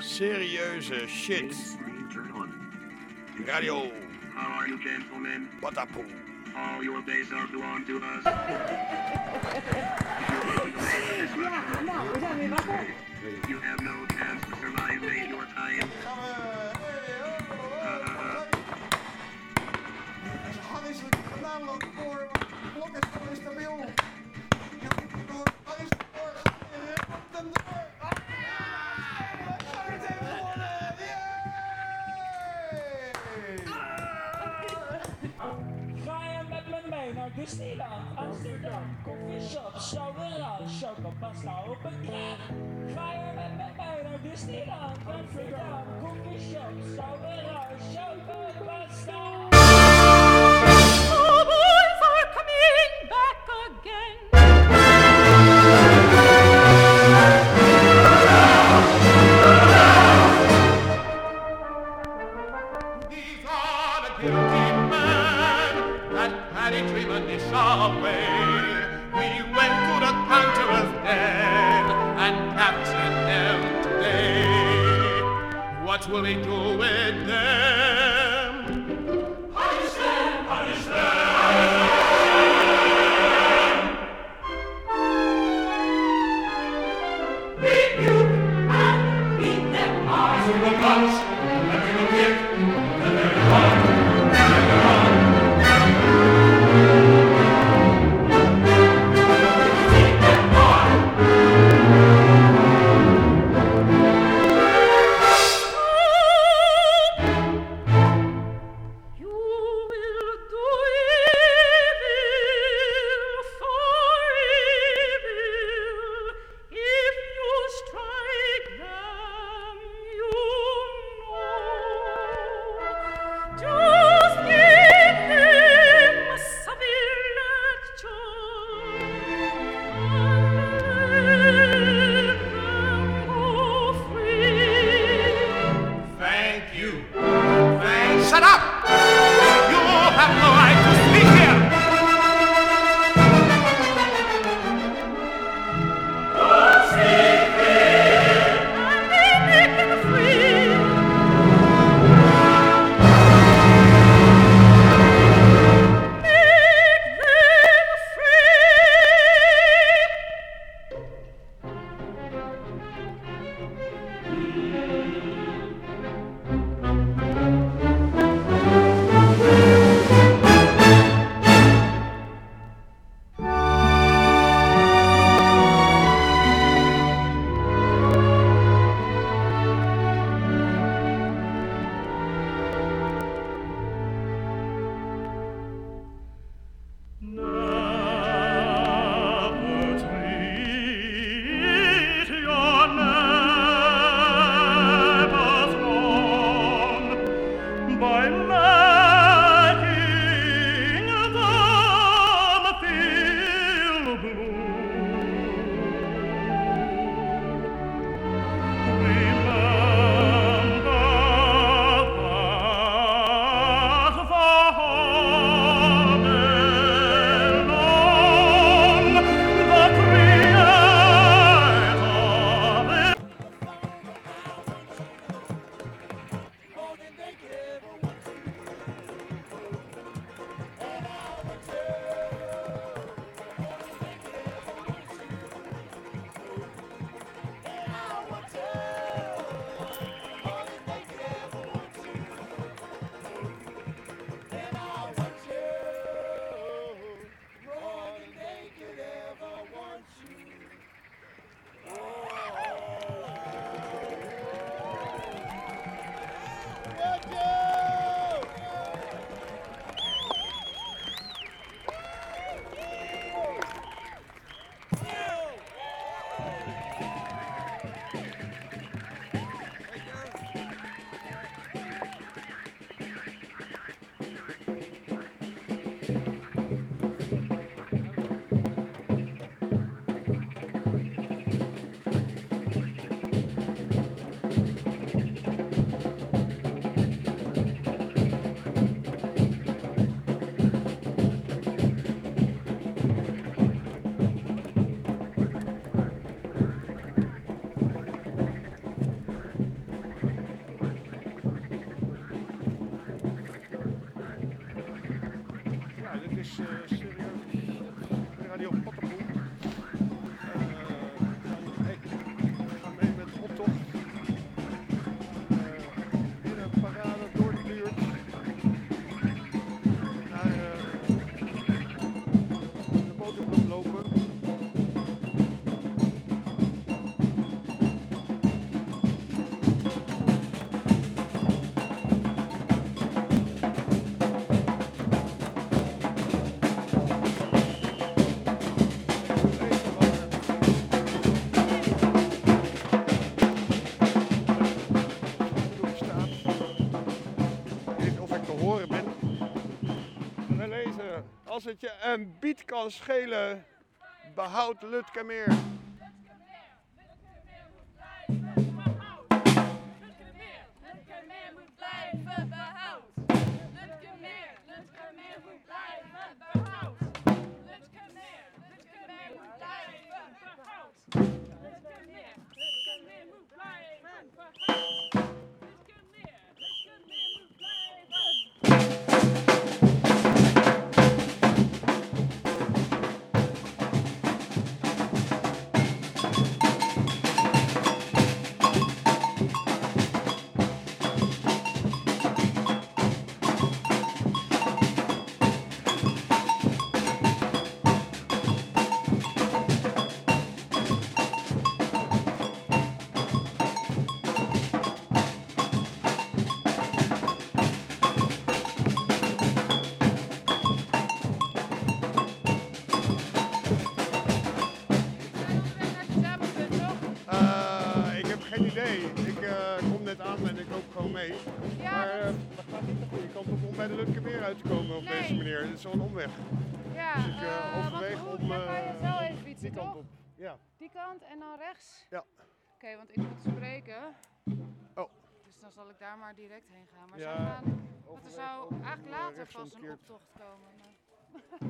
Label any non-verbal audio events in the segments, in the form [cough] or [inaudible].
Serieuze shit. Radio. How are you gentlemen? Patapoe. All your days are belong to us. ja, nou, we zijn. You have no chance to survive in your time. Het is een hangiselijk voornamelijk voor, Look at this is. Africa. 这个是是。Het je een biet kan schelen, behoud Lutkemeer. Rechts? Ja. Oké, want ik moet spreken. Oh. Dus dan zal ik daar maar direct heen gaan. Maar Ja, zo gaan, want er zou eigenlijk later pas een optocht komen. maar-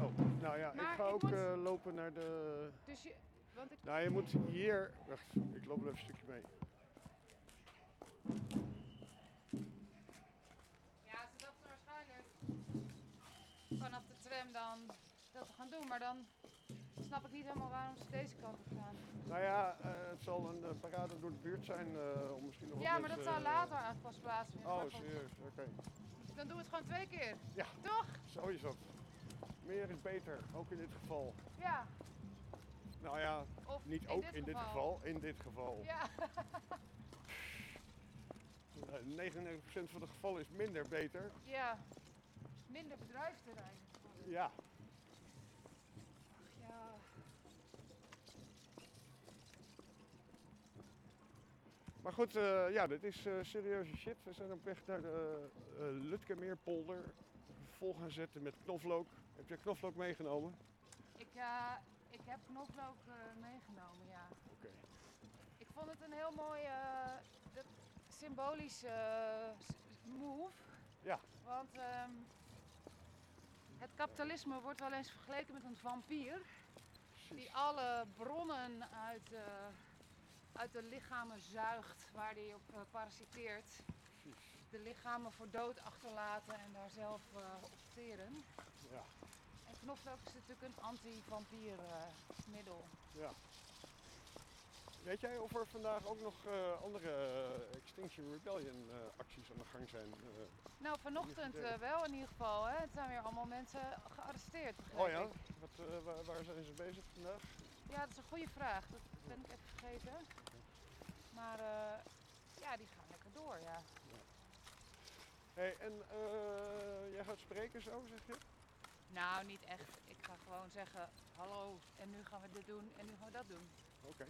Oh, nou ja, ik ga ik ook moet- eh, lopen naar de... Dus je, want ik, Nou, je moet hier... Wacht, ik loop even een stukje mee. ja, ze dachten waarschijnlijk vanaf de tram dan dat te gaan doen. Maar dan snap ik niet helemaal waarom ze deze kant op gaan. Nou ja, eh, het zal een eh, parade door de buurt zijn eh, om misschien nog Ja, maar dat eh, later eigenlijk pas plaatsvinden. Oh, serieus, oké. Dan doen we het gewoon twee keer. Ja. Toch? Zo is dat. Meer is beter, ook in dit geval. Ja. Nou ja, Of niet in ook dit in dit geval, in dit geval. Ja. Eh, 99% van de gevallen is minder beter. Ja, minder bedrijfsterrein. Ja, Ja, maar goed, eh, ja, dit is eh, serieuze shit. We zijn op weg naar de eh Lutkemeerpolder. Vol gaan zetten met knoflook. Heb je knoflook meegenomen? ik, ik heb knoflook meegenomen, ja. Oké. Ik vond het een heel mooi eh, dat- symbolisch eh, s- move. Ja. Want ehm, het kapitalisme wordt wel eens vergeleken met een vampier. Die alle bronnen uit, uit de lichamen zuigt waar die op eh, parasiteert. De lichamen voor dood achterlaten en daar zelf eh, op teren. Ja, En knoflook is natuurlijk een anti-vampiermiddel. ja. Weet jij of er vandaag ook nog eh, andere eh, Extinction Rebellion eh, acties aan de gang zijn? Eh, nou, vanochtend eh, wel in ieder geval. Hè. Het zijn weer allemaal mensen gearresteerd. oh ja? Wat, eh, waar, waar zijn ze bezig vandaag? Ja, dat is een goede vraag. Dat ben ik even vergeten. Maar eh, ja, die gaan lekker door, ja. Hey, en eh, jij gaat spreken zo, zeg je? Nou, niet echt. Ik ga gewoon zeggen, hallo, en nu gaan we dit doen en nu gaan we dat doen. Oké.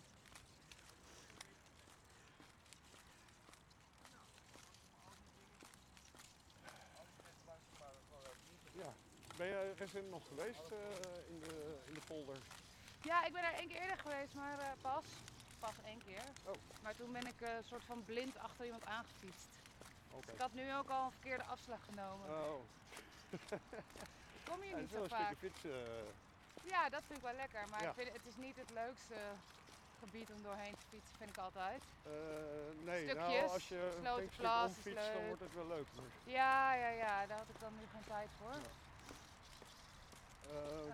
Ja. Ben jij recent nog geweest eh, in, de, in de polder? Ja, ik ben er één keer eerder geweest, maar pas. Pas één keer. Oh. Maar toen ben ik een soort van blind achter iemand aangefietst. Oké. Ik had nu ook al een verkeerde afslag genomen. Oh, [laughs] Kom hier ja, niet zo vaak. fietsen. eh. Ja, dat vind ik wel lekker. Maar Ja. ik vind, het is niet het leukste gebied om doorheen te fietsen, vind ik altijd. Eh, nee, nou, Stukjes, als je een dan wordt het wel leuk. Maar, Ja, ja, ja, daar had ik dan nu geen tijd voor. Eh, Ehm,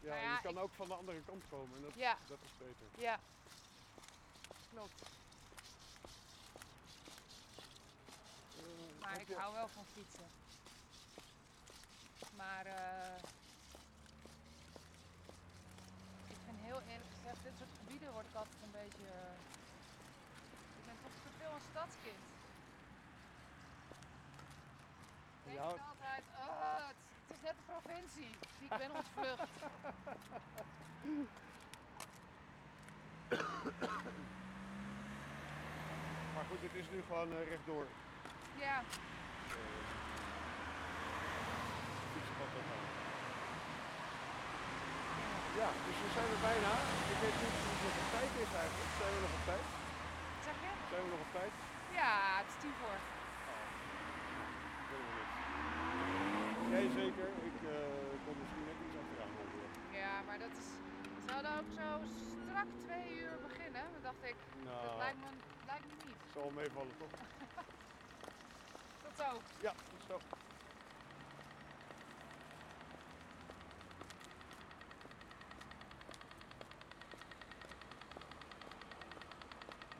ja, nou ja, je kan ik- ook van de andere kant komen en dat, Ja. dat is beter. Ja, klopt. Eh, Maar ik je- hou wel van fietsen. Maar eh, ik vind heel eerlijk gezegd, dit soort gebieden word ik altijd een beetje. eh, ik ben toch te veel een stadskind. Ik denk ik altijd, "Ah, het, het is net een provincie die ik ben ontvlucht. [laughs] Maar goed, het is nu gewoon eh, rechtdoor. ja. Ja, dus we zijn er bijna. Ik weet niet of het nog op tijd is eigenlijk. Zijn we nog op tijd? zeg je? Zijn we nog op tijd? Ja, het is tien voor. Niet. Jij zeker. Ik eh kon misschien net iets achteraan horen. Ja, maar dat is. Ze hadden ook zo strak twee uur beginnen. Dan dacht ik, dat Nou, lijkt me, lijkt me niet. zal meevallen toch? [laughs] Tot zo. Ja, tot zo.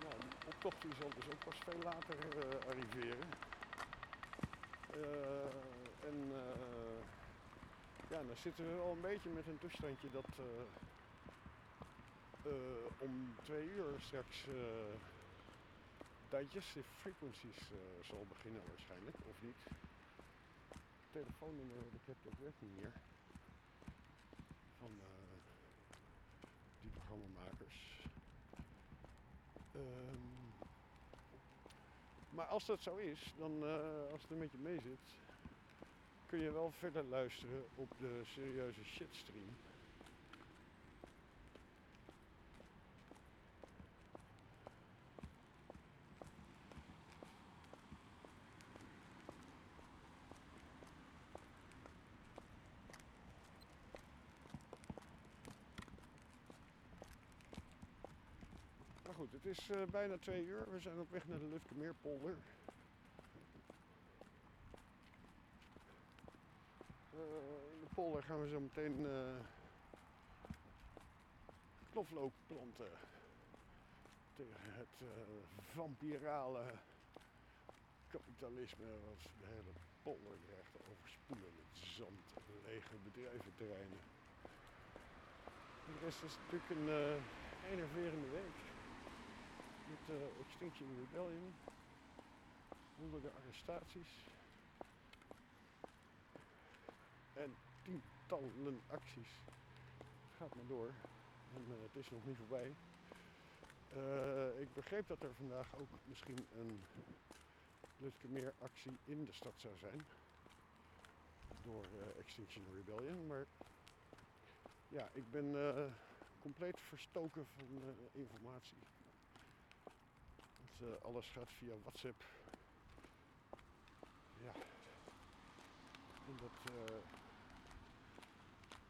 Nou, die optocht die zal dus ook pas veel later eh, arriveren. Eh, en eh, ja, dan zitten we al een beetje met een toestandje dat om twee uur straks digestive frequencies eh, zal beginnen waarschijnlijk, of niet. Telefoonnummer ik heb, dat werkt niet meer. Van eh, die programmamakers. Ehm, maar als dat zo is, dan eh, als het een beetje mee zit, kun je wel verder luisteren op de serieuze shitstream. Is eh, bijna twee uur. We zijn op weg naar de Lutkemeerpolder. Eh, in de polder gaan we zo meteen eh knoflook planten. Tegen het vampirale kapitalisme wat de hele polder dreigt overspoelen met zand en lege bedrijventerreinen. En De rest is natuurlijk een enerverende week. Met eh, Extinction Rebellion, honderden arrestaties en tientallen acties. Gaat maar door en eh, het is nog niet voorbij. Eh, ik begreep dat er vandaag ook misschien een Lutkemeer actie in de stad zou zijn. Door Extinction Rebellion. Maar ja, ik ben compleet verstoken van informatie. Eh, alles gaat via WhatsApp. Ja. En dat, eh,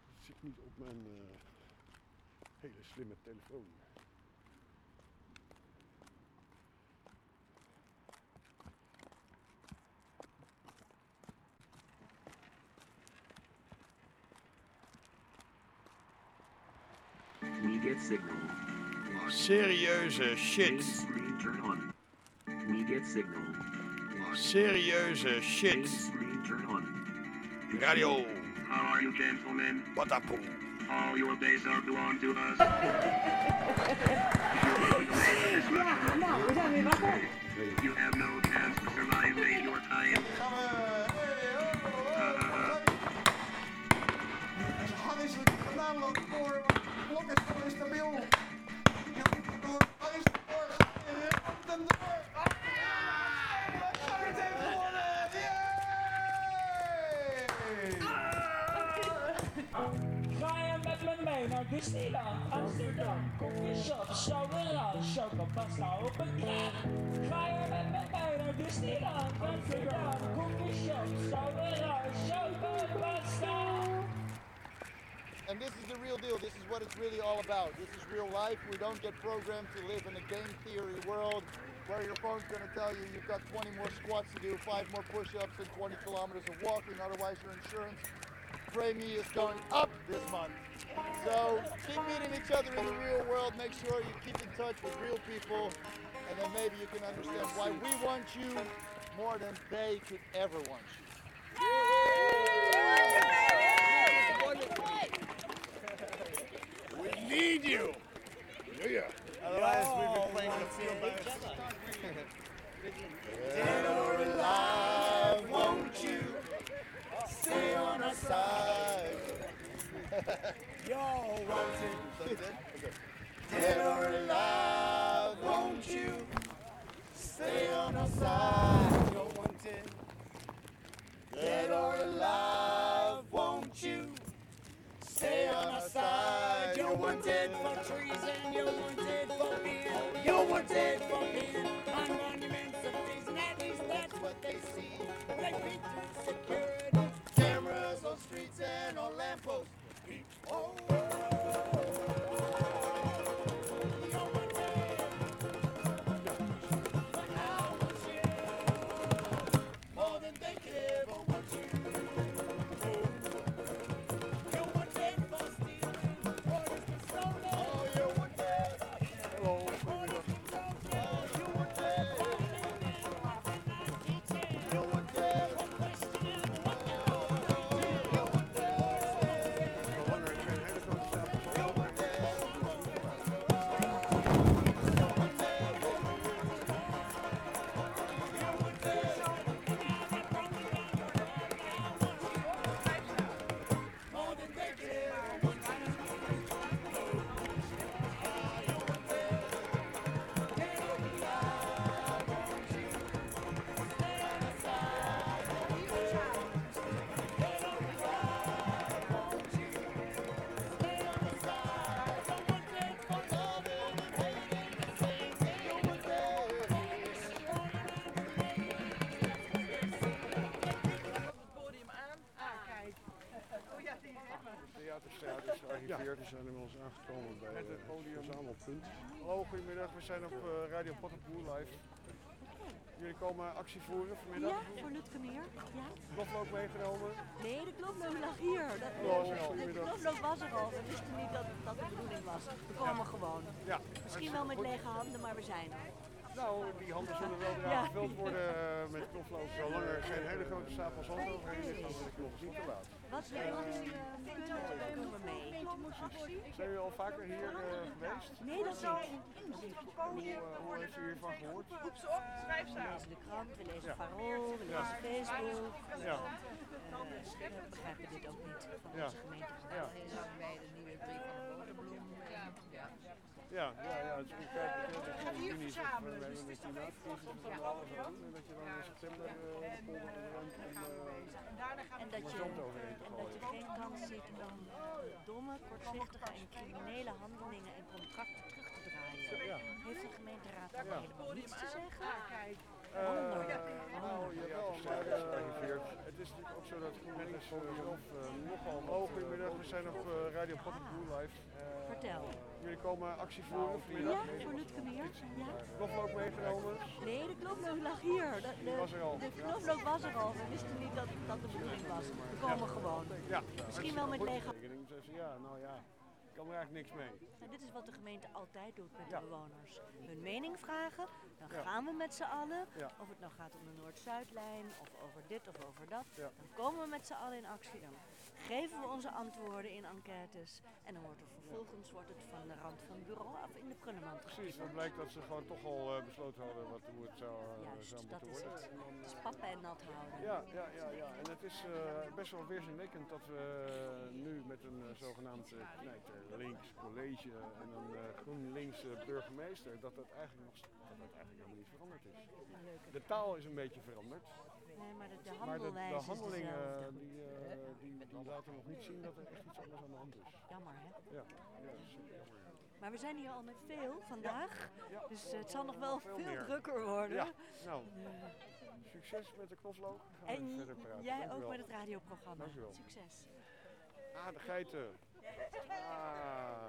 dat zit niet op mijn eh, hele slimme telefoon. We get signal. Serieuze screen turn on. We get signal. Oh, Serieuze shit. screen turn on. Radio. How are you, gentlemen? What Patapoe. All your days are belong to us. Ja, nou, we zijn weer wakker. You have no chance to survive in your time. Hang is het voornamelijk voor, blok is gewoon stabiel. Hem door. Het heeft gewonnen! Ga je met me mee naar Disneyland, Amsterdam, coffeeshop, Sauerland, chocopasta op een kraag. Ga je met me mee naar Disneyland, Amsterdam, coffeeshop, Sauerland, chocopasta. And this is the real deal. This is what it's really all about. This is real life. We don't get programmed to live in a game theory world where your phone's going to tell you you've got 20 more squats to do, five more push-ups, and 20 kilometers of walking. Otherwise, your insurance premie is going up this month. So keep meeting each other in the real world. Make sure you keep in touch with real people, and then maybe you can understand why we want you more than they could ever want you. We need you. Yeah. Otherwise, we've been playing the field by Dead or alive, won't you stay on our side? [laughs] Yo, wanted. Dead or alive, won't you stay on our side? Yo, wanted. Dead or alive, won't you stay on our side? You're wanted for treason, you're wanted for being, you're wanted for being on monuments of treason. At least that's what they see. They beat through security, cameras on streets and on lampposts. Oh. Bij Met het het podium. verzamelpunt. Hallo, goedemiddag. We zijn op eh, Radio Pottenpoel live. Jullie komen actie voeren vanmiddag. Ja, voor Lutkemeer. Ja. Knoflook meegenomen. Nee, de knoflook lag hier. Dat, Oh, de, knoflook was er al. We wisten niet dat dat de bedoeling was. We komen gewoon. Ja, Misschien wel met lege handen, maar we zijn er. Nou, die handen zullen wel Ja. aangevuld worden eh, met knoflook. Zolang er geen hele grote stapel zand overheen is, dan ik nog niet te laat. Wat kunnen, doen we mee. Zijn jullie al vaker hier eh, geweest? Nee, dat niet. Hoe, eh, hoe heeft u hiervan gehoord? Roep ze op, schrijf ze We lezen de krant, we lezen Ja. Parool, we Ja. lezen Facebook. Ja. Eh, we begrijpen dit ook niet van Ja. onze gemeente. Ja. bij de nieuwe brief van de bodembloem. Ja. Ja, ja, ja, het is ook kijken dat je in juni is of we hebben met klimaatcrisis en alles aan doen. En dat je dan in september eh, om eh, En dat om je, zand overheen te en dat je geen kans ziet om domme, kortzichtige en criminele handelingen en contracten terug te draaien. Ja. Heeft de gemeenteraad daar Ja. helemaal niets te zeggen? Jawel, maar eh, het is natuurlijk ook zo dat GroenLinks zelf nogal... Oh, goedemiddag, we zijn op Radio Pottenpoel live. Vertel. Jullie komen actie voeren vanmiddag. Ja, voor Lutkemeer. Ja. Knoflook meegenomen. Nee, de knoflook lag hier. De, de, was er al. de knoflook was er al. We wisten niet dat dat de bedoeling was. We komen gewoon. Ja, Misschien wel met lege Ik denk dat ze, ja, nou ja, kan er eigenlijk niks mee. En dit is wat de gemeente altijd doet met Ja. de bewoners. Hun mening vragen, dan Ja. gaan we met z'n allen. Ja. Of het nou gaat om de Noord-Zuidlijn of over dit of over dat. Dan komen we met z'n allen in actie. Dan geven we onze antwoorden in enquêtes. En dan wordt er vervolgens wordt het van de rand van het bureau af in de prullenmand Precies, dan blijkt dat ze gewoon toch al eh, besloten hadden wat, hoe het zou, eh, Juist, zou dat moeten worden. dan, Het is pappen en nat houden. Ja, ja, ja, ja. En het is eh, best wel weerzinwekkend dat we nu met een zogenaamd links college en een GroenLinks burgemeester, dat dat eigenlijk nog dat dat eigenlijk helemaal niet veranderd is. De taal is een beetje veranderd. Nee, maar de, de Maar de, handelwijze de is handelingen die, eh, die, die laten nog niet zien dat er echt iets anders aan de hand is. Jammer hè? Ja, ja dat is super jammer. ja. Maar we zijn hier al met veel vandaag. Ja. Dus eh, het zal nog wel Veel drukker worden. Ja, nou, succes met de knoflook. Gaan En verder praten. jij Dank ook wel. met het radioprogramma. Dank u wel. Succes. Ah, de geiten. Ah.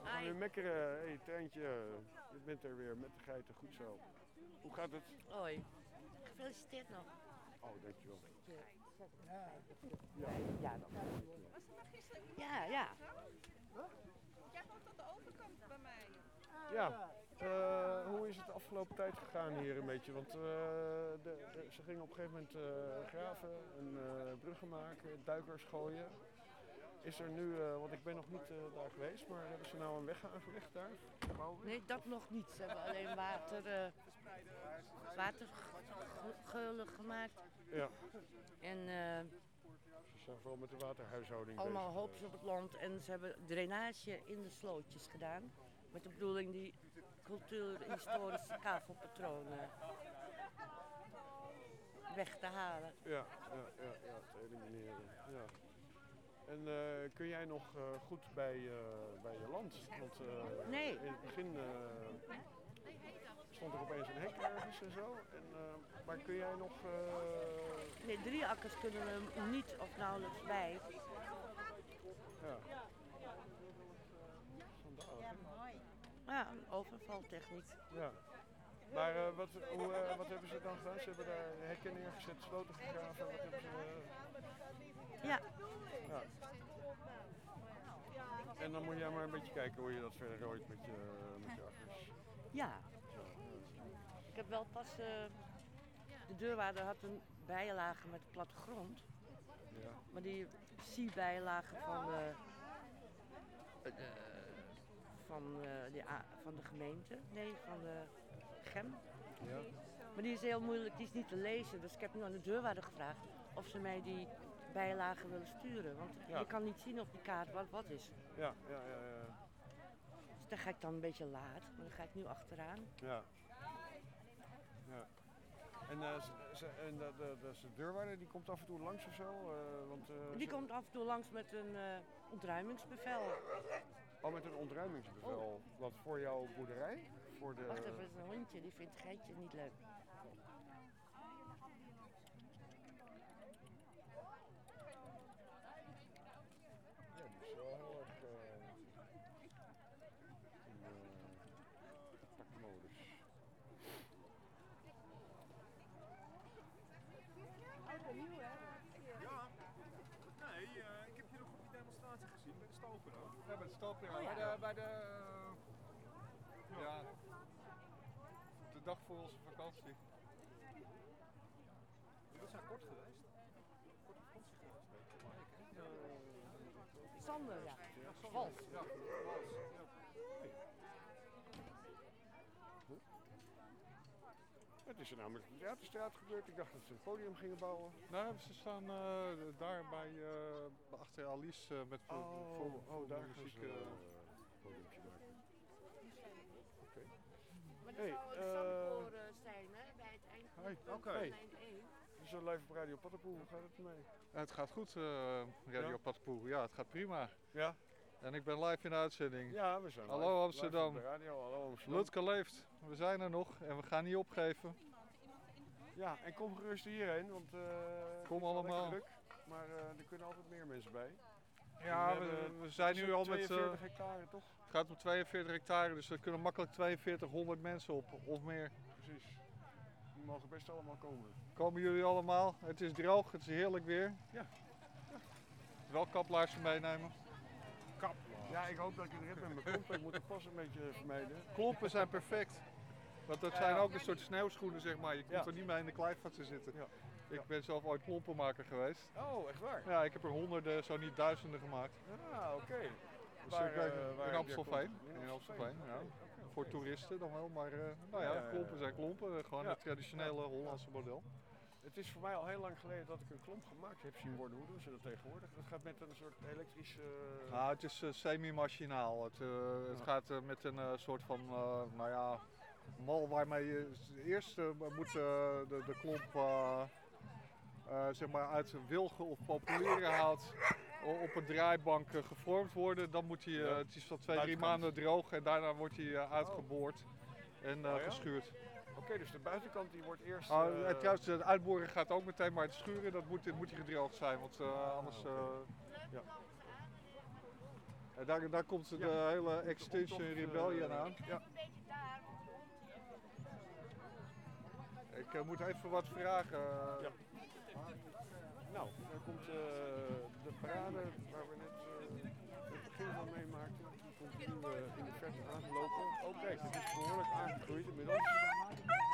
We gaan weer mekkeren. Hé, hey, Treintje. Je bent er weer met de geiten. Goed zo. Hoe gaat het? Hoi. Gefeliciteerd nog. Oh, dankjewel. Ja, ja, dat Ja, ja. Jij woont aan de overkant bij mij. Ja, eh, hoe is het de afgelopen tijd gegaan hier een beetje? Want eh, de, de- ze gingen op een gegeven moment eh, graven en eh, bruggen maken, duikers gooien. Is er nu, eh, want ik ben nog niet eh, daar geweest, maar hebben ze nou een weg aangelegd daar? Nee, dat nog niet. Ze hebben alleen water, eh watergeulen gemaakt. Ja. En Ze zijn vooral met de waterhuishouding allemaal bezig. hoopjes op het land. En ze hebben drainage in de slootjes gedaan. Met de bedoeling die cultuurhistorische kavelpatronen weg te halen. Ja, ja, ja, ja te elimineren. Ja. En eh, kun jij nog eh, goed bij, eh, bij je land? Want eh, Nee. in het begin eh, stond er opeens een hek ergens en zo. En, eh, maar kun jij nog... eh, Nee, drie akkers kunnen er niet of nauwelijks bij. ja. Schandalig, hè? Ja, een overvaltechniek. Ja. Maar eh, wat, hoe, eh, wat hebben ze dan gedaan? Ze hebben daar hekken neergezet, sloten gegraven. Wat hebben ze... eh, Ja. ja. En dan moet jij maar een beetje kijken hoe je dat verder rooit met je, met je akkers. Ja. Ik heb wel pas... eh, de deurwaarder had een bijlage met plattegrond. Ja. Maar die C-bijlage van de, eh, de, van, eh, de, van de gemeente, nee, van de GEM. Ja. Maar die is heel moeilijk, die is niet te lezen. Dus ik heb nu aan de deurwaarder gevraagd of ze mij die bijlagen willen sturen. Want Ja. je kan niet zien op die kaart wat wat is. Ja, ja, ja, ja. Dus daar ga ik dan een beetje laat, maar dan ga ik nu achteraan. Ja. ja. En, ze- ze- en de, de, de, de deurwaarder die komt af en toe langs of zo? eh, want, eh, Die ze- komt af en toe langs met een ontruimingsbevel. Oh, met een ontruimingsbevel. Wat voor jouw boerderij? Voor de... Wacht even, er is een hondje, die vindt geitje niet leuk. Ja, die is wel heel erg eh, in eh, attackmodus. Ja. Nee, eh, ik heb hier ook op die demonstratie gezien bij de stoker ook. Ja, bij de stoper, ja. Oh, ja. Bij de, bij de, ja, de dag voor onze vakantie. Dat zijn kort geweest. Korte vakantie geweest. Maar ik, hè? Sander, ja. Wals. Ja, Wals. Het is er namelijk op de Theaterstraat gebeurd. Ik dacht dat ze een podium gingen bouwen. Nou, ze staan eh, daar bij, eh, achter Alice eh, met voor, Oh, voor, oh, voor daar muziek. ze eh. een podiumpje maken. Oké. Maar Hey, dat zou eh, zijn, hè, bij het eindpunt van Oké. lijn 1. Dus zo live op Radio Paddenpoel, hoe gaat het ermee? Het gaat goed, eh Radio Ja? Patpoel. Ja, het gaat prima. Ja? En ik ben live in de uitzending. Ja, we zijn Hallo live- Amsterdam. live op de radio. Hallo Amsterdam. Lutke leeft. We zijn er nog en we gaan niet opgeven. Ja, en kom gerust hierheen, want eh, het Kom allemaal. druk, maar eh, er kunnen altijd meer mensen bij. Ja, we, we zijn nu al met... eh, 42 hectare, toch? Het gaat om 42 hectare, dus er kunnen makkelijk 4200 mensen op, of meer. Precies. Die mogen best allemaal komen. Komen jullie allemaal? Het is droog, het is heerlijk weer. Ja. Wel kaplaarzen meenemen. Kaplaars? Ja, ik hoop dat ik het heb met mijn klompen. Ik moet het pas een beetje vermijden. Klompen zijn perfect. Want dat Ja, zijn ja. ook een soort sneeuwschoenen, zeg maar. Je komt Ja. er niet mee in de kleivat te zitten. Ik ben zelf ooit klompenmaker geweest. Oh, echt waar? Ja, ik heb er honderden, zo niet duizenden gemaakt. Ah, oké. Dus Waar, eh, waar in Amstelveen. In Amstelveen, ja. Voor toeristen dan wel, maar eh, nou ja, klompen zijn klompen. Gewoon het traditionele Hollandse model. Het is voor mij al heel lang geleden dat ik een klomp gemaakt heb zien worden. Hoe doen ze dat tegenwoordig? Dat gaat met een soort elektrische... Nou, het is eh, semi-machinaal. Het, het gaat met een soort van, nou ja, mal waarmee je eerst moet de, de klomp zeg maar uit wilgen of populieren o- op een draaibank eh, gevormd worden. Dan moet hij, eh, Ja. het is van twee, drie maanden droog en daarna wordt hij eh, uitgeboord en eh, Oh ja? geschuurd. Oké, dus de buitenkant die wordt eerst... Ah, eh, en trouwens, het uitboren gaat ook meteen, maar het schuren dat moet, moet hij gedroogd zijn, want eh, anders... eh, ja. En daar, daar komt de Ja. hele Extinction eh, Rebellion aan. Ja. Ik, eh, moet even wat vragen. Ja. Nou, daar komt eh, de parade waar we net eh, het begin van meemaakten. Komt nu eh, in de verte aangelopen. Oh kijk, het is behoorlijk aangegroeid inmiddels.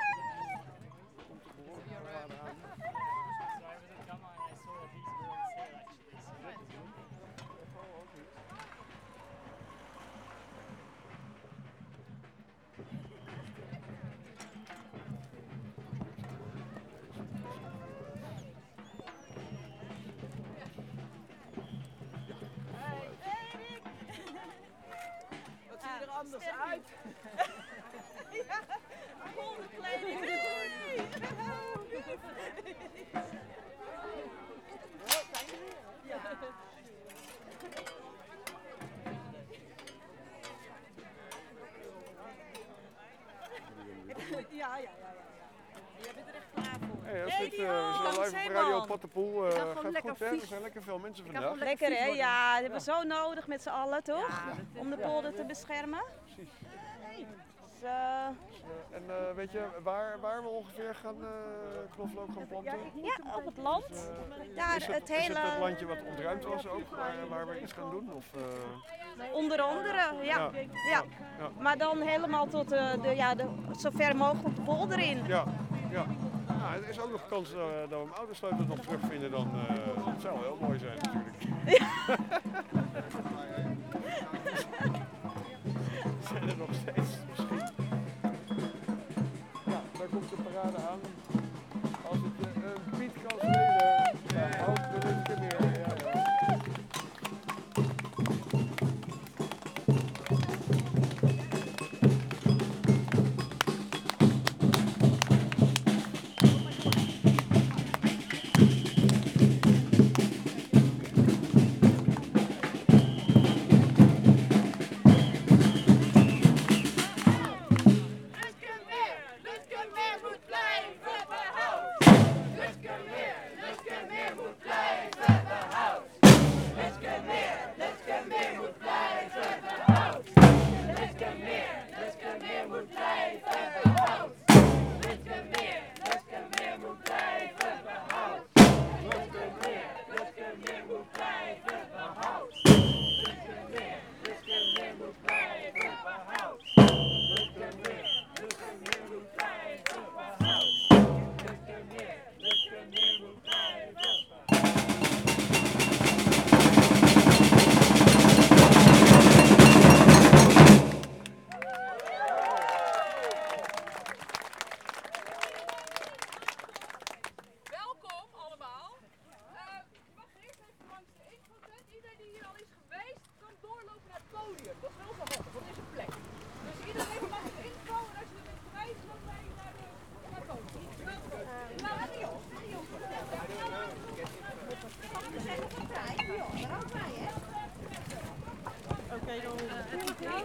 Er anders uit? [laughs] ja, volle kleding. Ja, ja. Je bent er echt Hey, als dit, Lady eh, we Hans, zijn live op. Radio Pattenpoel. eh ga gewoon gaat lekker goed, hè? Er zijn lekker veel mensen vandaag. gewoon Lekker hè? Ja, dat hebben we zo nodig met z'n allen, toch? Om de polder te beschermen. Precies. Dus, eh, En eh, weet je waar, waar we ongeveer gaan eh knoflook gaan planten? ja, op het land. Daar is het, het is het hele... landje wat ontruimd was ook, waar, waar we iets gaan doen? Of, eh, Onder andere, ja. Ja. ja. Ja. Maar dan helemaal tot de, de, ja, de, zo ver mogelijk de polder in. Ja, ja. Nou, er is ook nog kans eh, dat we hem autosleutel nog terugvinden. Dan, eh, dat zou wel mooi zijn natuurlijk. [laughs] zijn er nog steeds misschien. Ja, daar komt de parade aan.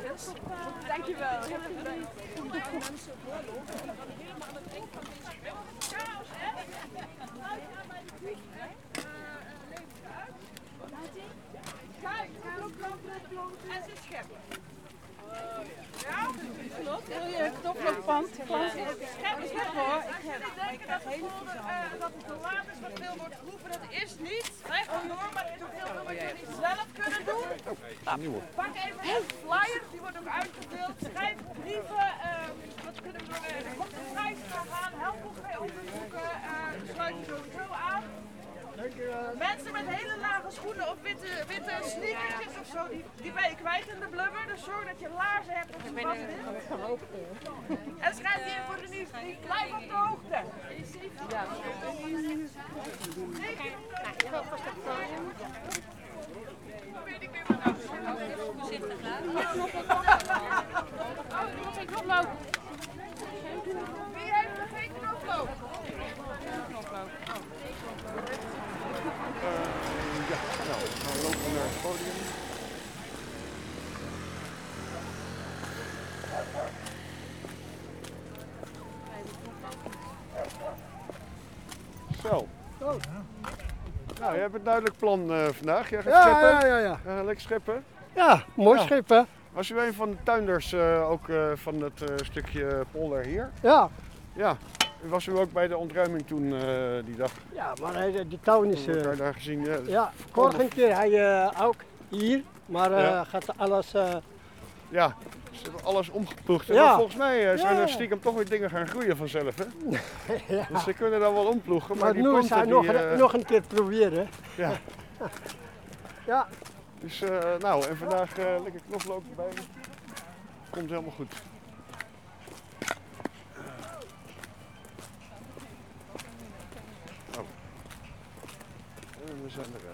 Dankjewel. Heel. Mensen op doorlopen. Die gaan helemaal aan het eind van deze chaos, hè? Sluit je aan bij de buurt, hè? Eh, eh, leef het uit. Kijk, en zit scheppen. Ja? Klopt. Wil je knoflookpand? Schep is goed hoor. Jullie denken dat het, polder, eh, dat het te laat is wat veel wordt geroepen. Dat is niet. Blijf gewoon door, maar het doet heel veel wat jullie zelf kunnen doen. Nieuwe. Pak even een flyer, die wordt ook uitgevuld. Schrijf brieven, eh, wat kunnen we doen? Er komt een prijs gaan gaan. Help ons bij onderzoeken. eh sluit je sowieso aan. Mensen met hele lage schoenen of witte, witte sneakertjes of zo, die, die ben je kwijt in de blubber. Dus zorg dat je laarzen hebt of een wat En schrijf je in voor de nieuwsbrief. Blijf op de hoogte. Ja. Ik ga vast op Weet ik weer wat nou Voorzichtig Oh, die moet geen knoflook. Wie heeft er geen knoflook? Knoflook. Eh, ja, nou, we lopen naar het podium. Zo. Nou, je hebt een duidelijk plan eh, vandaag. Jij gaat Ja, scheppen. ja, ja, ja. Eh, lekker scheppen. Ja, mooi Ja. scheppen. Was u een van de tuinders eh, ook eh, van het stukje polder hier? Ja. Ja. Was u ook bij de ontruiming toen die dag? Ja, maar hij, die toon is... Elkaar daar gezien? Ja, vorige keer hij ook hier, maar gaat alles... Ja, ze hebben alles omgeploegd. Ja. Maar volgens mij eh, zijn Ja. er stiekem toch weer dingen gaan groeien vanzelf, hè? [laughs] ja. Dus ze kunnen dan wel omploegen, maar, Maar die planten zou die... nog, eh, een- nog een keer proberen. Ja. [laughs] ja. Dus eh, nou, en vandaag lekker knoflook erbij. Komt helemaal goed. Oh. En we zijn eruit.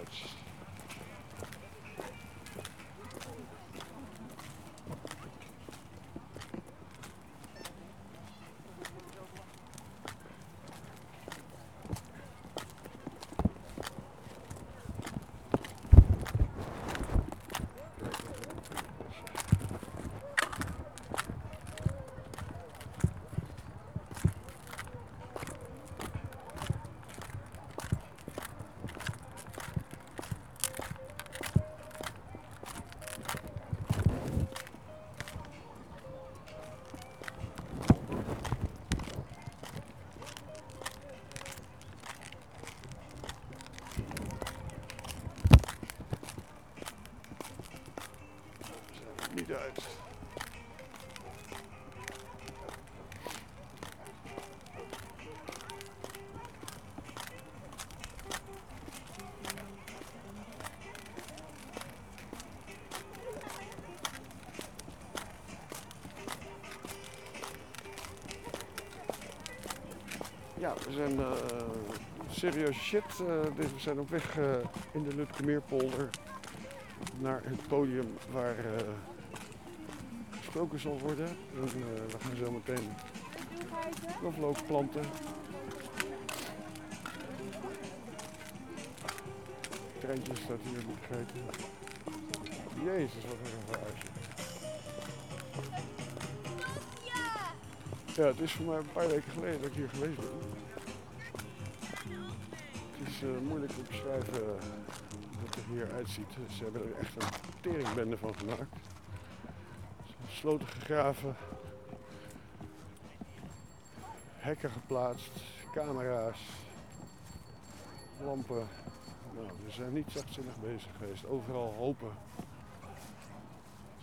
Serieuze shit. eh, we zijn op weg eh, in de Lutkemeerpolder naar het podium waar eh, gesproken zal worden. En we gaan zo meteen knoflook planten. Treintje staat hier niet vergeten. Jezus, wat een ravage. Ja, het is voor mij een paar weken geleden dat ik hier geweest ben. Is eh, moeilijk te beschrijven hoe het er hier uitziet. Ze hebben er echt een teringbende van gemaakt. Sloten gegraven, hekken geplaatst, camera's, lampen. Nou, we zijn niet zachtzinnig bezig geweest. Overal hopen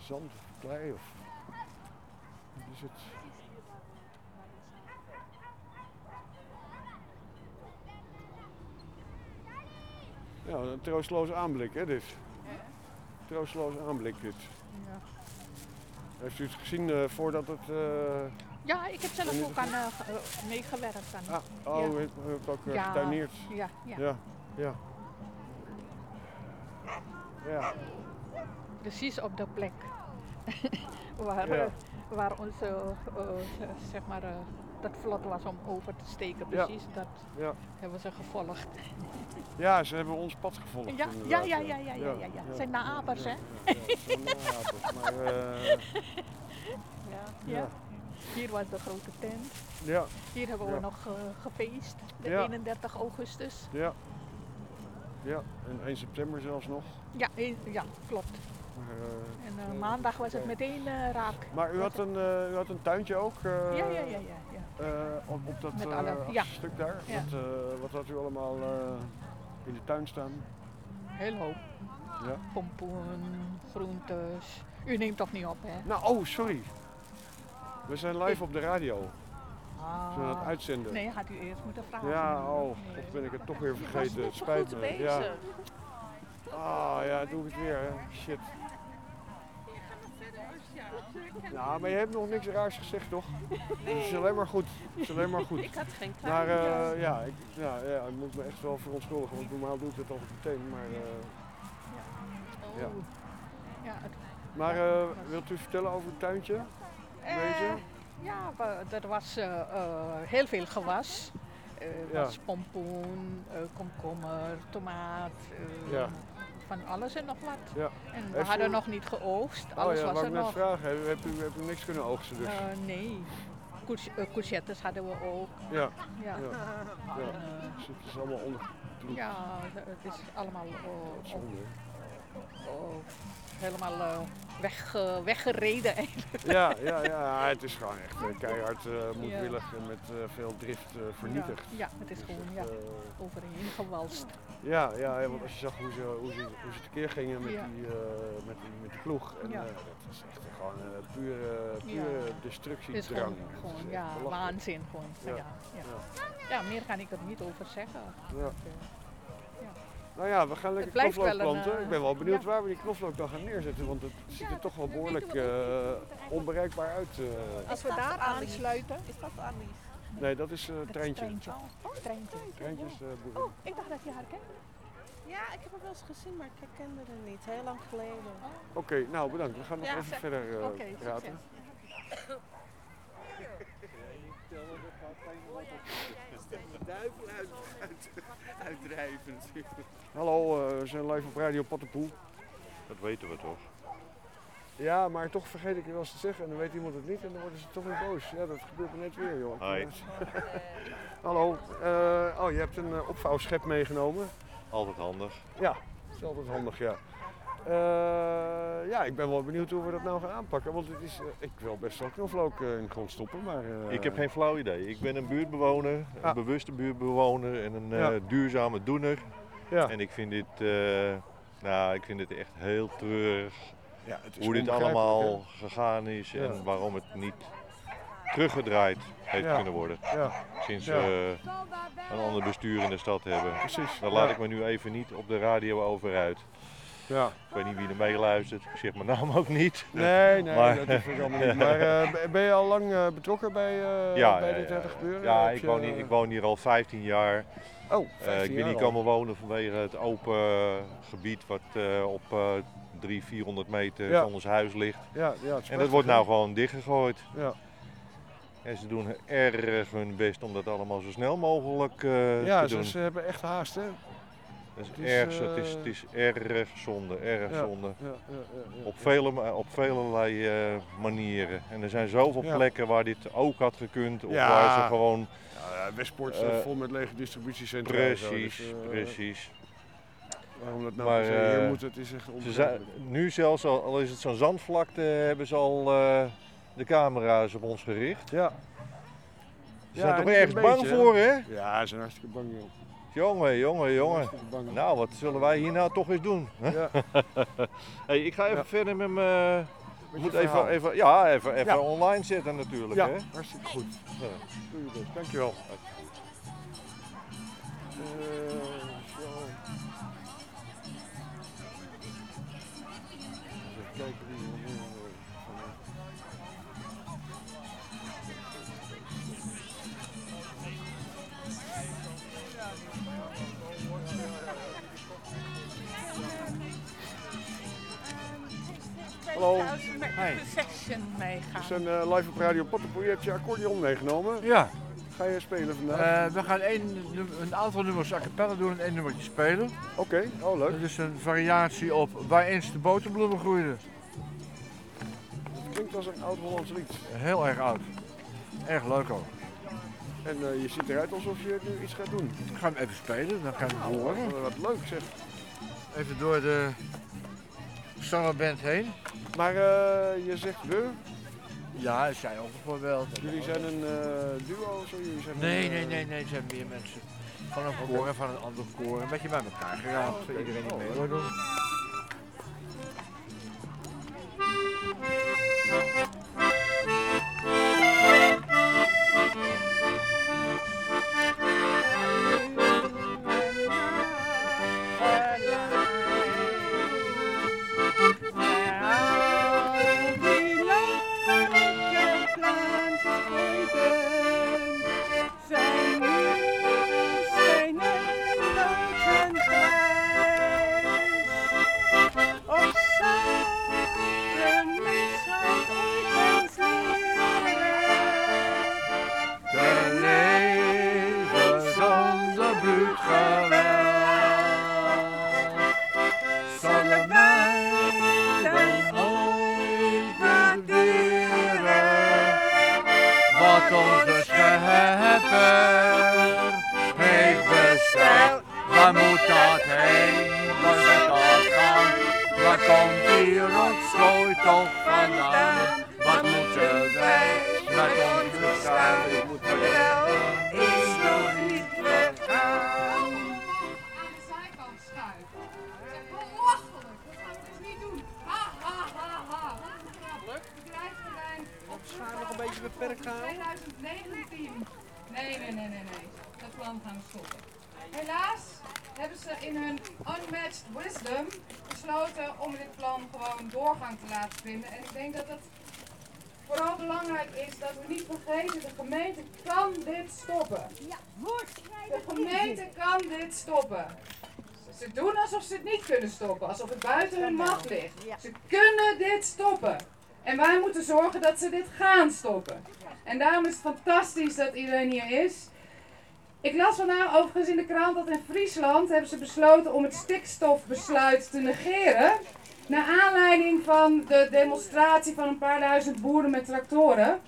zand of klei of is het? Ja, een troosteloos aanblik, hè, dit. Troosteloos aanblik, dit. Ja. Heeft u het gezien eh, voordat het... eh, Ja, ik heb zelf ook aan eh, meegewerkt. Aan. Ah, oh, ja. u heeft, u hebt ook uh, Ja, getuineerd. ja, ja. ja. ja. Ja. Precies op de plek [laughs] waar, waar onze, zeg maar, dat vlot was om over te steken. Ja. Precies, dat Ja. hebben ze gevolgd. Ja, ze hebben ons pad gevolgd. Ja, ja, ja, ja, ja, ja. Zijn naapers, hè? Ja, zijn naapers, maar eh, [laughs] Ja. Hier was de grote tent. Ja. Hier hebben we Ja. nog eh, gefeest, de Ja. 31 augustus. ja. Ja, en 1 september zelfs nog. Ja, ja klopt. Maar, eh, En maandag was het meteen raak. maar u had een, u had een tuintje ook? Ja, ja, ja, ja. Eh, op, op dat eh, alle- ja. stuk daar? Wat, eh, wat had u allemaal in de tuin staan? Heel hoop. Ja. Pompoen, groentes. U neemt toch niet op, hè? Nou, oh, sorry. We zijn live op de radio. Ah. Zullen we dat uitzenden? Nee, had u eerst moeten vragen. Ja, oh, god ben ik het toch weer vergeten. Spijt me. Ja. Ah, ja, doe ik het weer, hè. Shit. Nou, maar je hebt nog niks raars gezegd, toch? Het is alleen maar goed. Het is alleen maar goed. Ik had geen tuin. Maar eh, ja, ik, ja, ja, ik moet me echt wel verontschuldigen, want normaal doe ik het altijd meteen. Maar, eh, ja. Oh. Ja, maar eh, wilt u vertellen over het tuintje? Een ja, er was heel veel gewas. Ja. was pompoen, komkommer, tomaat, Ja. Van alles en nog wat. Ja. En we Heeft hadden u- nog niet geoogst, Oh alles ja, was er ik vragen. Heb, hebt u, hebt u niks kunnen oogsten dus? Eh, nee, Courge- eh, courgettes hadden we ook. Ja. Ja. Ja. Eh, Dus het is allemaal onder. ja, het is allemaal. Zonde. oh, helemaal eh, weg, eh, weggereden eigenlijk. [laughs] Ja, ja, ja, het is gewoon echt eh, keihard moedwillig en met veel drift vernietigd. Ja, het is Dus gewoon ja, overheen gewalst. Ja, ja, want als je zag hoe ze, hoe ze, hoe ze tekeer gingen met, die, met, die, met die ploeg, en, Ja. dat was echt gewoon pure, pure Ja. Het is destructiedrang. gewoon, Het is ja, waanzin gewoon. Ja. Ja. Ja, ja. meer kan ik er niet over zeggen. Eh, Nou ja, we gaan lekker knoflook een, planten. eh, Ik ben wel benieuwd ja. waar we die knoflook dan gaan neerzetten, want het ziet er toch wel behoorlijk eh, onbereikbaar uit. eh. Als we daar aansluiten. Is dat Annelies? Nee, dat is eh treintje. treintje. Oh, treintje. Eh, boerin. Oh, ik dacht dat je haar kende. Ja, ik heb haar wel eens gezien, maar ik herkende haar niet. Heel lang geleden. Oké, nou bedankt. We gaan nog Ja, even zeg- verder eh, oké, praten. Duivel uit, uit, uitdrijven. Hallo, eh, we zijn live op Radio Pattenpoel. Dat weten we toch? Ja, maar toch vergeet ik er wel eens te zeggen en dan weet iemand het niet en dan worden ze toch weer boos. Ja, dat gebeurt me net weer, joh. Hi. [laughs] Hallo. eh, oh, je hebt een uh, opvouwschep meegenomen. Altijd handig. Ja, dat is altijd handig, ja. Uh, ja, ik ben wel benieuwd hoe we dat nou gaan aanpakken. Want het is, ik wil best wel knoflook in de grond stoppen, maar... Ik heb geen flauw idee. Ik ben een buurtbewoner, een Ah. bewuste buurtbewoner en een Ja. duurzame doener. Ja. En ik vind dit, eh, nou, ik vind dit echt heel treurig. Ja, het is hoe dit allemaal hè? gegaan is Ja. en waarom het niet teruggedraaid heeft Ja. kunnen worden. Ja. Sinds we een ander bestuur in de stad hebben. Precies, Daar laat ik me nu even niet op de radio over uit. Ja. Ik weet niet wie er meeluistert. Ik zeg mijn naam ook niet. Nee, nee, [laughs] Maar- dat ik allemaal niet. Maar eh, ben- je al lang eh, betrokken bij, bij dit hele ja. gebeuren? Ja, ik woon, hier, ik woon hier al 15 jaar. Oh, Eh, 15 ik ben al. komen wonen vanwege het open gebied wat eh, op eh 300, 400 meter Ja. van ons huis ligt. Ja, ja, het en dat wordt nou gewoon dichtgegooid. Ja. En ze doen erg hun best om dat allemaal zo snel mogelijk eh, Ja, te doen. ze hebben echt haast, hè? Het is, Het is, erg, het, is, eh, het is erg zonde, erg Ja, zonde. ja, ja, ja, ja, op, ja. vele, op eh, manieren. En er zijn zoveel Ja. plekken waar dit ook had gekund. Of Ja. waar ze gewoon... Ja, Westpoort is eh, vol met lege distributiecentra. zo, Precies, dus, eh, precies. Waarom dat nou Maar, hier eh, moet, het is echt ze nu zelfs, al, al is het zo'n zandvlakte, hebben ze al eh, de camera's op ons gericht. Ja. Ze zijn toch ergens bang beetje, voor, hè? Ja, ze zijn hartstikke bang, joh. Jongen, jongen, jongen. Bang. Nou, wat zullen wij hier nou toch eens doen? hè? Ja. [laughs] hey, ik ga even Ja. verder met mijn... Moet even, even, ja, even, even Ja. online zetten natuurlijk. Ja, hè? hartstikke goed. Ja. Doe je best, dankjewel. Zo. Even kijken wie nog meer, van- Hallo. Hi. session meegaan. We zijn eh, live op Radio Pottenpoel. Je hebt je accordeon meegenomen. Ja. Ga je spelen vandaag? Eh, we gaan één, num- een aantal nummers a cappella doen en één nummertje spelen. Oké, oh leuk. Het is een variatie op Waar eens de boterbloemen groeiden. Het klinkt als een oud-Hollands lied. Heel erg oud. Erg leuk ook. En eh, je ziet eruit alsof je nu iets gaat doen. Ik ga hem even spelen, dan kan je hem Nou, horen. wat, wat leuk zeg. Even door de zangerband heen. Maar eh, je zegt we? Ja, zij ook bijvoorbeeld. Jullie zijn een eh, duo of zo? Jullie zijn Nee, een, nee, eh, nee, nee, er zijn meer mensen. Van een koor en van een ander koor. Een beetje bij elkaar geraapt, Oh, iedereen die Oh, mee wil doen. Die komt die rotzooi toch vandaan? Wat moeten wij met ons bestaan? is nog niet vergaan. aan de zijkant schuiven. Zeg, belachelijk. Dat gaan we dus niet doen. Ha, ha, ha, ha. Bedrijfsterrein op Schaar nog een beetje beperkt houden. 2019. Nee, nee, nee, nee, nee. Dat plan gaan we stoppen. Helaas hebben ze in hun unmatched wisdom besloten om dit plan gewoon doorgang te laten vinden. En ik denk dat het vooral belangrijk is dat we niet vergeten, de gemeente kan dit stoppen. De gemeente kan dit stoppen. Ze doen alsof ze het niet kunnen stoppen, alsof het buiten hun macht ligt. Ze kunnen dit stoppen. En wij moeten zorgen dat ze dit gaan stoppen. En daarom is het fantastisch dat iedereen hier is. Ik las vandaag overigens in de krant dat in Friesland hebben ze besloten om het stikstofbesluit te negeren. Naar aanleiding van de demonstratie van een paar duizend boeren met tractoren.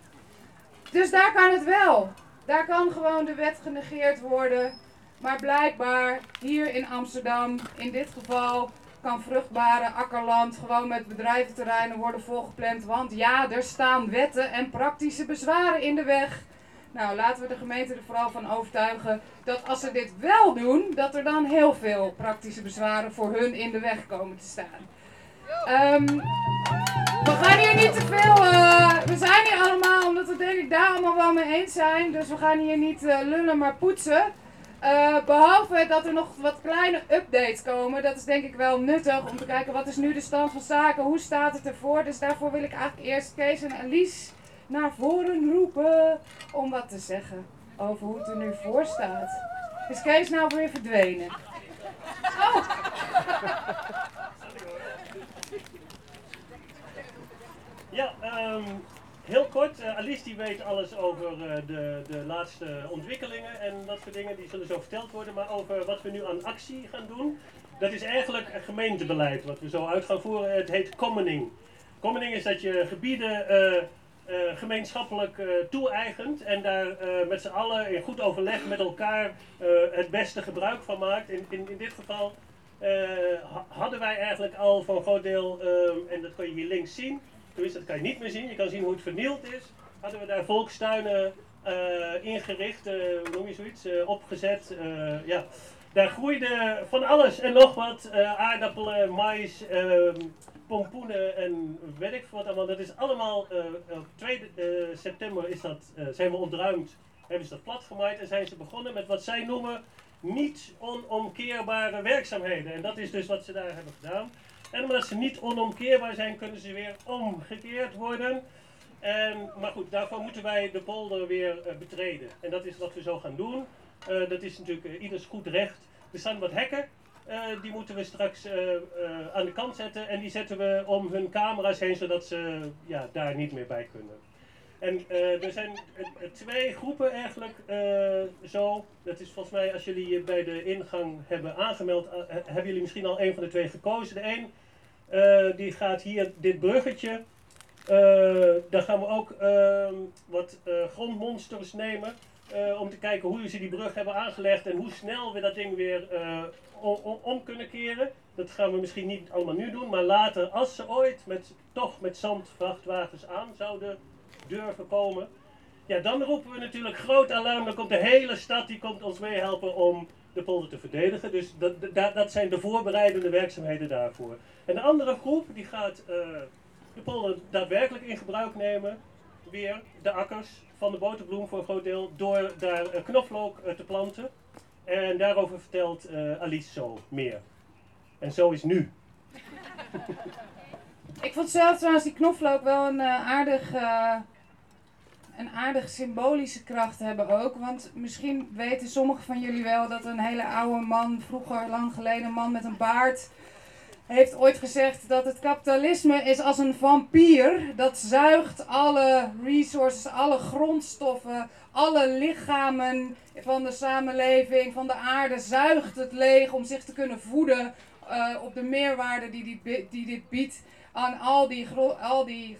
Dus daar kan het wel. Daar kan gewoon de wet genegeerd worden. Maar blijkbaar hier in Amsterdam, in dit geval, kan vruchtbare akkerland gewoon met bedrijventerreinen worden volgepland. Want ja, er staan wetten en praktische bezwaren in de weg. Nou, laten we de gemeente er vooral van overtuigen dat als ze dit wel doen, dat er dan heel veel praktische bezwaren voor hun in de weg komen te staan. Ehm, we gaan hier niet te veel. eh, we zijn hier allemaal omdat we denk ik daar allemaal wel mee eens zijn. Dus we gaan hier niet eh, lullen, maar poetsen. Eh, behalve dat er nog wat kleine updates komen. Dat is denk ik wel nuttig om te kijken wat is nu de stand van zaken. Hoe staat het ervoor? Dus daarvoor wil ik eigenlijk eerst Kees en Alice naar voren roepen. Om wat te zeggen over hoe het er nu voor staat. Is Kees nou weer verdwenen? Oh! [laughs] Ja, ehm, heel kort. eh, Alice die weet alles over eh, de, de laatste ontwikkelingen en dat soort dingen. Die zullen zo verteld worden. Maar over wat we nu aan actie gaan doen. Dat is eigenlijk een gemeentebeleid wat we zo uit gaan voeren. Het heet commoning. Commoning is dat je gebieden eh, eh, gemeenschappelijk eh toe-eigent. En daar eh, met z'n allen in goed overleg met elkaar het beste gebruik van maakt. In, in, in dit geval ha- hadden wij eigenlijk al voor een groot deel, en dat kan je hier links zien, tenminste dat kan je niet meer zien, je kan zien hoe het vernield is, hadden we daar volkstuinen ingericht, noem je zoiets, opgezet. ja. Daar groeide van alles en nog wat, aardappelen, mais, ehm, pompoenen en weet ik wat allemaal. Dat is allemaal, eh, op 2 eh, september is dat, eh, zijn we ontruimd, hebben ze dat plat gemaaid en zijn ze begonnen met wat zij noemen niet onomkeerbare werkzaamheden. En dat is dus wat ze daar hebben gedaan. En omdat ze niet onomkeerbaar zijn, kunnen ze weer omgekeerd worden. En, maar goed, daarvoor moeten wij de polder weer betreden. En dat is wat we zo gaan doen. Dat is natuurlijk ieders goed recht. Er staan wat hekken. Eh, die moeten we straks eh, eh, aan de kant zetten. En die zetten we om hun camera's heen, zodat ze ja, daar niet meer bij kunnen. En er zijn twee groepen eigenlijk zo. Dat is volgens mij, als jullie je bij de ingang hebben aangemeld, hebben jullie misschien al een van de twee gekozen. De een die gaat hier dit bruggetje. Dan gaan we ook ehm, wat grondmonsters nemen. Eh, om te kijken hoe ze die brug hebben aangelegd en hoe snel we dat ding weer eh, om kunnen keren. Dat gaan we misschien niet allemaal nu doen, maar later, als ze ooit met, toch met zandvrachtwagens aan zouden durven komen, ja, dan roepen we natuurlijk groot alarm. Dan komt de hele stad die komt ons meehelpen om de polder te verdedigen. Dus dat, dat, dat zijn de voorbereidende werkzaamheden daarvoor. En de andere groep die gaat eh, de polder daadwerkelijk in gebruik nemen. Weer de akkers van de boterbloem voor een groot deel. Door daar eh, knoflook eh, te planten. En daarover vertelt eh, Alice zo meer. En zo is nu. [laughs] Ik vond zelf trouwens die knoflook wel een aardig, een aardig symbolische kracht hebben ook. Want misschien weten sommigen van jullie wel dat een hele oude man, vroeger lang geleden een man met een baard, heeft ooit gezegd dat het kapitalisme is als een vampier. Dat zuigt alle resources, alle grondstoffen, alle lichamen van de samenleving, van de aarde, zuigt het leeg om zich te kunnen voeden eh, op de meerwaarde die, die, die dit biedt aan al die, al, die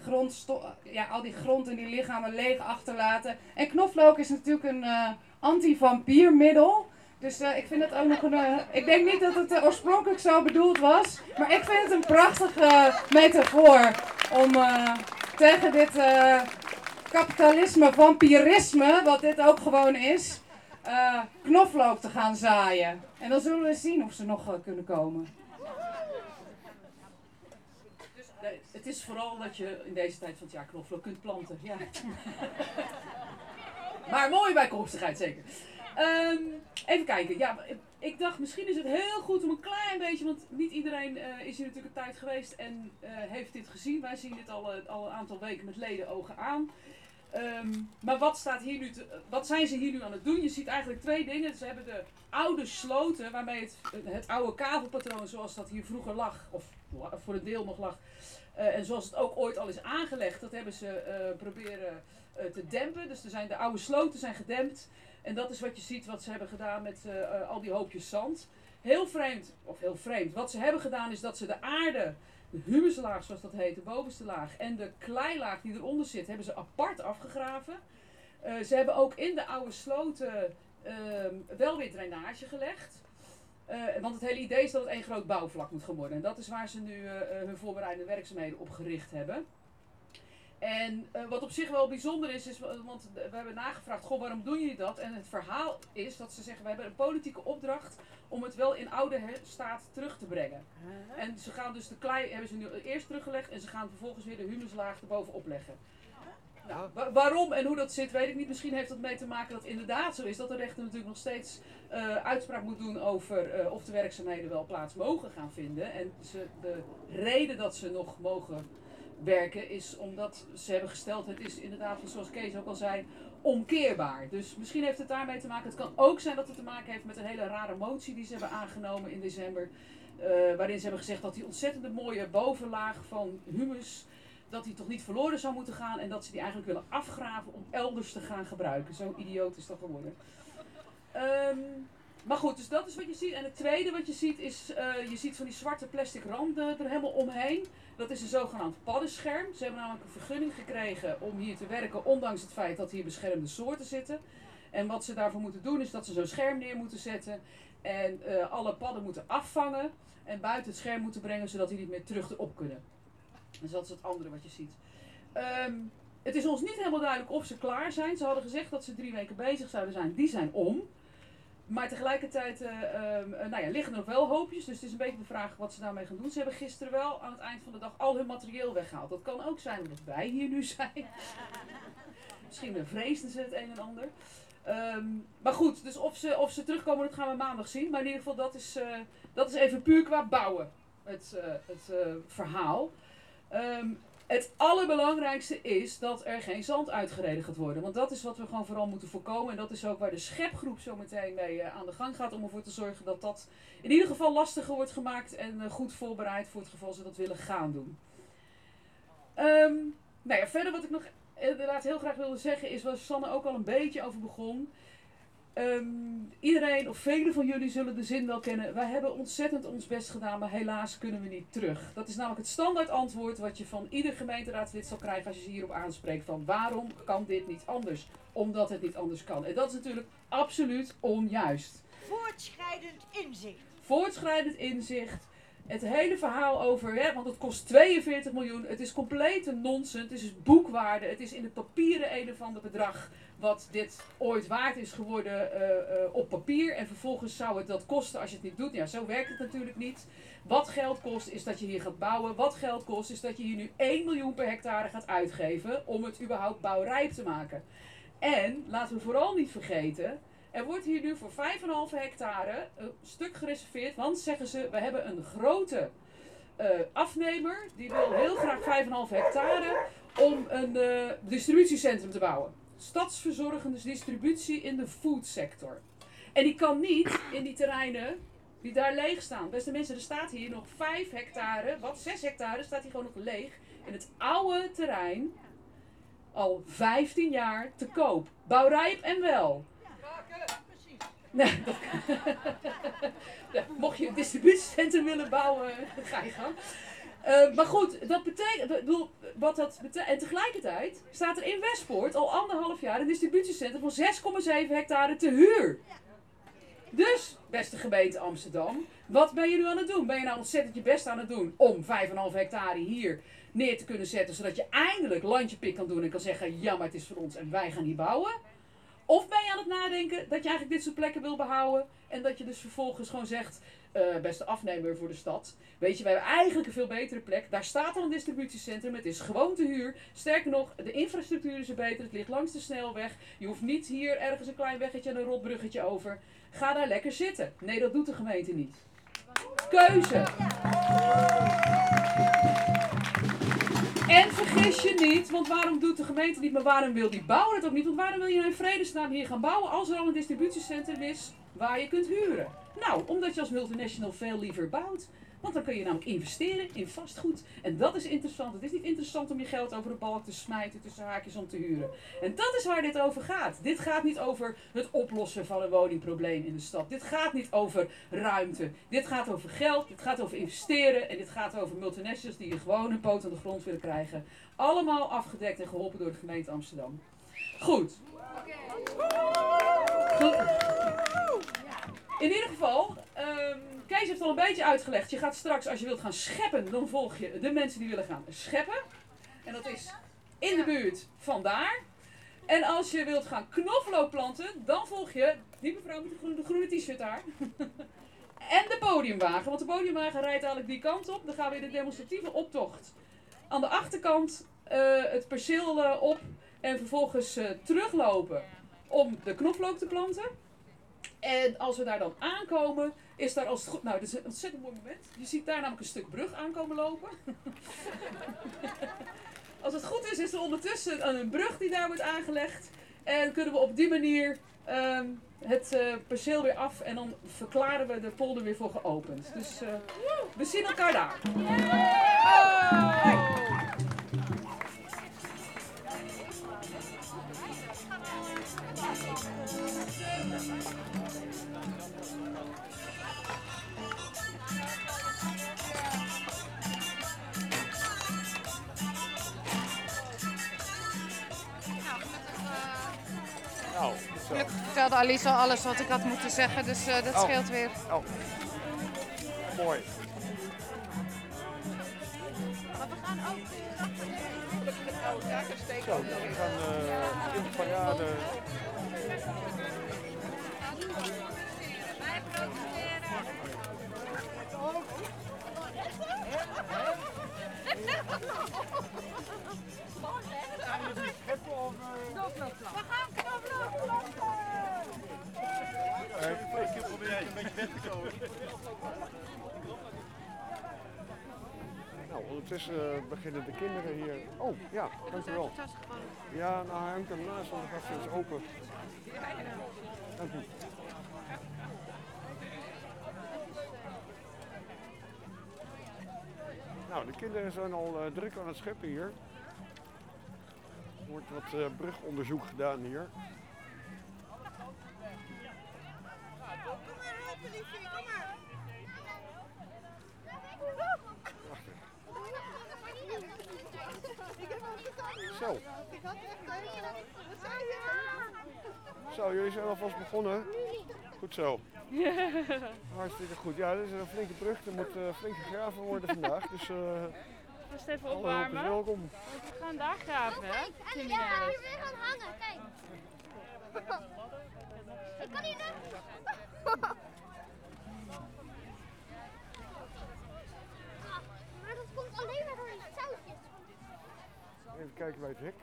ja, al die grond en die lichamen leeg achterlaten. En knoflook is natuurlijk een eh, anti-vampiermiddel. Dus eh, ik vind het ook nog een. eh, ik denk niet dat het eh, oorspronkelijk zo bedoeld was. Maar ik vind het een prachtige metafoor om tegen dit kapitalisme, vampirisme, wat dit ook gewoon is, knoflook te gaan zaaien. En dan zullen we zien of ze nog kunnen komen. Dus, nee, het is vooral dat je in deze tijd van het jaar knoflook kunt planten. Ja. [laughs] maar mooie bijkomstigheid zeker. Ehm, even kijken. Ja, ik dacht misschien is het heel goed om een klein beetje, want niet iedereen eh, is hier natuurlijk een tijd geweest en eh, heeft dit gezien. Wij zien dit al, eh, al een aantal weken met leden ogen aan. Ehm, maar wat, staat hier nu wat zijn ze hier nu aan het doen? Je ziet eigenlijk twee dingen. Ze hebben de oude sloten, waarmee het, het oude kavelpatroon zoals dat hier vroeger lag, of voor een deel nog lag, en zoals het ook ooit al is aangelegd, dat hebben ze proberen te dempen. Dus er zijn, de oude sloten zijn gedempt. En dat is wat je ziet wat ze hebben gedaan met eh, eh, al die hoopjes zand. Heel vreemd, of heel vreemd. Wat ze hebben gedaan is dat ze de aarde, de humuslaag zoals dat heet, de bovenste laag, en de kleilaag die eronder zit, hebben ze apart afgegraven. Eh, ze hebben ook in de oude sloten ehm, wel weer drainage gelegd. Want het hele idee is dat het één groot bouwvlak moet gaan worden. En dat is waar ze nu hun voorbereidende werkzaamheden op gericht hebben. En eh, wat op zich wel bijzonder is, is, wa- want we hebben nagevraagd, goh, waarom doen jullie dat? En het verhaal is dat ze zeggen, we hebben een politieke opdracht om het wel in oude staat terug te brengen. En ze gaan dus de klei, hebben ze nu eerst teruggelegd en ze gaan vervolgens weer de humuslaag erbovenop leggen. Nou, wa- waarom en hoe dat zit, weet ik niet. Misschien heeft dat mee te maken dat het inderdaad zo is dat de rechter natuurlijk nog steeds eh, uitspraak moet doen over eh, of de werkzaamheden wel plaats mogen gaan vinden. En ze, de reden dat ze nog mogen werken is omdat ze hebben gesteld, het is inderdaad, zoals Kees ook al zei, omkeerbaar. Dus misschien heeft het daarmee te maken. Het kan ook zijn dat het te maken heeft met een hele rare motie die ze hebben aangenomen in december. eh, waarin ze hebben gezegd dat die ontzettende mooie bovenlaag van humus, dat die toch niet verloren zou moeten gaan. En dat ze die eigenlijk willen afgraven om elders te gaan gebruiken. Zo idioot is dat geworden. Ehm, maar goed, dus dat is wat je ziet. En het tweede wat je ziet is, eh, je ziet van die zwarte plastic randen er helemaal omheen. Dat is een zogenaamd paddenscherm. Ze hebben namelijk een vergunning gekregen om hier te werken, ondanks het feit dat hier beschermde soorten zitten. En wat ze daarvoor moeten doen is dat ze zo'n scherm neer moeten zetten en eh, alle padden moeten afvangen en buiten het scherm moeten brengen, zodat die niet meer terug erop kunnen. Dus dat is het andere wat je ziet. Ehm, het is ons niet helemaal duidelijk of ze klaar zijn. Ze hadden gezegd dat ze drie weken bezig zouden zijn. Die zijn om. Maar tegelijkertijd eh, ehm, eh, nou ja, liggen er nog wel hoopjes. Dus het is een beetje de vraag wat ze daarmee gaan doen. Ze hebben gisteren wel aan het eind van de dag al hun materieel weggehaald. Dat kan ook zijn omdat wij hier nu zijn. [laughs] Misschien eh, vreesden ze het een en ander. Ehm, maar goed, dus of ze, of ze terugkomen, dat gaan we maandag zien. Maar in ieder geval, dat is, dat is even puur qua bouwen. Het, het verhaal. Ehm, het allerbelangrijkste is dat er geen zand uitgereden gaat worden. Want dat is wat we gewoon vooral moeten voorkomen. En dat is ook waar de schepgroep zo meteen mee eh, aan de gang gaat. Om ervoor te zorgen dat dat in ieder geval lastiger wordt gemaakt. En eh, goed voorbereid voor het geval ze dat willen gaan doen. Ehm, nou ja, verder wat ik nog inderdaad heel graag wilde zeggen is waar Sanne ook al een beetje over begon. Ehm, iedereen of velen van jullie zullen de zin wel kennen. Wij hebben ontzettend ons best gedaan, maar helaas kunnen we niet terug. Dat is namelijk het standaard antwoord wat je van ieder gemeenteraadslid zal krijgen als je ze hierop aanspreekt. Van waarom kan dit niet anders? Omdat het niet anders kan. En dat is natuurlijk absoluut onjuist. Voortschrijdend inzicht. Voortschrijdend inzicht. Het hele verhaal over, hè, want het kost 42 miljoen. Het is complete nonsens. Het is boekwaarde. Het is in het papieren een of ander bedrag wat dit ooit waard is geworden eh, eh, op papier. En vervolgens zou het dat kosten als je het niet doet. Ja, zo werkt het natuurlijk niet. Wat geld kost is dat je hier gaat bouwen. Wat geld kost is dat je hier nu 1 miljoen per hectare gaat uitgeven om het überhaupt bouwrijp te maken. En laten we vooral niet vergeten, er wordt hier nu voor 5,5 hectare een stuk gereserveerd. Want zeggen ze, we hebben een grote eh, afnemer. Die wil heel graag 5,5 hectare om een eh, distributiecentrum te bouwen. Stadsverzorgende distributie in de foodsector. En die kan niet in die terreinen die daar leeg staan. Beste mensen, er staat hier nog 5 hectare, wat 6 hectare staat hier gewoon nog leeg. In het oude terrein al 15 jaar te koop. Bouwrijp en wel. Nee, [laughs] Ja, mocht je een distributiecentrum willen bouwen, [laughs] ga je gang. Eh, maar goed, dat betekent, wat dat betekent. En tegelijkertijd staat er in Westpoort al anderhalf jaar een distributiecentrum van 6,7 hectare te huur. Dus, beste gemeente Amsterdam, wat ben je nu aan het doen? Ben je nou ontzettend je best aan het doen om 5,5 hectare hier neer te kunnen zetten, zodat je eindelijk landje pik kan doen en kan zeggen, ja, maar het is voor ons en wij gaan die bouwen? Of ben je aan het nadenken dat je eigenlijk dit soort plekken wil behouden en dat je dus vervolgens gewoon zegt, eh, beste afnemer voor de stad, weet je, wij hebben eigenlijk een veel betere plek. Daar staat al een distributiecentrum, het is gewoon te huur. Sterker nog, de infrastructuur is er beter, het ligt langs de snelweg. Je hoeft niet hier ergens een klein weggetje en een rotbruggetje over. Ga daar lekker zitten. Nee, dat doet de gemeente niet. Keuze. En vergis je niet, want waarom doet de gemeente niet, maar waarom wil die bouwer het ook niet? Want waarom wil je nou in vredesnaam hier gaan bouwen als er al een distributiecentrum is waar je kunt huren? Nou, omdat je als multinational veel liever bouwt. Want dan kun je namelijk investeren in vastgoed. En dat is interessant. Het is niet interessant om je geld over de balk te smijten tussen haakjes om te huren. En dat is waar dit over gaat. Dit gaat niet over het oplossen van een woningprobleem in de stad. Dit gaat niet over ruimte. Dit gaat over geld. Dit gaat over investeren. En dit gaat over multinationals die gewoon een poot aan de grond willen krijgen. Allemaal afgedekt en geholpen door de gemeente Amsterdam. Goed. Goed. In ieder geval, ehm, Kees heeft al een beetje uitgelegd. Je gaat straks, als je wilt gaan scheppen, dan volg je de mensen die willen gaan scheppen. En dat is in de buurt vandaar. En als je wilt gaan knoflook planten, dan volg je die mevrouw met de groene, t-shirt daar. [laughs] en de podiumwagen, want de podiumwagen rijdt eigenlijk die kant op. Dan gaan we in de demonstratieve optocht aan de achterkant eh, het perceel eh, op. En vervolgens eh, teruglopen om de knoflook te planten. En als we daar dan aankomen, is daar als het goed... Nou, dit is een ontzettend mooi moment. Je ziet daar namelijk een stuk brug aankomen lopen. [laughs] als het goed is, is er ondertussen een brug die daar wordt aangelegd. En kunnen we op die manier ehm, het eh, perceel weer af. En dan verklaren we de polder weer voor geopend. Dus eh, we zien elkaar daar. Gelukkig vertelde Alice al alles wat ik had moeten zeggen, dus eh, dat Oh. scheelt weer. Oh. Mooi. Maar we gaan ook Zo, we gaan eh, in de parade. Ondertussen eh, beginnen de kinderen hier. Oh, ja, dankjewel. Ja, nou hij hangt ernaast, want de gast is open. Dank u. Nou, de kinderen zijn al eh, druk aan het scheppen hier. Er wordt wat eh, brugonderzoek gedaan hier. Zo. Zo, jullie zijn alvast begonnen. Goed zo. [laughs] Hartstikke goed. Ja, dit is een flinke brug. Er moet eh, flink gegraven worden vandaag. Dus eh Eerst even opwarmen. welkom. Want we gaan daar graven, hè? Ja, Criminelen. hier weer gaan hangen, kijk. [laughs] Ik kan hier net. [laughs] Maar dat komt alleen maar door die touwtjes. Even kijken bij het hek.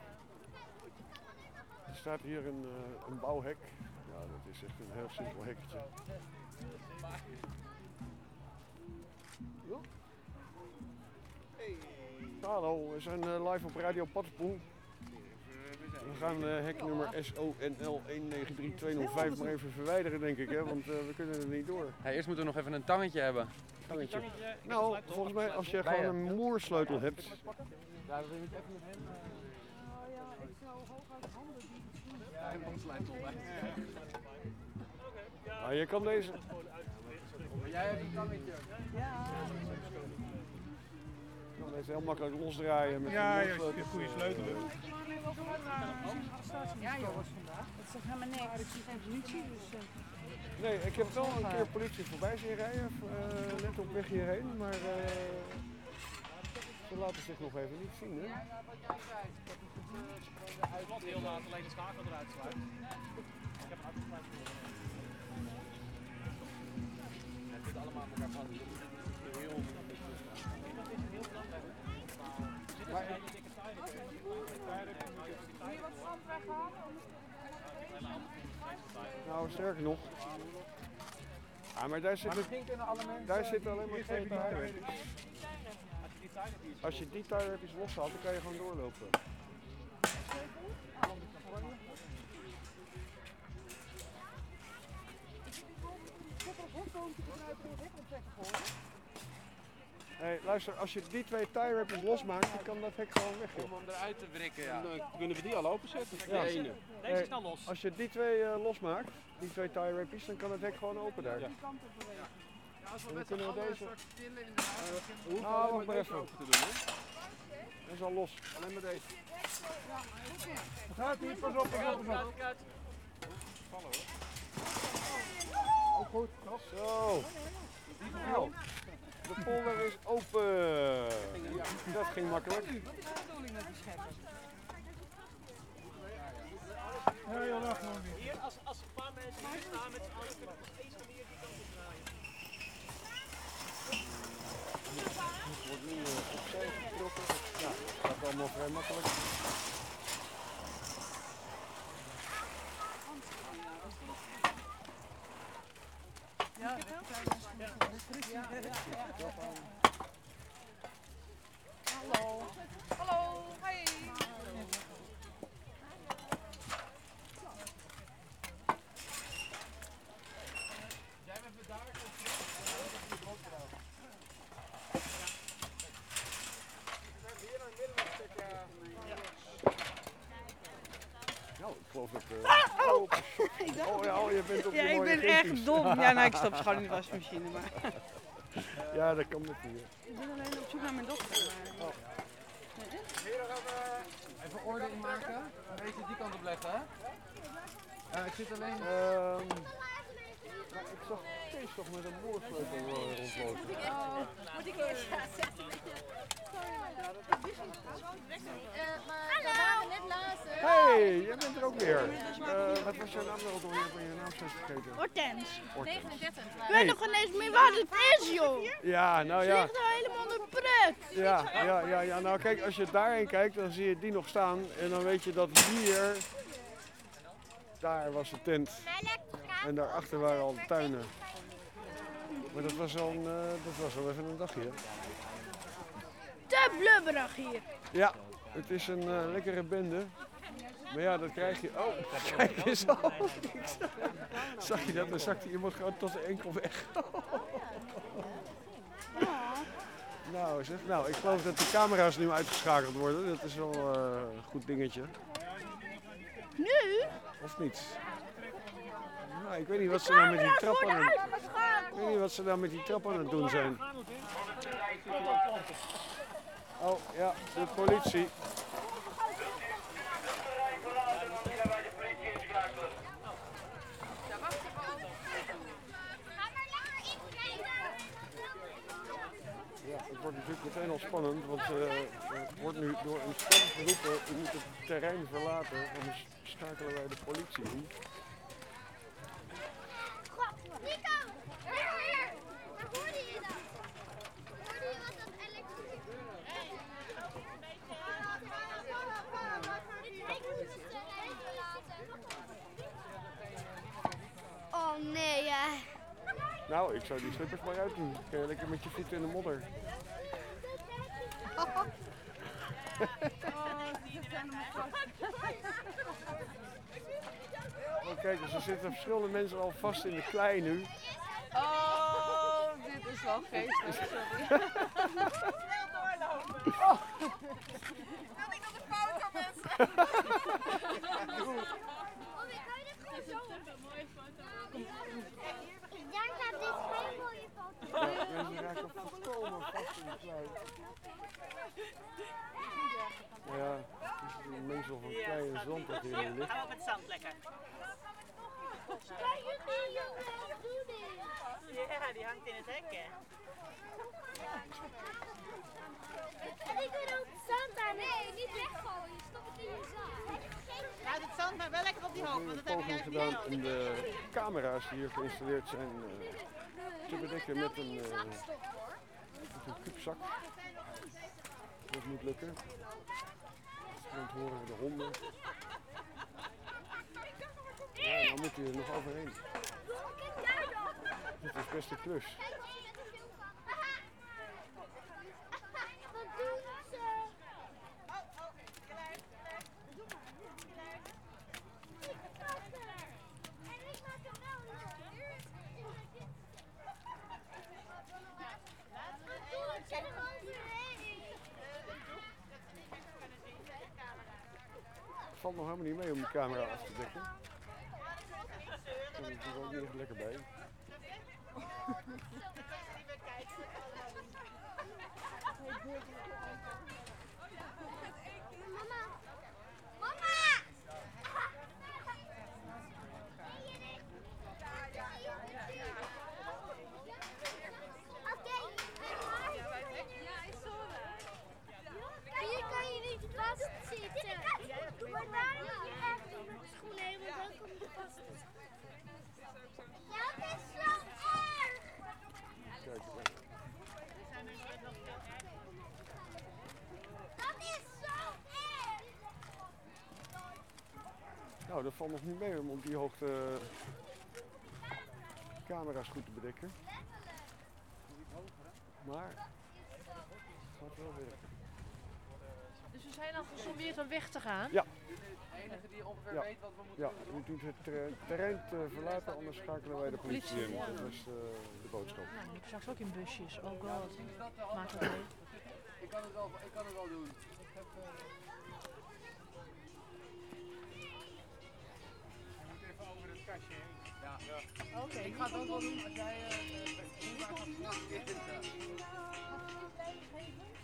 Er staat hier een, eh, een bouwhek. Ja, dat is echt een heel simpel hekketje. Ja. Hallo, we zijn eh, live op Radio Paddenpoel. We gaan eh, hek nummer SONL 193205 maar even verwijderen, denk ik, hè, want we kunnen er niet door. Ja, eerst moeten we nog even een tangetje hebben. Tangetje. Nou, volgens mij als je gewoon een moersleutel hebt, Ja, dat wil ik even met hem. Ja, ik moet sleutel bij. nou, je kan deze. Maar jij hebt een tangetje. Je kan deze heel makkelijk losdraaien met Ja, een ja, goede sleutel hebt. Ja, jongens, vandaag. Dat zegt helemaal niks. Ik geen politie, dus... eh, Nee, ik heb wel een keer politie voorbij zien rijden, eh, net op weg hierheen, maar eh, ze laten zich nog even niet zien. Hè? Hij valt heel laat, alleen de schakel eruit sluit. Ik heb het uitgesluit. Het zit allemaal aan elkaar vast. het is heel Dat is heel belangrijk. Maar Wil je wat zand weghalen? Nou, sterker nog. Ah, maar daar zitten, daar zitten alleen maar twee tire Als je die tire loshaalt, dan kan je gewoon doorlopen. Hey, luister, als je die twee tire wrappings losmaakt, dan kan dat hek gewoon weg. joh. Om hem eruit te wrikken, ja. Dan kunnen we die al openzetten. Ja. Die ene. Hey, Deze is dan los. Als je die twee eh, losmaakt, die twee tire wrappings, dan kan het hek gewoon open daar. Ja. Als we met z'n kunnen we allen deze- straks chillen in de huis. Nou, wacht maar even. open te doen? Dat is al los. Alleen maar deze. Gaat hier, pas op, pas op, pas op. Vallen hoor. Ook goed. Zo. Nou, de polder is open. Dat ging makkelijk. Wat is de bedoeling met die scheppen? Ja, joh, niet. Hier, als, als een paar mensen hier staan met z'n allen, kunnen we nog eens van hier die kant op draaien. Het wordt nu eh, opzij getrokken. Ja, dat gaat allemaal vrij makkelijk. Ja, Hallo. Hallo. Hey. Ik geloof dat... Ah, eh, oh. oh, [laughs] oh, ja, oh, je bent op Ja, je ik ben echt dom. Ja, nou, ik stap [laughs] gewoon in de wasmachine. Maar... [laughs] Ja, dat kan met hier. Ik ben alleen op zoek naar mijn dochter. maar- Even orde in maken. Een beetje die kant op leggen, hè? Ja, ik zit alleen... Ehm, maar ik zag Kees toch met een boorsleutel eh, rondlopen. Moet ik eerst gaan zetten net lazen. Hey, jij bent er ook weer. Eh, wat was jouw naam nog alweer? Ik ben je naam zo vergeten. Hortens. Hortens. 39. Ik weet nog ineens meer wat het is, joh. Ja, nou ja. nou helemaal onder prut. Ja, ja, ja, ja, nou kijk, als je daarheen kijkt, dan zie je die nog staan. En dan weet je dat hier, daar was de tent. En daarachter waren al de tuinen. Maar dat was al, een, eh, dat was al even een dagje. hè. Te blubberig hier. Ja, het is een eh, lekkere bende. Maar ja, dat krijg je. Oh, kijk eens [laughs] al. Zag je dat? Dan zakte iemand gewoon tot de enkel weg. [laughs] Nou, zeg, nou, ik geloof dat de camera's nu uitgeschakeld worden. Dat is wel eh, een goed dingetje. Nu? Of niet? Nou, ik weet niet wat ze nou met die trap aan het, ik weet niet wat ze nou met die trap aan het doen zijn. Oh ja, de politie. Het wordt natuurlijk meteen al spannend, want eh, er wordt nu door een stem geroepen, u moet het terrein verlaten, schakelen wij de politie in. Nico! Nico, hier! Waar hoorde je dat? Hoorde je wat dat elektrisch... Oh nee, ja. Nou, ik zou die slippers maar uit doen. Kun je lekker met je voeten in de modder. Oh, [laughs] kijk, dus er zitten verschillende mensen al vast in de klei nu. Oh, dit is wel geestig. Sorry. Snel doorlopen. Oh. Wil ik op de foto, mensen? Daar staat dit geen mooie foto. Ja, mensen raken volkomen vast in de klei. Nou ja, het is een mengsel van klei en zand dat hierin ligt. met zand lekker. Kijk, jullie jongen. Ja, die hangt in het hek, hè. En ik wil ook zand aan. Nee, niet weggooien. Stop het in je zak. Ja, het zand maar wel lekker op die hoofd, want dat heb poging juist gedaan niet om de camera's die hier geïnstalleerd zijn eh, te bedekken met een, eh, met een kubzak. Dat moet lukken. Want horen we de honden. Ja, dan moet hij er nog overheen. Dit is best een klus. Het valt nog helemaal niet mee om die camera af te dekken. Er is er ook niet lekker bij. Mama! Mama! Oké, Hier kan je niet vastzitten. Maar daar moet je echt de schoenen heen, want dan kom je vast te zitten. Ja, dat is zo erg. Kijk, Dat is zo erg. Nou, dat valt nog niet mee om op die hoogte camera's goed te bedekken. Maar het gaat wel werken. Dus we zijn al gesommeerd om weg te gaan? Ja. De enige die ongeveer Ja. weet wat we moeten Ja, doen. u doet het terrein- terrein te verlaten, anders schakelen wij de politie in. ja. Dat is eh, de boodschap. Nou, ik straks ook in busjes. Oh god. Maakt het mee. Ik kan het wel, ik kan het wel doen. Ik heb, eh, even over het kastje heen. Ja. Oké, Ik ga het ook wel doen als jij zien waar het vanaf is.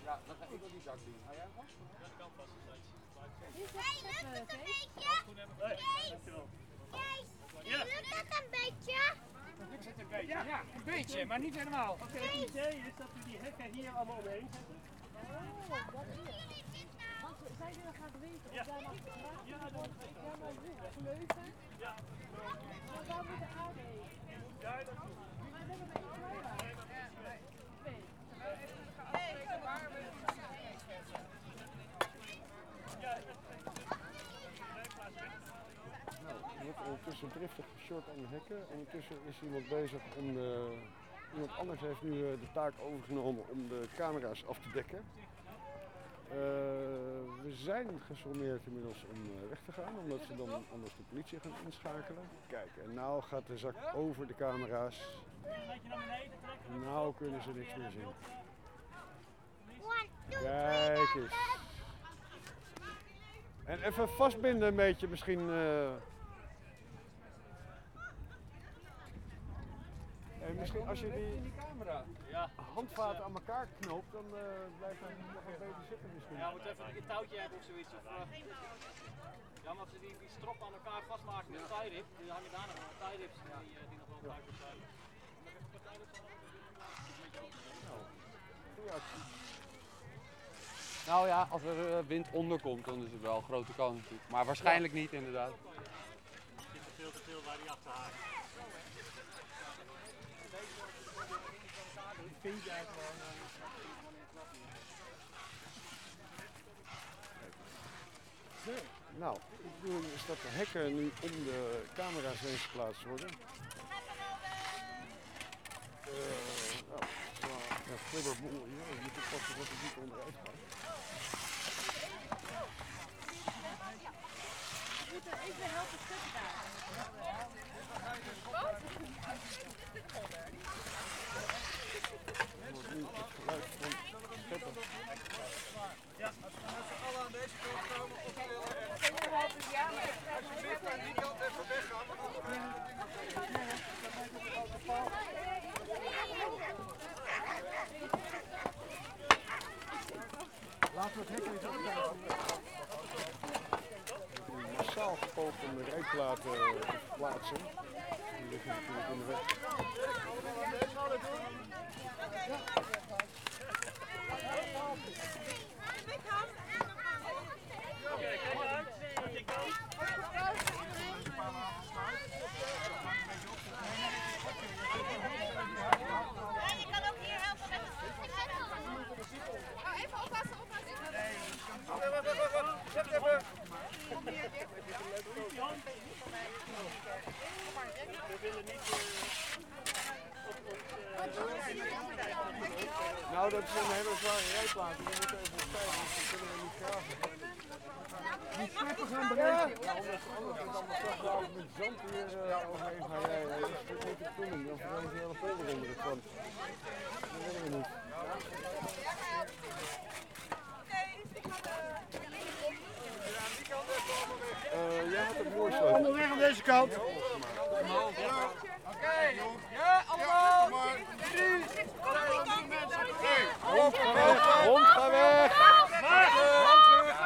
Ja, dan ga ik wel die zak doen. Ga jij vast? Dat kan vast. Hey, lukt het een beetje? Kees! Kees! Ja. Lukt het een beetje? Ik zit een beetje. Ja, een beetje, maar niet helemaal. Oké, het idee is dat we die hekken hier allemaal omheen zetten. Wat doen jullie dit nou? Want zij willen graag weten Ja. of jij mag vragen Ja, helemaal goed. Kleuven. Ja. Ondertussen driftig short aan de hekken. Ondertussen is iemand bezig om de... Iemand anders heeft nu eh, de taak overgenomen om de camera's af te dekken. Eh, we zijn gesommeerd inmiddels om eh, weg te gaan, omdat ze dan anders de politie gaan inschakelen. Kijk, en nou gaat de zak over de camera's. Nou kunnen ze niks meer zien. Kijk eens. En even vastbinden een beetje misschien. eh. En misschien als je die die camera. Ja. handvaten aan elkaar knoopt, dan eh, blijft hij nog een beetje zitten misschien. Ja, we moeten even een touwtje hebben of zoiets. Of, eh, ja, maar als ze die, die strop aan elkaar vastmaken met een tie-rip, die hangen daar nog wel tie-rips die, eh, die nog wel gebruikelijk zijn. Actie. Nou ja, als er wind onder komt, dan is het wel een grote kans natuurlijk. Maar waarschijnlijk niet inderdaad. Er zit er veel te veel bij die achterhaken. Vind jij gewoon. Nou, de bedoeling is dat de hekken nu om de camera's heen geplaatst worden. Eh, nou, ja, glibberbol hier. Je moet oppassen dat het niet onderuit gaat. We moeten even helpen stukken daar. Er als we met aan deze kant komen, en aan die kant even weggaan. Laten we het. Massaal om de te verplaatsen. Die liggen in de weg. Can they come? Nou, dat is een hele zware rijplaat. Die moeten even opzij, want die kunnen we niet graven. Die scheppen gaan breken. Ja, omdat anders met allemaal vrachtwagens met zand hier uh, overheen gaan rijden. Dat is niet de bedoeling. Dan ze de hele polder onder het zand. Dat willen we niet. Uh, jij had het mooiste. Onderweg aan deze kant. Ja. Hond, ga weg.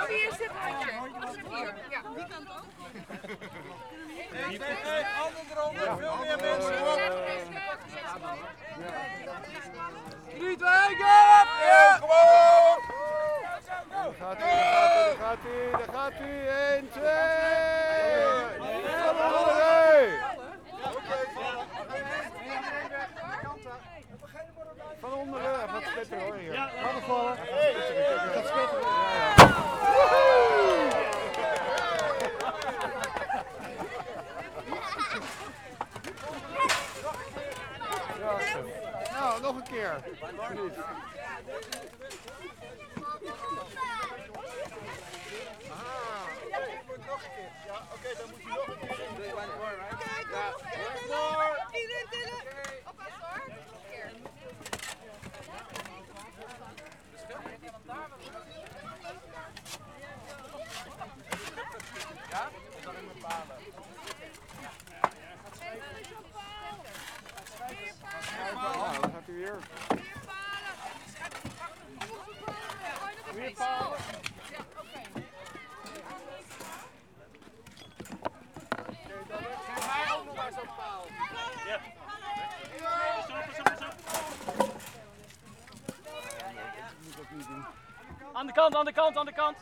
Is dit handje? Hier. Ja, die kant ook. Hey, handen eronder. Veel meer mensen. Drie, twee, go! Gewoon! Daar gaat hij, daar gaat hij, daar gaat hij. 1, 2. Van onderen. Van onderen. Hij gaat spetteren hoor. hier. Ja, hem vallen. Gaat. Ja, ja. Ja, zo. Nou, nog een keer. Ja, oké, dan moet je nog een keer. Ja. Tillen, tillen. Oppas hoor. Ja? Ik zal hem bepalen. Nou, dan gaat hij weer. Weer palen. Geef mij ook nog maar zo'n paal. Ja. Moet dat niet doen. Aan de kant, aan de kant, aan de kant.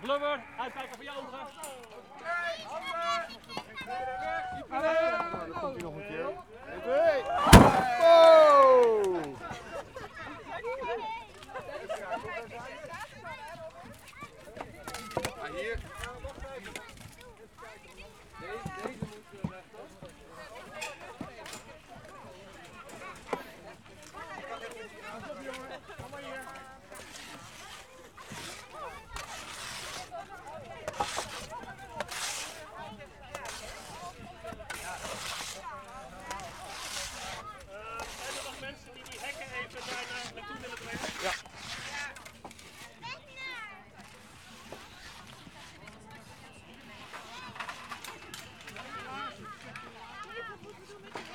Blubber, uitkijken voor je ogen. Nou, dan komt hij nog een keer. 1, 2. Oh! Ah, hier. Deze moet weg, toch? Zijn er nog mensen die die hekken even daar naar- naartoe willen brengen? Ja.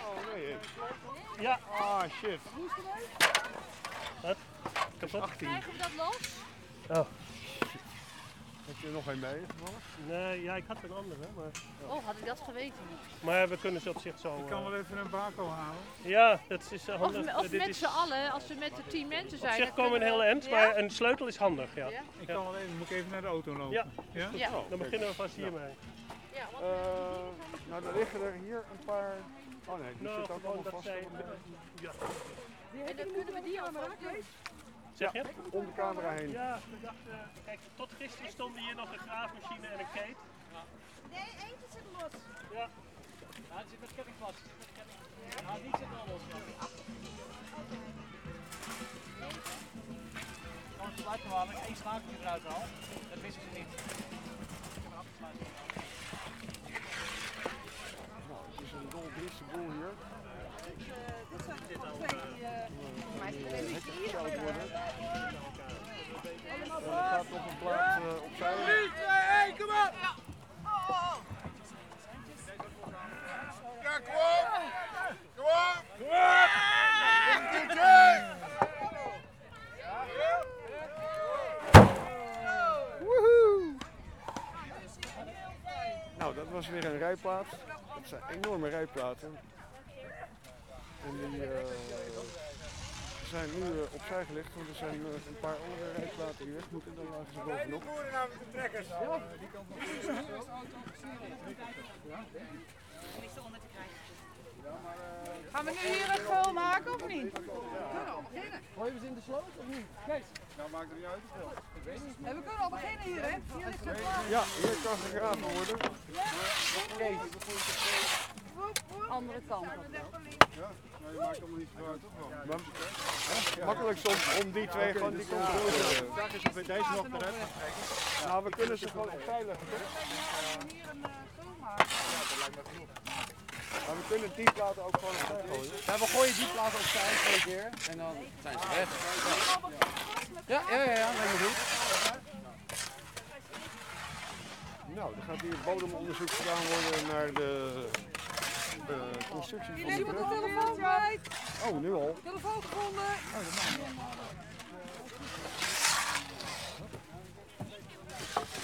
Oh nee. Ja. Wat? Kapot? 18. Krijgen we dat los? Oh. Heb je er nog een mee? Nee, ja, ik had een andere, maar... Oh, had ik dat geweten. Maar we kunnen ze op zich zo... Ik kan eh, wel even een bako halen. Ja, dat is eh, Of, handig. of Dit met is- z'n allen, als we met de tien mensen zijn. Op zich dan komen we een hele end, Ja? maar een sleutel is handig, ja. Ja? Ik kan wel even, moet ik even naar de auto lopen? Ja, Ja? Dan beginnen we vast hiermee. Ja, want Eh, nou, er liggen er hier een paar. Oh nee, die Nou, zitten ook gewoon allemaal vast. zij... Ja. En dan kunnen we die al Zeg je? Om de camera heen. Ja, we dachten, kijk, tot gisteren stonden hier nog een graafmachine en een keet. Nee, eentje zit los. Ja. Ja, het zit met ketting vast. Ja, die zit al los. Ja. Gewoon sluiten halen, één schakeltje eruit al. Dat wisten ze niet. Ik heb een afgesluit. Nou, het is drieste boel hier. Dit zijn de twee die... Gesteld worden. En er gaat nog een plaats eh, opzij. 3, 2, 1, kom op! Ja, op! Kom op! Kom op! Een keertje! Woehoe! Nou, dat was weer een rijplaat. Dat zijn enorme rijplaten. En die eh, zijn nu eh, opzij gelegd, want er zijn eh, een paar andere rijplaten die weg moeten. Dan lagen ze bovenop. de trekkers. Gaan we nu hier het vuil maken of niet? We ze in de sloot of niet? Kees? Nou, maakt het niet uit. Ik weet niet. We kunnen al beginnen hier, hè? Hier ligt het klaar. Ja, hier kan gegraven worden. Kees. Andere kant. Ja, nou, je maakt allemaal niet zo uit, toch wel? Maar makkelijkst om, die twee gewoon dus die ja, controle te eh, hebben. vraag is of we deze nog eruit. Nou, we kunnen ze gewoon opzij leggen, toch? Maar we kunnen die platen ook gewoon opzij gooien. Ja, we gooien die platen opzij twee keer en dan zijn ze weg. Ja, ja, ja, ja me goed. Nou, er gaat hier bodemonderzoek gedaan worden naar de, de constructie van de Iemand de brug. telefoon kwijt. Oh, nu al. Telefoon gevonden.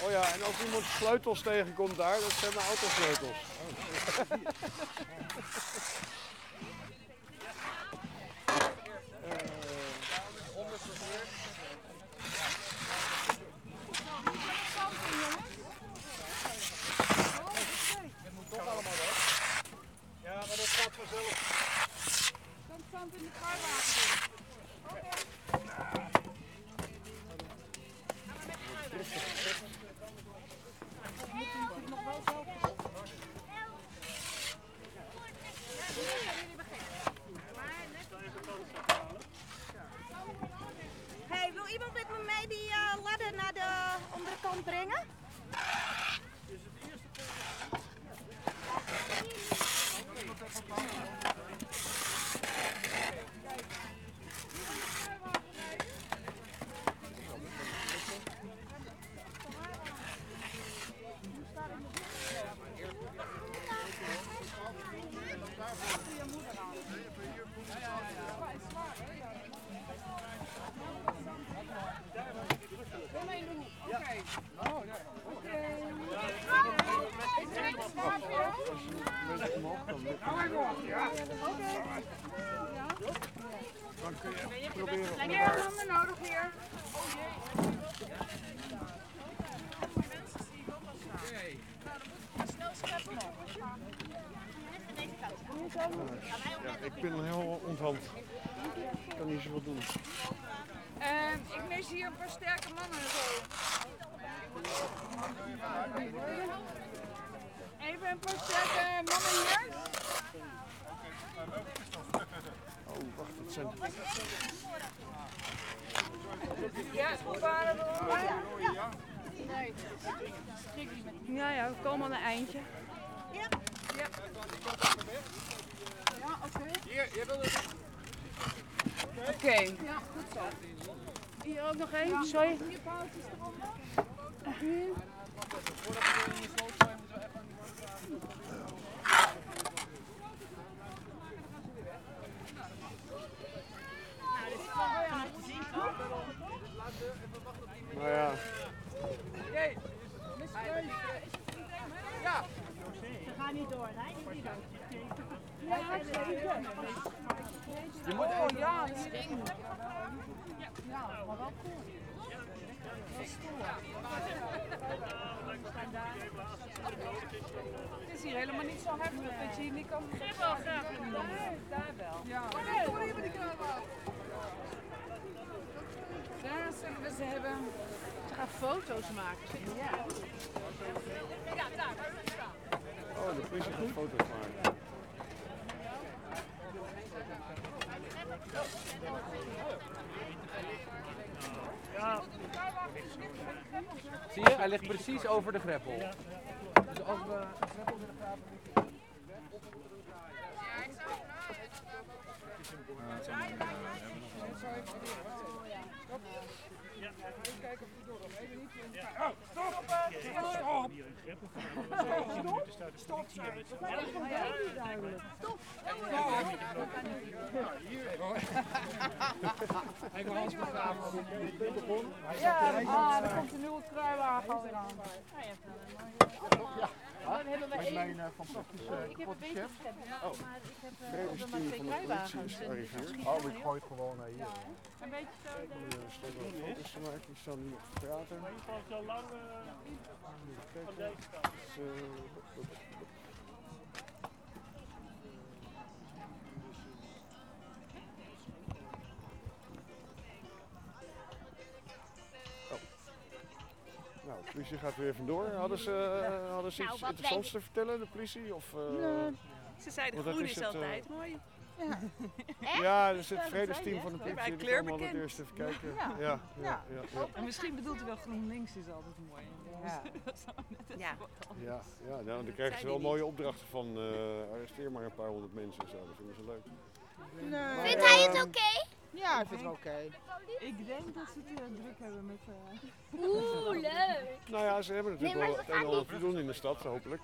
Oh ja, en als iemand sleutels tegenkomt daar, dat zijn de autosleutels. Oh. Het moet toch allemaal weg. Ja, maar dat gaat vanzelf. Kan zand in de kruiwagen andere sorry. Over de greppel. Dus als we de greppel willen graven, Even kijken of door Even niet. Oh, stop! Stop! Een Stop! Een Stop! Stop! Hij wil alles begraven. Ik Ja, ah, er komt een nieuwe kruiwagen aan. Ja. Dan hebben we Met één. mijn uh, fantastische Ik heb een beetje geschept, Oh. maar ik heb eh, nog maar stuur twee kruiwagens. Oh, ik gooi het gewoon naar hier. Een beetje zo. Staan wel foto's staan nu nog te praten. Maar je valt zo lang eh, van deze kant. Nou, de politie gaat weer vandoor. Hadden ze, eh, hadden ze Nou, iets interessants te vertellen, de politie? Of, eh, Nee. Ze zeiden groen is is het, eh, altijd mooi. Ja, [laughs] er zit het vredesteam van de Bij politie. Die kleur altijd bekend. eerst even kijken. Ja. Ja, ja, ja. ja, En misschien bedoelt u wel GroenLinks is altijd mooi. Ja. Ja. [laughs] Ja, ja nou, dan krijgen ze wel mooie opdrachten van eh, arresteer maar een paar honderd mensen en zo. Dat vinden ze leuk. Nee. Vindt hij het oké? Ja, ik vind het oké. Ik denk dat ze het heel druk hebben met... eh, Oeh, leuk. Nou ja, ze hebben natuurlijk Nee, maar wel het een en ander te doen in de stad, hopelijk.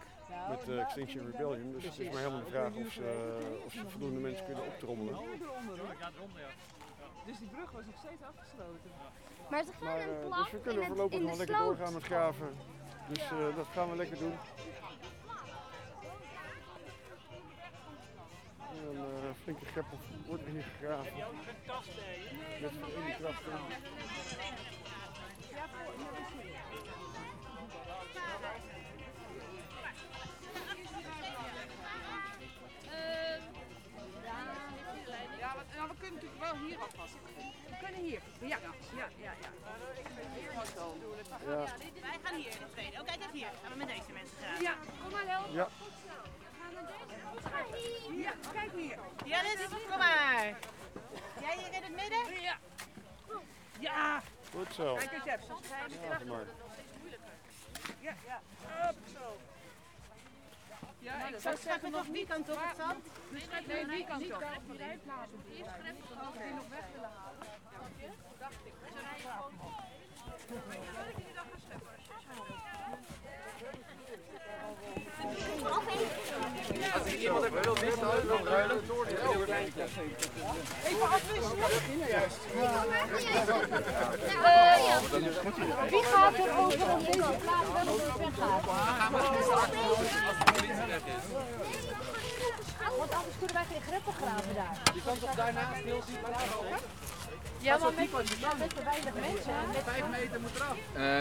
Met eh, Extinction Rebellion. Dus het is maar helemaal de vraag of ze, of ze voldoende mensen kunnen optrommelen. eronder hoor. Dus die brug was nog steeds afgesloten. Maar ze gaan Maar, een eh, plan dus we kunnen in, het, voorlopig in nog de lekker sloot. doorgaan met graven. Dus eh, dat gaan we lekker doen. Een eh, flinke greppel wordt er hier gegraven. Met verenigkrachten. Ja, wat- nou, we kunnen natuurlijk wel hier alvast. We kunnen hier. Ja, ja, ja, ja. Hier was zo. Ja. Wij gaan hier, de tweede. Oh, kijk even hier. Gaan we met deze mensen graag. Ja, kom maar helpen. Ja. Ja, kijk hier. Ja, dit is kom maar. Jij hier in het midden? Ja. Ja. Goed zo. Kijk eens even. Ja, maar. Ja, ja. Hup, zo. Ja, ik zou is zeggen nog die niet kant op het zand. Nee, die kant op. Die rijplaats op eerst greppig die nog weg willen halen. Dacht ik. Afwisselen. Wie gaat er over op deze plaats op de gaat? Want anders kunnen wij geen greppel graven daar. Je kan toch daarnaast ziet Ja, maar met, te weinig mensen. Vijf meter moet eraf.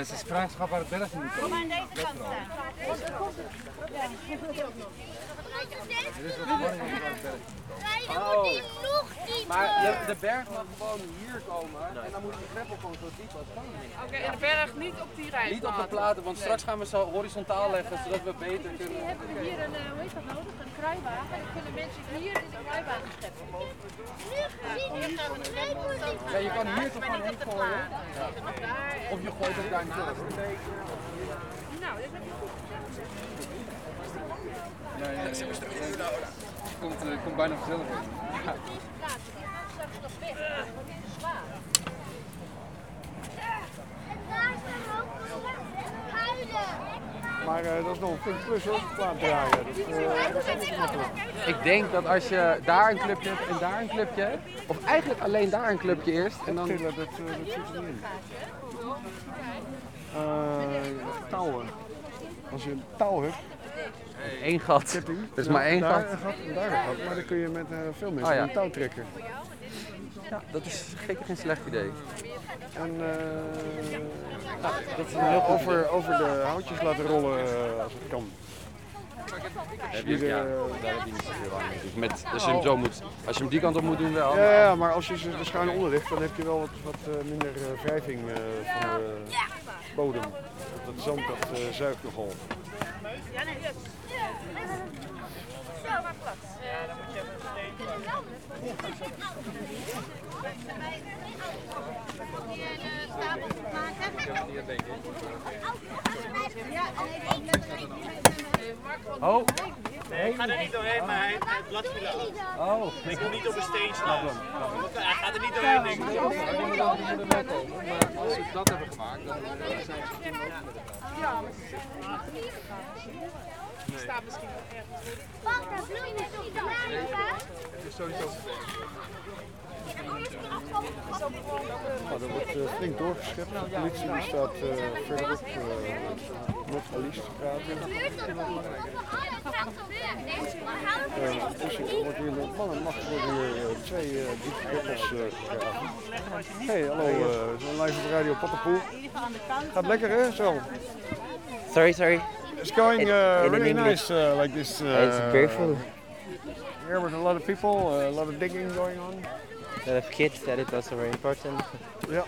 Ze is vraagschap waar het berg moet Kom aan deze kant staan. Verwarring Rijden moet die nog. Maar de, de berg mag gewoon hier komen en dan moet die greppel gewoon zo diep als kan. Oké, en de berg niet op die rijplaat. Niet op de platen, want straks gaan we zo horizontaal leggen zodat we beter Misschien kunnen. hebben we hier een, eh, hoe heet dat nodig? Een kruiwagen. En dan kunnen mensen hier in de kruiwagen scheppen. Nu gezien, hier gaan we de Ja, je kan hier toch gewoon heen gooien. Of je gooit het daarnaast. Nou, dat heb je goed Ja, ja, ja. Komt, komt bijna vanzelf. Ja. Dat nog huilen. Maar eh, dat is nog een punt plus hoor, plaat draaien. Dat, eh, dat is. Ik denk dat als je daar een clubje hebt en daar een clubje hebt, of eigenlijk alleen daar een clubje eerst en dan. Tillen, dat, eh, dat zit er niet in. Touwen. Als je een touw hebt, Eén gat. Er is maar één daar gat. een gat en daar een gat. Maar dan kun je met eh, veel mensen Oh ja. een touw trekken. Ja, dat is zeker geen slecht idee. En eh, dat is een heel goed over, over de houtjes laten rollen eh, als het kan. Heb je, ja, daar heb je niet zoveel aan. denk ik. Met, als, je hem zo moet, als je hem die kant op moet doen wel. Ja, ja, maar als je ze er schuin onder ligt, dan heb je wel wat, wat eh, minder eh, wrijving eh, van de bodem. Dat zand dat eh, zuigt nogal. Ja, nee, dus. Zo, maar plat. Ja, dan moet je even een Oh. Nee, ik ga er niet doorheen, maar hij, hij blad viel af. Oh. Ik wil niet op een steen slaan. Hij gaat er niet doorheen, denk ik. Maar als we dat hebben gemaakt, dan zijn ze. Ja, maar ze nee. staat misschien wel ergens. Pak, daar bloeien met die bananen. Het is sowieso Nou, er wordt eh, flink doorgeschept. De politie die staat eh, verderop eh, met Alice te praten. Eh, Ondertussen wordt hier met man en macht worden hier eh, twee uh, eh, gegraven. Hey, hallo, eh, we zijn live op Radio Pattenpoel. Gaat lekker hè, zo? Sorry, sorry. It's going In- uh, really nice uh, like this. Uh, It's beautiful. Here with a lot of people, uh, a lot of digging going on. Lot of kids that it was very important. Yeah.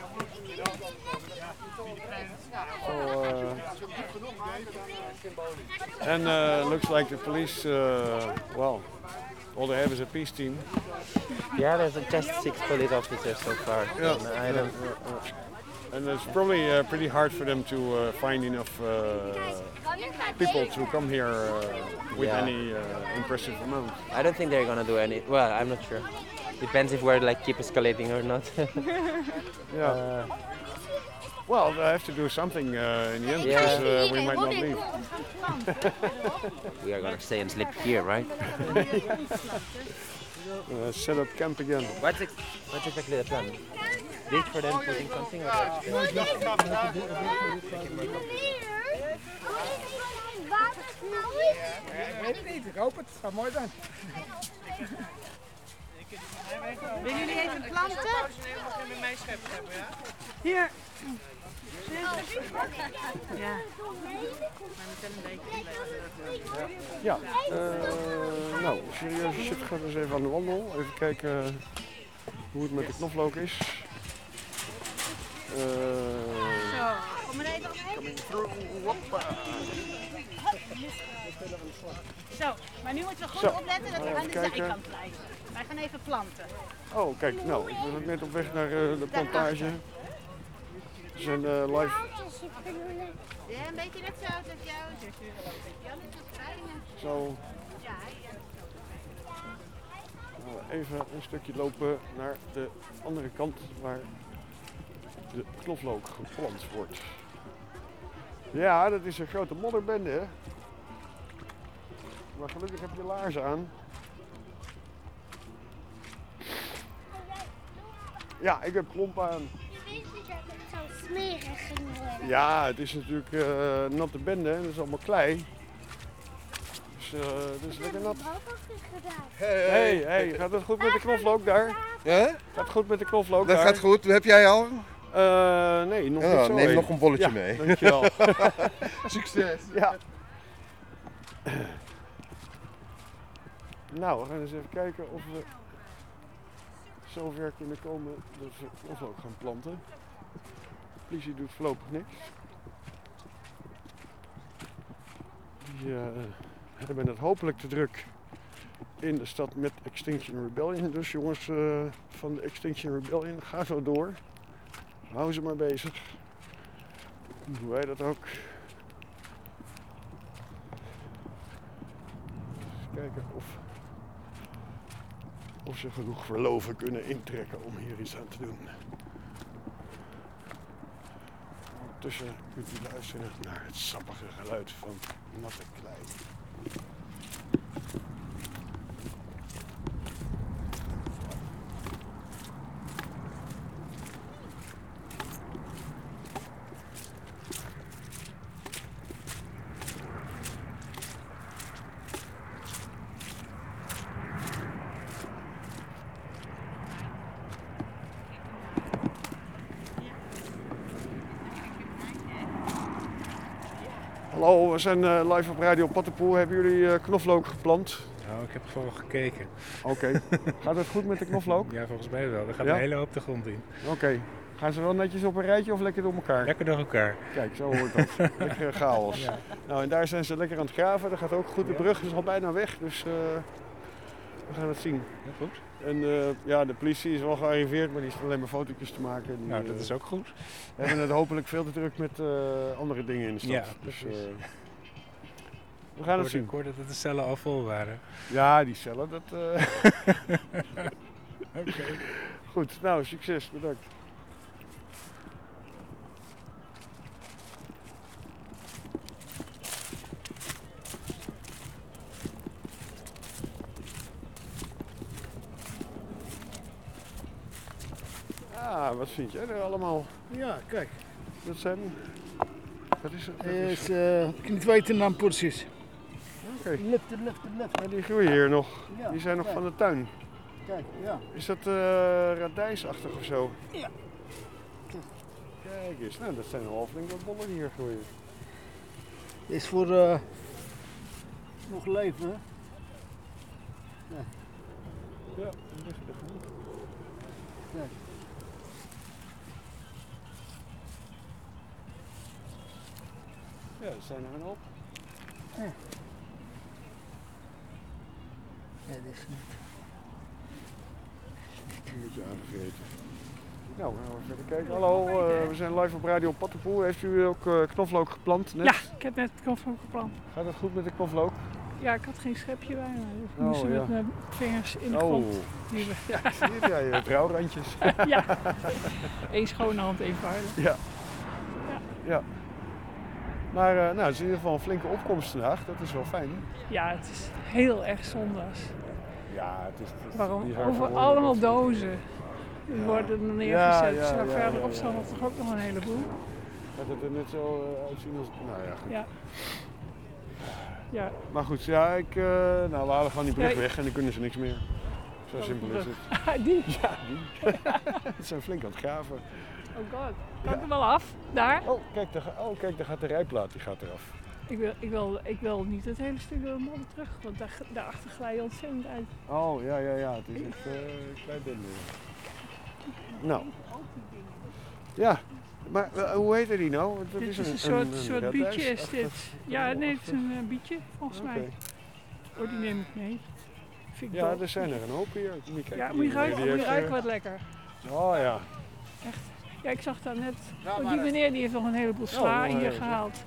So, uh, and uh, looks like the police, uh, well, All they have is a peace team. Yeah, there's just six police officers so far. Yeah, and I don't. And it's probably uh, pretty hard for them to uh, find enough uh, people to come here uh, with Yeah. any uh, impressive amount. I don't think they're gonna do any. Well, I'm not sure. Depends if we're like keep escalating or not. Yeah. Uh, Well, I have to do something uh, in the end Yeah. because uh, we might not leave. we are gonna stay and sleep here, right? uh, set up camp again. What's, ex- what's exactly the plan? Wait for them putting something or Ik weet het niet, ik hoop het. Het zou mooi zijn. Willen jullie even planten? Hier. Ja. Ja, eh, nou, serieuze shit gaat dus even aan de wandel. Even kijken hoe het met de knoflook is. Eh, kom maar even omheen. Zo, maar nu moeten we goed Zo. opletten dat we Even aan de kijken. zijkant blijven. Wij gaan even planten. oh, kijk, nou, ik ben net op weg naar eh, de plantage. We zijn eh, live. Ja, een beetje net zo als jou. Is. Zo. Ja, even een stukje lopen naar de andere kant waar de knoflook geplant wordt. Ja, dat is een grote modderbende. hè. Maar gelukkig heb je laarzen aan. Ja, ik heb klompen aan. Je wist niet dat het zo smerig ging worden. Ja, het is natuurlijk eh, natte bende, hè. dat is allemaal klei. Dus eh, het is lekker nat. Hey, Hey, hey, gaat het goed met de knoflook daar? Ja? Gaat het goed met de knoflook Dat daar? gaat goed. Heb jij al? Eh, nee, nog Ja, niet zo. neem nog een bolletje Ja, mee. Dankjewel. [laughs] Succes. Ja. Nou, we gaan eens even kijken of we zover kunnen komen dat we knoflook gaan planten. De politie doet voorlopig niks. Die eh, hebben het hopelijk te druk in de stad met Extinction Rebellion. Dus jongens eh, van de Extinction Rebellion, ga zo door. Hou ze maar bezig. Doen wij dat ook. Eens kijken of, of ze genoeg verloven kunnen intrekken om hier iets aan te doen. Ondertussen kunt u luisteren naar het sappige geluid van natte klei. Hallo, we zijn eh, live op Radio Pattenpoel. Hebben jullie eh, knoflook geplant? Nou, ik heb gewoon gekeken. Oké. [laughs] Gaat het goed met de knoflook? Ja, volgens mij wel. Er gaat Ja? een hele hoop de grond in. Oké. Gaan ze wel netjes op een rijtje of lekker door elkaar? Lekker door elkaar. Kijk, zo hoort dat. [laughs] lekker chaos. Ja. Nou, en daar zijn ze lekker aan het graven. Dat gaat ook goed. De brug is al bijna weg, dus eh, we gaan het zien. Ja, goed. En eh, ja, de politie is wel gearriveerd, maar die is alleen maar fotootjes te maken. Die, Nou, dat eh, is ook goed. hebben het hopelijk veel te druk met eh, andere dingen in de stad. Ja, dus, we gaan het zien. Ik hoorde dat de cellen al vol waren. Ja, die cellen, dat... [laughs] Oké. Goed, nou, succes. Bedankt. Ah, wat vind jij er allemaal? Ja, kijk. Dat zijn... Wat is het? Dat Is uh, niet weten dan precies. Oké. Liften, liften, liften. Ja, die groeien hier nog. Ja, die zijn nog kijk. van de tuin. Kijk, ja. Is dat eh radijsachtig of zo? Ja. Kijk eens, nou dat zijn al flink wat bollen die hier groeien. Is voor eh, nog leven. hè? Ja. Ja, dat ligt er genoeg. Kijk. Ja, er zijn er een hoop. Ja. Nee, dat is niet. Een beetje aangevreten. Nou, we gaan verder kijken. Hallo, eh, we zijn live op Radio Pattenpoel. Heeft u ook eh, knoflook geplant net? Ja, ik heb net knoflook geplant. Gaat het goed met de knoflook? Ja, ik had geen schepje bij me. Dus ik Oh, moest ja. met mijn vingers in de Oh. grond duwen. [laughs] Ja, zie je? Ja, je hebt rouwrandjes. [laughs] ja. Eén schone hand, één vuile. Ja. Ja. Maar eh, nou, het is in ieder geval een flinke opkomst vandaag. Dat is wel fijn. Ja, het is heel erg zondags. Ja, het is... Het is Waarom? Over allemaal dozen. Die worden er neergezet. Ja, ja, dus ja, verderop ja, ja. staan er toch ook nog een heleboel. Gaat het er net zo eh, uitzien als... Nou ja, goed. Ja. Ja. Maar goed, ja, ik, eh, nou, we halen gewoon die brug weg en dan kunnen ze niks meer. Zo simpel is het. [laughs] die? Ja, die. [laughs] Ze zijn flink aan het graven. Oh god. Kan ik hem wel af? Daar? Oh, kijk, daar, oh, kijk, daar gaat de rijplaat, die gaat eraf. Ik wil, ik wil, ik wil niet het hele stuk helemaal terug, want daar, daarachter glij je ontzettend uit. Oh, ja, ja, ja, het is echt eh, een klein bende. Nou. Ja, maar eh, hoe heet die nou? Dat Dit is is een, een soort, een soort bietje is dit. Ja, nee, het is een eh, bietje volgens mij. Oh, die neem ik mee. Vind ik Ja, er zijn er een hoop hier. Moet je kijken, Ja, die moet je ruiken, moet je ruiken wat lekker. Oh ja. Echt. Ja, ik zag daar net. Oh, die dat- meneer die heeft nog een heleboel sla mooi, hier ja. gehaald.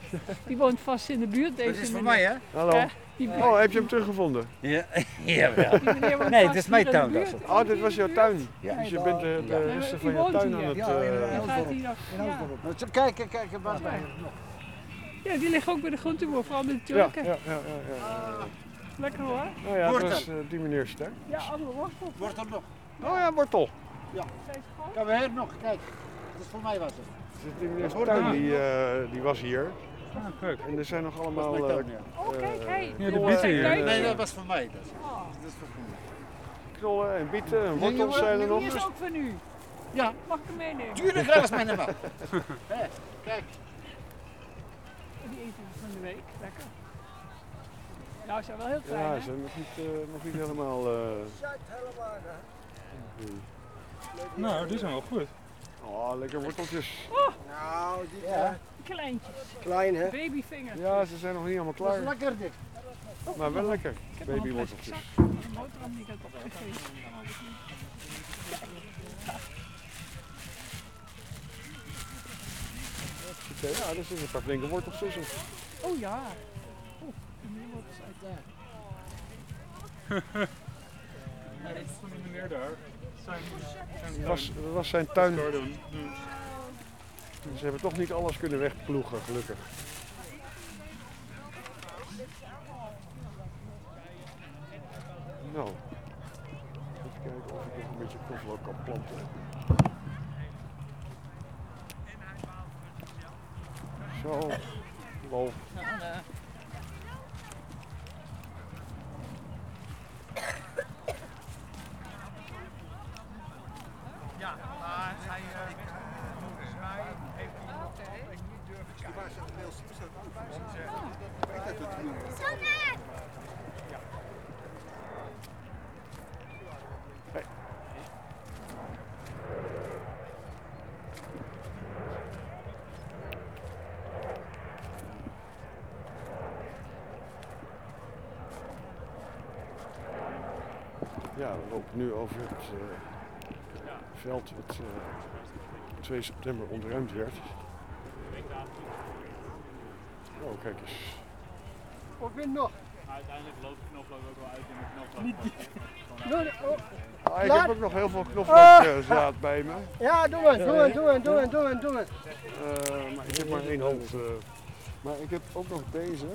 Die woont vast in de buurt. Deze is voor meneer. mij, hè? Hallo. Die Oh, heb je hem teruggevonden? Ja, [laughs] jawel. Die meneer woont Nee, het is mijn tuin. Dat is buurt. het. Oh, dit was jouw tuin. Ja. Dus je bent de, de resten van je woont tuin hier. aan het... Ja, eh, in Ja. Nou, Kijk, kijk, kijk, er Ja. bij. nog. ja, die liggen ook bij de groenteboer, vooral bij de ja, Turken. ja, ja, ja, ja. Lekker hoor. Nou ja, dat Wortel. was eh, die meneer tuin. Ja, andere wortel. Wordt er nog? Oh ja, wortel. Ja. Kan we hier nog? Kijk, dat is voor mij was het. Dus die tuin die, eh, die was hier. Ah, En er zijn nog allemaal... mijn tuin, eh, ja. Oh, kijk, hey. eh, Ja, de knollen bieten hier. Nee, dat was voor mij. Dat is, Oh. dat is voor mij. knollen en bieten en wortels zijn er Die nog. is ook van u. Ja. Mag ik hem meenemen? Tuurlijk, mijn nummer. Hé, Kijk. Die eten we van de week. Lekker. Nou, zijn wel heel klein, Ja, ze zijn nog niet, eh, nog niet helemaal... eh, groei. Nou, die zijn wel goed. Oh, lekker worteltjes. Nou, die Ja. Kleintjes. Klein, hè? Babyvingers. Ja, ze zijn nog niet helemaal Dat is klaar. lekker dik. Maar wel lekker. Ik heb nog een Babyworteltjes. boterham die ik heb opgegeten. Oké, Ja, er zitten een paar flinke wortels tussen. Oh ja. Oeh, wordt eens uit daar. Nee, dat is van die meneer daar. Was, was zijn tuin. Ze hebben toch niet alles kunnen wegploegen, gelukkig. Nou, even kijken of ik nog een beetje knoflook kan planten. Zo, lol. Maar hij, uh, volgens mij heeft hij nog ik niet durven kijken. Waar zijn de mails? Hey. Ja, we lopen nu over het eh, veld wat eh, op 2 september ontruimd werd. Oh, kijk eens. Of win nog? Uiteindelijk loopt de knoflook ook wel uit in de knoflook. Oh. Ah, ik heb ook nog heel veel Ah! knoflookzaad bij me. Ja, doe het, doe het, doe het, doe het, doe het, doe het. Eh, maar ik heb maar één hand. eh. maar ik heb ook nog deze.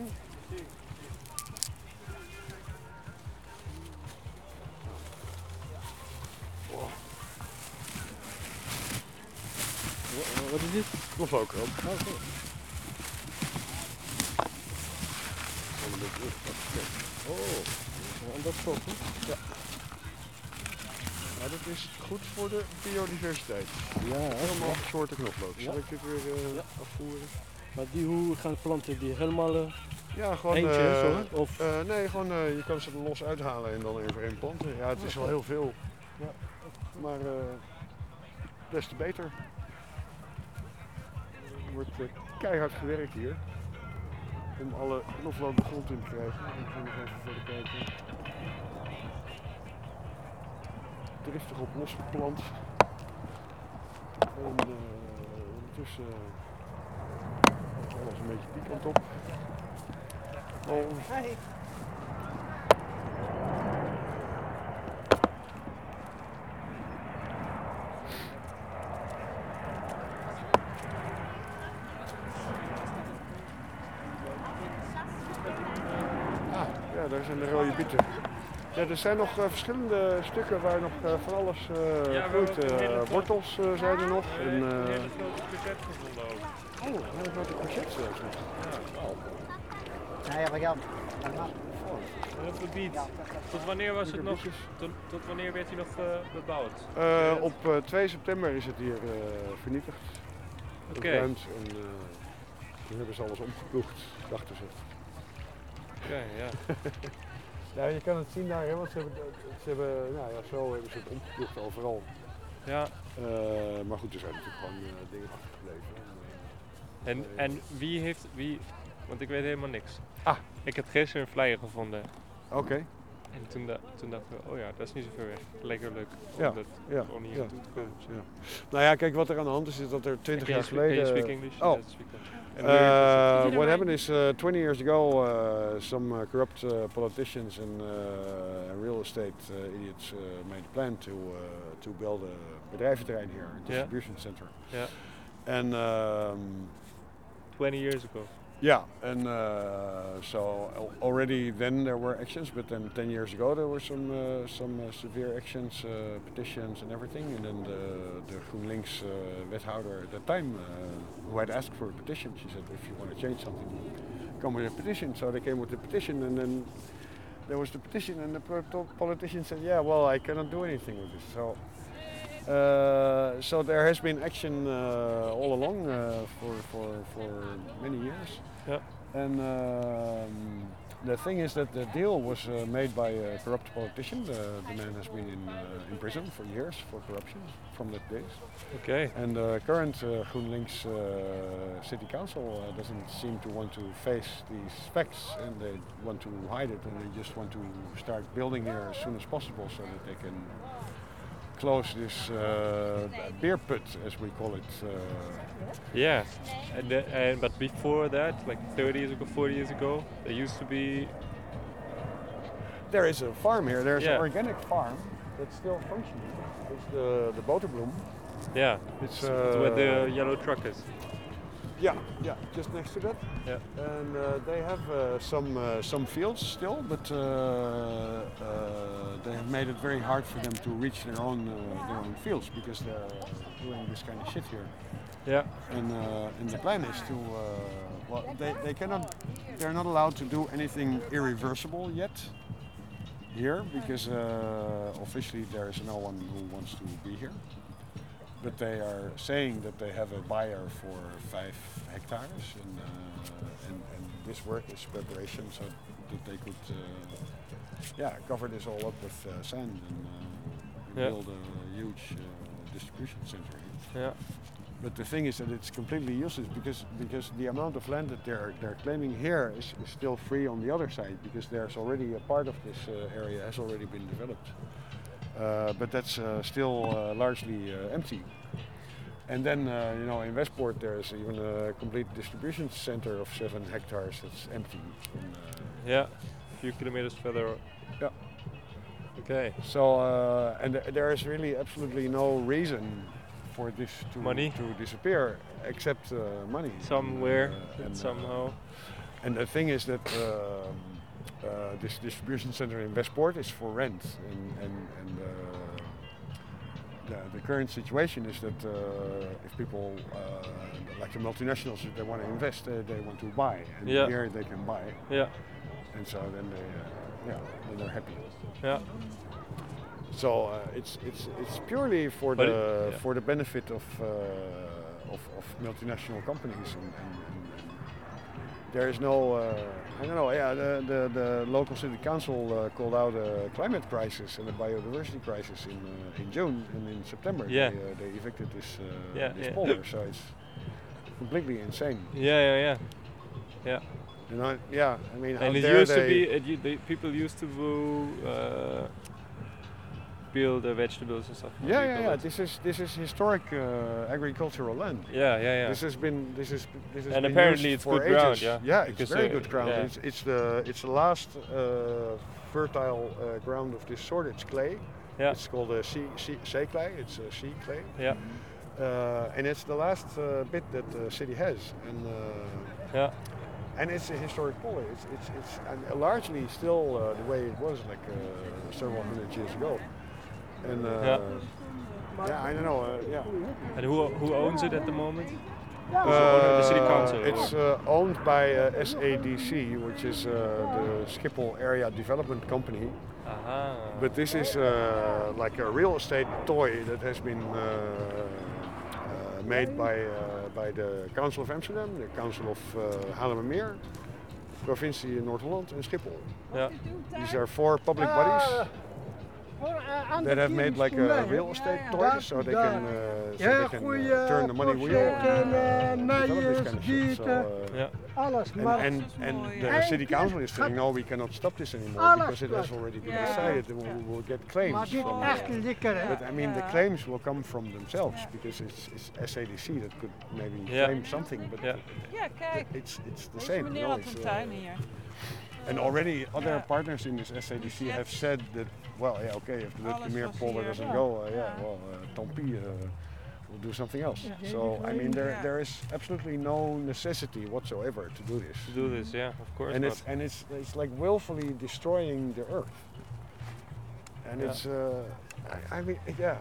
Wat is dit? Knoflook ook. Oh, oké. Oh, dat is wel aan dat hè? Ja. Maar dat is goed voor de biodiversiteit. Ja, Helemaal ja. soorten knoflook. Zal Ja. ik dit weer eh, Ja. afvoeren? Maar die hoe gaan planten die helemaal eh, Ja, gewoon. eentje, eh, hè? Of eh, nee, gewoon eh, je kan ze er los uithalen en dan even één planten. Ja, het is wel heel veel. Ja. Maar eh, des te beter. Wordt eh, keihard gewerkt hier. Om alle de grond in te krijgen. Ik even verder kijken. driftig op losgeplant. En eh, ondertussen is alles een beetje pikant op. Oh. Ah, ja, daar zijn de rode bieten. Ja, er zijn nog eh, verschillende stukken waar nog eh, van alles eh Ja, groeit. Eh, wortels eh, zijn er nog. We En, hebben een eh, hele grote courgette gevonden ook. oh, een hele grote courgette zelfs nog. Wauw. Nee, maar Jan. Het gebied. Tot wanneer was het nog? Tot, tot wanneer werd hij nog eh, bebouwd? Eh, op eh, 2 september is het hier eh, vernietigd. Oké. Ontruimd en eh, toen hebben ze alles omgeploegd, dachten ze. Oké, ja. [laughs] ja, je kan het zien daar, hè, want ze hebben, ze hebben, nou ja, zo hebben ze het omgeploegd overal. Ja. Eh, maar goed, er zijn natuurlijk gewoon eh, dingen achtergebleven. En, en wie heeft, wie, want ik weet helemaal niks. Ah. Ik heb gisteren een flyer gevonden. Oké. En toen, da- toen dachten we, oh ja, dat is niet zo ver weg. Lekker leuk om Ja, dat ja, hier ja, te komen. ja. Nou ja, kijk wat er aan de hand is, is dat er 20 Can you jaar speak- can you geleden. speak English? Oh. English. Uh, what happened is uh, 20 years ago, uh, some uh, corrupt uh, politicians and uh, real estate uh, idiots uh, made a plan to uh, to build a bedrijventerrein here, a Yeah. distribution center. Yeah. And um, 20 years ago. Yeah, and uh, so already then there were actions, but then 10 years ago there were some uh, some uh, severe actions, uh, petitions and everything. And then the, the GroenLinks uh, wethouder at that time, uh, who had asked for a petition, she said, if you want to change something, come with a petition. So they came with the petition, and then there was the petition, and the politician said, yeah, well, I cannot do anything with this. So. Uh, so there has been action uh, all along uh, for, for, for many years. Yeah. And um, the thing is that the deal was uh, made by a corrupt politician. The, the man has been in, uh, in prison for years for corruption from that days. Okay. And the current uh, GroenLinks uh, city council uh, doesn't seem to want to face these facts and they want to hide it and they just want to start building here as soon as possible so that they can close this uh, beer pit, as we call it. Uh, Yeah, and, the, and but before that, like 30 years ago, 40 years ago, there used to be. there is a farm here. There's Yeah. an organic farm that's still functioning. It's the the Boterbloem. Yeah, It's, it's where the uh, yellow truck is. Yeah, yeah, just next to that. Yeah. And uh, they have uh, some uh, some fields still, but uh, uh, they have made it very hard for them to reach their own uh, their own fields because they're doing this kind of shit here. Yeah. And uh, and the plan is to uh, well, they, they cannot they're not allowed to do anything irreversible yet here because uh, officially there is no one who wants to be here. But they are saying that they have a buyer for five hectares, and, uh, and, and this work is preparation so that they could, uh, yeah, cover this all up with uh, sand and, uh, Yeah. build a huge uh, distribution center here. Yeah. But the thing is that it's completely useless because because the amount of land that they're they're claiming here is, is still free on the other side because there's already a part of this uh, area has already been developed. Uh, but that's uh, still uh, largely uh, empty. And then, uh, you know, in Westport there's even a complete distribution center of seven hectares that's empty. And, uh, Yeah, a few kilometers further. Yeah. Okay. So, uh, and th- there is really absolutely no reason for this to, Money? to disappear except uh, money. Somewhere, and, somehow. and the thing is that um, uh, this distribution center in Westport is for rent, and and, and uh, the, the current situation is that uh, if people uh, like the multinationals, if they want to invest, they, they want to buy, and Yeah. here they can buy. Yeah. And so then they, uh, yeah, then they're happy. Yeah. So uh, it's it's it's purely for But the it- yeah. for the benefit of uh, of, of multinational companies and, and there is no uh, I don't know yeah the, the, the local city council uh, called out a climate crisis and a biodiversity crisis in uh, in June and in September Yeah. they, uh, they evicted this uh, Yeah, this yeah. polder so it's completely insane. Yeah, yeah, yeah. Yeah. You know, yeah, I mean, and it used to be, it, u- the people used to uh, peel the vegetables and stuff. Yeah, yeah, yeah. it? This is this is historic uh, agricultural land. Yeah, yeah, yeah. This has been this is this has And been apparently it's good ground, yeah? Yeah, it's Because, very uh, good ground. yeah. It's it's the it's the last uh, fertile uh, ground of this sort. It's clay. Yeah. It's called a sea, sea, sea clay. It's a sea clay. Yeah. Uh, and it's the last uh, bit that the city has. And uh, yeah. And it's a historic polder. It's it's it's and largely still uh, the way it was like uh, several hundred years ago. And uh, Yeah. yeah, I don't know. Uh, yeah. And who who owns it at the moment? Uh, the city council. It's uh, owned by uh, SADC, which is uh, the Schiphol Area Development Company. Aha. But this is uh, like a real estate toy that has been uh, uh, made by, uh, by the Council of Amsterdam, the Council of uh, Haarlemmermeer, provincie Noord-Holland and Schiphol. Yeah. These are four public bodies that have made like a real estate toy so they can, uh, so they can uh, turn the money wheel and uh, develop this kind of shit. So, uh, Yeah. Alles, and, maar and, and the Eén city council is saying no, we cannot stop this anymore Alles because it has already been decided and we will get claims. Maar dit from, echt lekker, hè? But I mean, the claims will come from themselves because it's, it's SADC that could maybe Yeah. claim something, but Yeah. Ja, kijk. it's it's the same. meneer had een uh, tuin hier. And already other Ja. partners in this SADC have said that, well, yeah, okay, if the Alles Lutkemir polder doesn't Ja. go, uh, yeah, Ja. well, uh, tant pis, uh, we'll do something else. Ja. So, I mean, there Ja. there is absolutely no necessity whatsoever to do this. To do this, yeah, of course And not. it's and it's it's like willfully destroying the earth. And Yeah. it's, uh, I, I mean, yeah,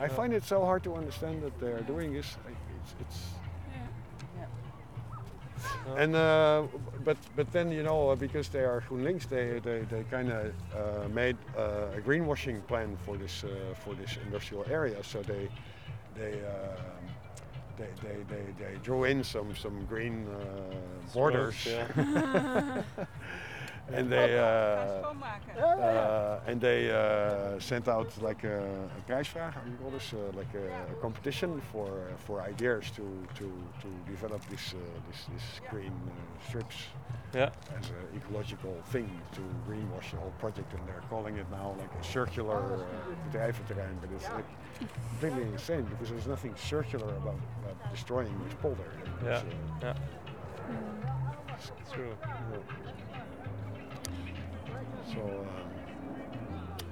I Yeah. find it so hard to understand that they're doing this. Like, It's, it's and uh, but but then you know uh, because they are GroenLinks, they they, they kind of uh, made uh, a greenwashing plan for this uh, for this industrial area. So they they. um they, they, they, they drew in some some green uh, borders, yeah. [laughs] [laughs] and they uh, uh, and they uh, sent out like a, a prijsvraag, how do you call this, uh, like a, a competition for for ideas to to to develop this uh, this this green uh, strips Yeah. as an ecological thing to greenwash the whole project, and they're calling it now like a circular uh, bedrijventerrein, but it's like completely insane because there's nothing circular about, about destroying this polder. Yeah, uh, yeah. It's true. So, um,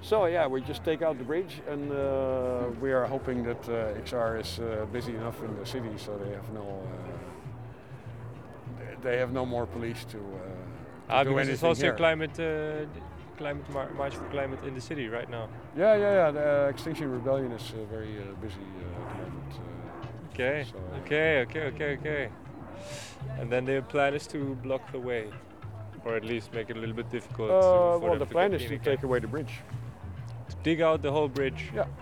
so yeah, we just take out the bridge, and uh, we are hoping that uh, XR is uh, busy enough in the city, so they have no, uh, they- have no more police to. Uh, Ah, do because it's also here. climate, uh, climate mar- march for climate in the city right now. Yeah, yeah, yeah. The Extinction Rebellion is uh, very uh, busy uh, at the moment. Uh, Okay, so, okay, okay, okay, okay. And then the plan is to block the way, or at least make it a little bit difficult. Uh, for well, the plan is to again. take away the bridge. To dig out the whole bridge. Yeah. [laughs]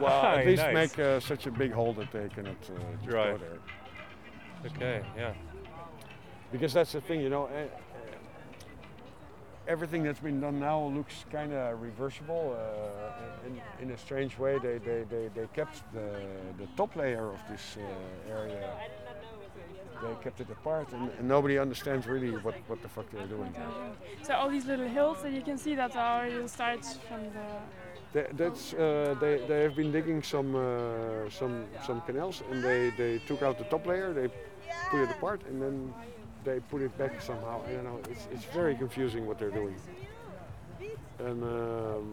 Well, Ah, at least nice. make uh, such a big hole that they cannot uh, just go there. Okay, yeah. Because that's the thing, you know. Uh, everything that's been done now looks kind of reversible. Uh, in, in a strange way, they, they, they, they kept the, the top layer of this uh, area. They kept it apart, and, and nobody understands really what, what the fuck they're doing. So all these little hills that you can see that are you start from the That, that's uh, they, they have been digging some uh, some some canals and they, they took out the top layer, they put it apart, and then they put it back somehow. I don't know. It's it's very confusing what they're doing. And um,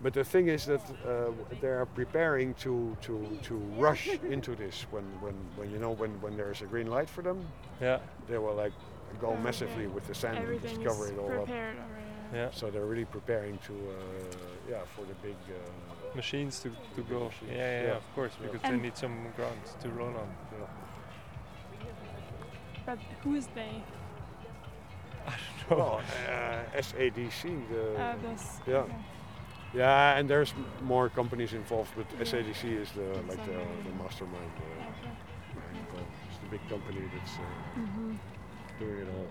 but the thing is that uh, they are preparing to to to rush into this when when when you know when when there's a green light for them. Yeah. They will like go massively with the sand and everything just is cover it all up. prepared already. Yeah. So they're really preparing to, uh, yeah, for the big uh, Machines to, to go. machines. Yeah, yeah, yeah, of course, Yeah. because they need some ground to roll on. But who is they? Well, uh, SADC. The, Uh, this- yeah. Yeah, and there's more companies involved, but SADC is the like the, the mastermind. Uh, behind. It's the big company that's uh, Mhm. doing it all.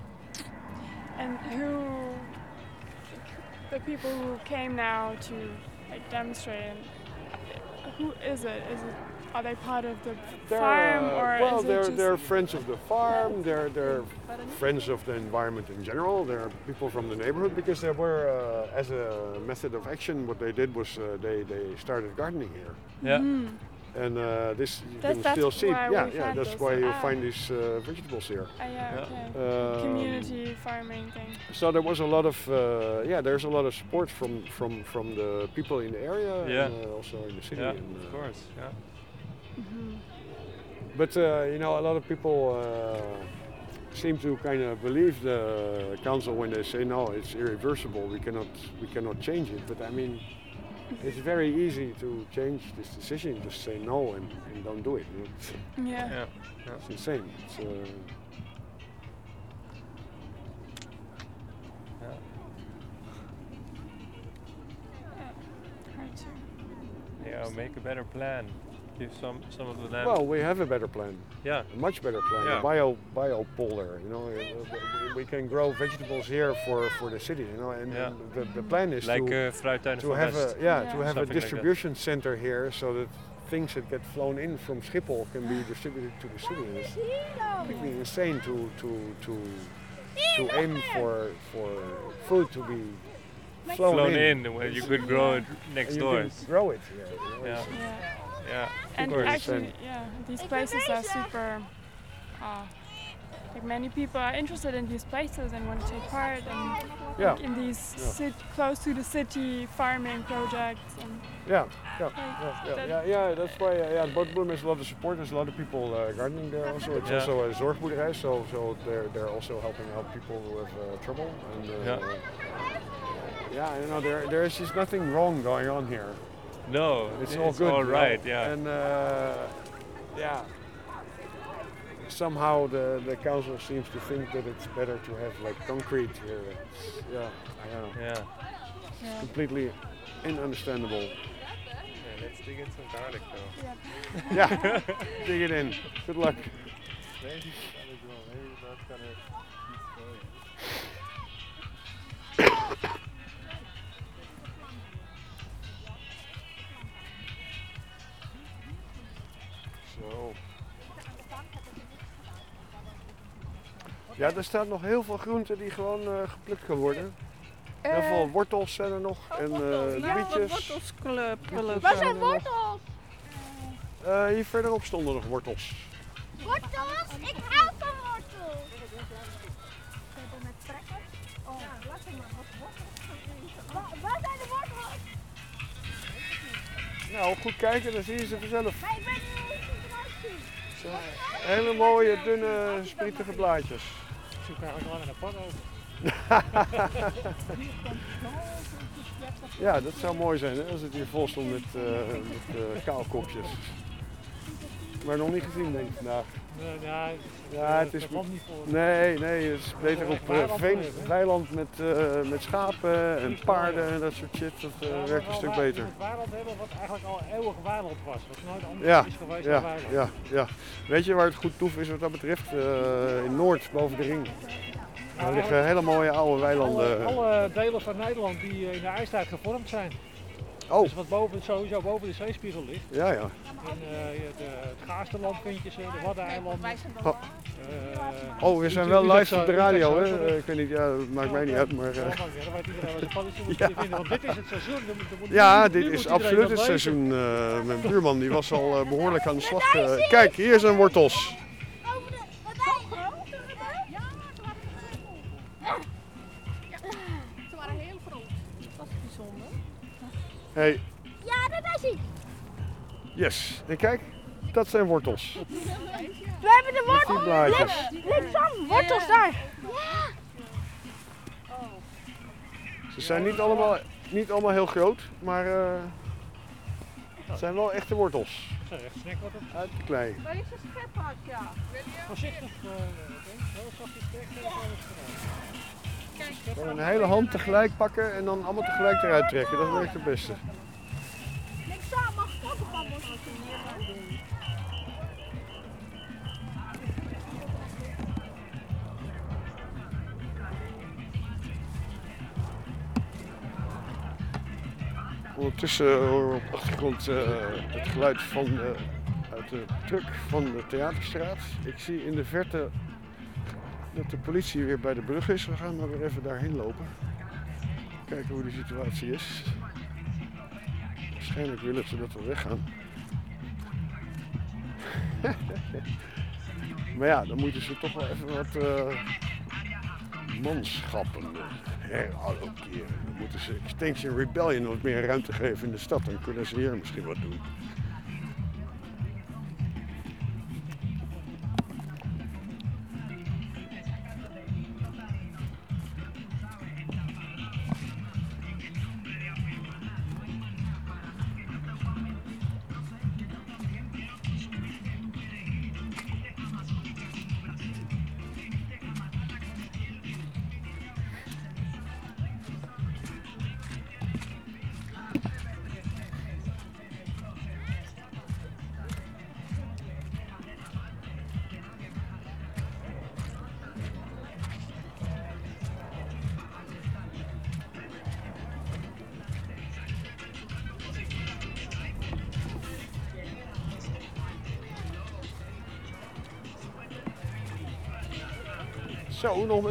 And who, the people who came now to like demonstrate, who is it? Is it are they part of the They're, farm uh, or well, they're they're friends of the farm. They're they're friends of the environment in general. They're people from the neighborhood because they were uh, as a method of action. What they did was uh, they they started gardening here. Yeah. Mhm. And uh, this you That's- can that's still see. Yeah, yeah. That's this. why you Ah. find these uh, vegetables here. Ah, yeah, okay. Um, Community farming thing. So there was a lot of uh, yeah. There's a lot of support from from from the people in the area Yeah. and uh, also in the city. Yeah, and, of course. Yeah. But uh, you know, a lot of people uh, seem to kind of believe the council when they say no, it's irreversible. We cannot, we cannot change it. But I mean, it's very easy to change this decision. Just say no and, and don't do it. you know. It's, Yeah. Yeah. it's insane. It's, uh, Hard. Yeah, make a better plan. Some some of the land. well, we have a better plan. Yeah. A much better plan. Yeah. A bio bio polder. You know, we- can grow vegetables here for, for the city. You know, and, Yeah. and the, the plan is Like, to, to have West. a yeah, Yeah. to have a Something like distribution center here so that things that get flown in from Schiphol can be distributed to the city. It's completely insane to to to to aim for for food to be flown, Flown in, in, where you could grow it next door. can grow it here. you know, Yeah. Yeah. And actually, yeah, these places are super. Uh, like many people are interested in these places and want to take part and Yeah. like in these Yeah. sit close to the city farming projects and Yeah, yeah, Like, yeah, yeah, yeah, yeah, That's why uh, yeah, Bootbloem has a lot of support. There's a lot of people uh, gardening there also. It's also a zorgboerderij, so so they're they're also helping out people who have uh, trouble. And uh, Yeah. yeah, you know, there there is just nothing wrong going on here. No, It's, it's all good. all you know. right, yeah. And uh, yeah, somehow the the council seems to think that it's better to have like concrete here. It's, yeah, I don't know. Yeah. Yeah. Completely ununderstandable. Yeah, let's dig in some garlic though. Yeah, [laughs] dig it in. Good luck. Maybe that's gonna destroy [coughs] [coughs] [coughs] it. Ja, er staat nog heel veel groenten die gewoon eh, geplukt kan worden. Heel Eh, veel wortels zijn er nog en eh Ja, bietjes. wortels Wortels Waar zijn wortels? Eh, hier verderop stonden nog wortels. Wortels? Ik hou van wortels. met trekken? Oh, laat maar. Waar, waar zijn de wortels? Nou, goed kijken, dan zie je ze vanzelf. Hele mooie, dunne, spritige blaadjes. [laughs] Ja, dat zou mooi zijn hè, als het hier vol stond met, eh, kaalkopjes. Maar nog niet gezien denk ik vandaag. Nee, ja, Ja, het is niet voor. Nee, nee, het is beter op eh, veen, weiland met, eh, met schapen en paarden en dat soort shit. Dat eh, Ja, werkt een stuk beter. Het weiland hebben wat eigenlijk al eeuwig weiland was. Wat nooit anders Ja, is geweest ja, dan weiland. ja, ja. Weet je waar het goed toef is wat dat betreft? Eh, in Noord, boven de ring. Daar liggen hele mooie oude weilanden. Alle, alle delen van Nederland die eh, in de ijstijd gevormd zijn. Oh. Dus wat boven, sowieso boven de zeespiegel ligt. Ja, ja. En, eh, je- de, het Gaasterland vind je ze, de Waddeneilanden. Oh. Eh, Oh, we zijn wel live op de radio, hè? Eh, Ik weet niet, ja, dat maakt mij niet uit, maar... eh, [laughs] Ja. Want dit is het seizoen. Ja, dit is absoluut het seizoen. Eh, mijn buurman die was al eh, behoorlijk aan de slag. eh. Kijk, hier zijn wortels. Hey, Ja, dat is hij. yes. En kijk, dat zijn wortels. We hebben de wortels. Links, linksam, wortels daar. Ja. Ze zijn niet allemaal, niet allemaal heel groot, maar eh, het zijn wel echte wortels. Dat zijn echt snackwortels. Uit de klei. Deze schephat, ja. Wil je? Voorzichtig. Een hele hand tegelijk pakken en dan allemaal tegelijk eruit trekken. Dat werkt het beste. Mag ik doen. Ondertussen horen we op de achtergrond eh, het geluid van de uit de truck van de Theaterstraat. Ik zie in de verte dat de politie weer bij de brug is. We gaan maar weer even daarheen lopen. Kijken hoe de situatie is. Waarschijnlijk willen ze dat we weggaan. [laughs] maar ja, dan moeten ze toch wel even wat eh, manschappen herallokeren. Dan moeten ze Extinction Rebellion wat meer ruimte geven in de stad. Dan kunnen ze hier misschien wat doen.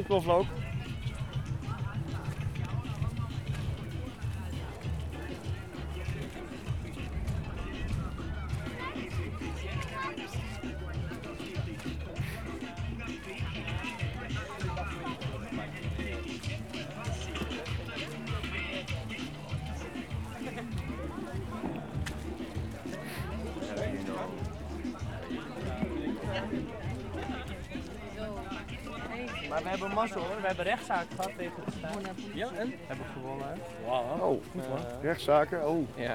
Knoflook. Rechtszaak gehad tegen de staat. Ja, en? Hebben gewonnen. Wauw. Oh, goed man. Rechtszaken, oh. Ja. [laughs]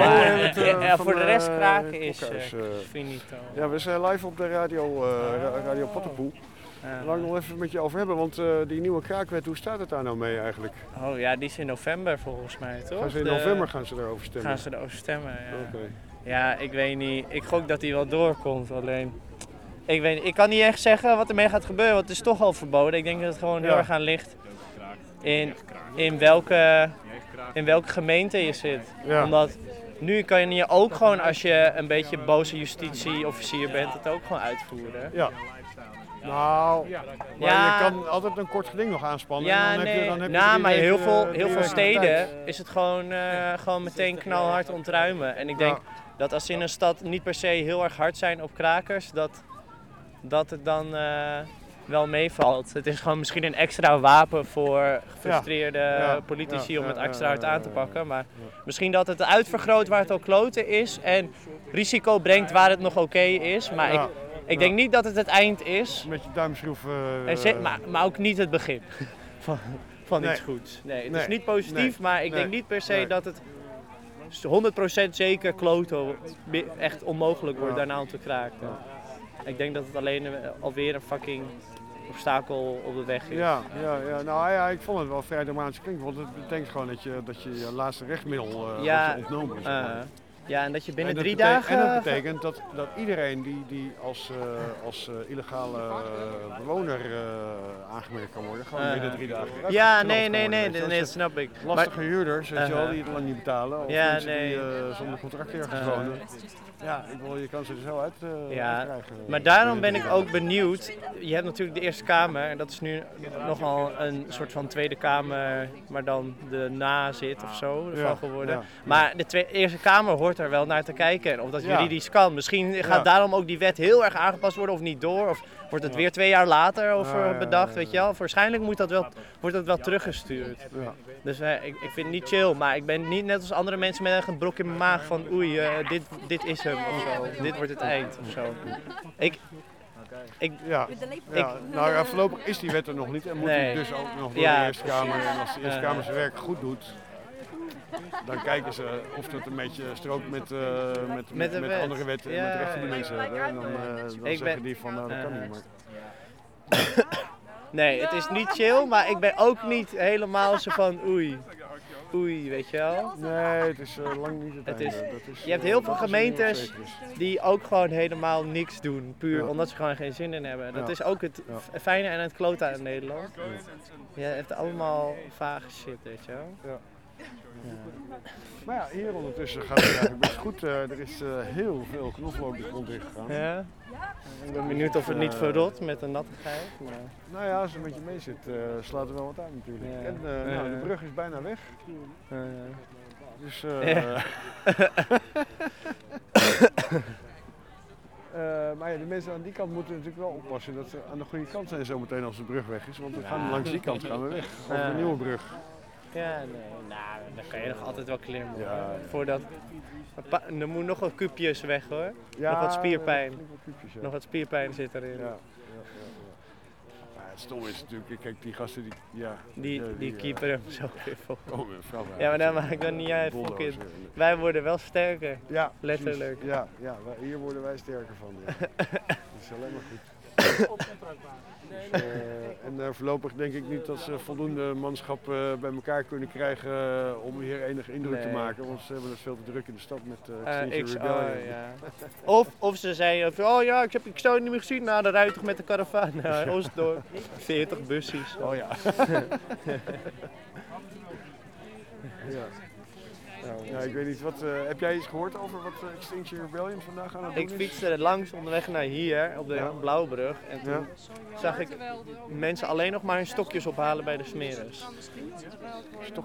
oh het, eh, ja, voor de rest eh, kraken is, eh, eh. finito. Ja, we zijn live op de radio, eh, ra- radio Pottenpoel. Daar wil ik nog even met je over hebben, want eh, die nieuwe kraakwet, hoe staat het daar nou mee eigenlijk? Oh ja, die is in november volgens mij, toch? Gaan ze in De- november gaan ze daarover stemmen? Gaan ze erover stemmen, ja. Oké. Ja, ik weet niet. Ik gok dat die wel doorkomt, alleen... Ik weet niet, ik kan niet echt zeggen wat ermee gaat gebeuren, want het is toch al verboden. Ik denk dat het gewoon heel Ja. erg aan ligt in, in, welke, in welke gemeente je zit. Ja. Omdat nu kan je ook gewoon, als je een beetje boze justitieofficier bent, het ook gewoon uitvoeren. Ja. Nou, maar Ja. je kan altijd een kort geding nog aanspannen. en Ja, dan heb nee. je, dan heb je nou, maar weken, heel veel, drie heel veel steden tijd. is het gewoon, eh, gewoon meteen knalhard ontruimen. En ik denk dat als ze in een stad niet per se heel erg hard zijn op krakers, dat, dat het dan eh, wel meevalt. Het is gewoon misschien een extra wapen voor gefrustreerde Ja. politici Ja, om het extra hard aan te pakken. Maar misschien dat het uitvergroot waar het al kloten is en risico brengt waar het nog oké is. Maar ik, ik denk niet dat het het eind is. Met je duimschroef. eh, En ze- maar, maar ook niet het begin [laughs] van, van Nee. iets goeds. Nee, het Nee. is niet positief, Nee. maar ik denk niet per se dat het 100% zeker kloten echt onmogelijk wordt Ja. daarna om te kraken. Ik denk dat het alleen eh, alweer een fucking obstakel op de weg is. Ja, ja, ja, nou ja, ik vond het wel vrij dramatisch klinken, want het betekent gewoon dat je dat je, je laatste rechtmiddel eh Ja, ontnomen. maar. eh, ja, en dat je binnen dat drie dagen... En dat betekent dat, dat iedereen die, die als, als illegale bewoner aangemerkt kan worden, gewoon binnen drie dagen Ja, nee, nee, nee, nee, dat snap ik. Lastige huurders, weet je wel, Uh-huh. die het lang niet betalen. Of Ja, mensen die zonder contract ergens wonen. Ja, ik wil, je kan ze er zo uit, eh, Ja, uitkrijgen. maar daarom ben ik ook benieuwd. Je hebt natuurlijk de Eerste Kamer, en dat is nu nogal een soort van Tweede Kamer, maar dan de nazit of zo ervan Ja, geworden. ja. Maar de Tweede, Eerste Kamer hoort er wel naar te kijken. En of dat juridisch kan. Misschien gaat daarom ook die wet heel erg aangepast worden of niet door. Of wordt het weer twee jaar later over ja, bedacht, weet je wel. Waarschijnlijk moet dat wel, wordt dat wel teruggestuurd. Ja. Dus eh, ik, ik vind het niet chill, maar ik ben niet net als andere mensen met een brok in mijn maag van oei, eh, dit, dit is hem of zo. Dit wordt het eind of zo. Ik, ik, Ja, ja. nou ja, voorlopig is die wet er nog niet en moet Nee. die dus ook nog door Ja, de Eerste Kamer. En als de Eerste. Kamer zijn werk goed doet, dan kijken ze of dat een beetje strookt met, eh, met, met, Met de met wet. andere wetten en Ja, met rechten die ja. mensen hebben. En dan, eh, dan zeggen ben- die van nou dat kan Eh. niet. Maar... Nee, het is niet chill, maar ik ben ook niet helemaal zo van oei. Oei, weet je wel? Nee, het is eh, lang niet het, Het einde. is, Dat is, je hebt eh, heel veel gemeentes die ook gewoon helemaal niks doen, puur Ja. omdat ze gewoon geen zin in hebben. Dat Ja. is ook het fijne en het klote aan Nederland. Je hebt allemaal vage shit, weet je wel. Ja. Maar ja, hier ondertussen gaat het eigenlijk best goed. Eh, er is eh, heel veel knoflook de grond in gegaan. Ja. Ik ben benieuwd of het niet verrot met de nattigheid. Maar... Nou ja, als het een beetje mee zit, eh, slaat er wel wat aan natuurlijk. Ja. En nou, de brug is bijna weg. Dus eh Ja. [laughs] maar ja, de mensen aan die kant moeten natuurlijk wel oppassen dat ze aan de goede kant zijn zometeen als de brug weg is. Want we gaan langs die kant gaan we weg. Ja. de nieuwe brug. Ja, nee, nou, dan kan je nog altijd wel klimmen. Ja. Voordat... Er moet nog wat kuupjes weg hoor. Ja, nog wat spierpijn. Nog wat spierpijn zit erin. Ja, ja, ja, ja. Maar het stom is natuurlijk, kijk die gasten die, ja, Die, die keeper hem zo weer vol. vrouw Ja, maar daar maak ik dan niet uit, fucking. Wij worden wel sterker. Ja, letterlijk. precies. Ja, ja wij- hier worden wij sterker van. Ja. [laughs] Dat is alleen maar goed. Dus, eh, en eh, voorlopig denk ik niet dat ze voldoende manschap eh, bij elkaar kunnen krijgen om hier enige indruk te maken. Want ze hebben het veel te druk in de stad met eh Eh, Extinction ik- oh, Rebellion. ja. [laughs] of, of ze zeiden van, oh ja, ik heb ik niet meer gezien. Nou, dan rijd toch met de karavaan naar Oostdorp. 40 bussies. Oh ja. [laughs] [laughs] Ja. Ja, ik weet niet, wat, eh, heb jij iets gehoord over wat eh, Extinction Rebellion vandaag aan het doen Ik fietste er langs onderweg naar hier, op de Ja. Blauwbrug. En toen Ja. zag ik mensen alleen nog maar hun stokjes ophalen bij de smeres.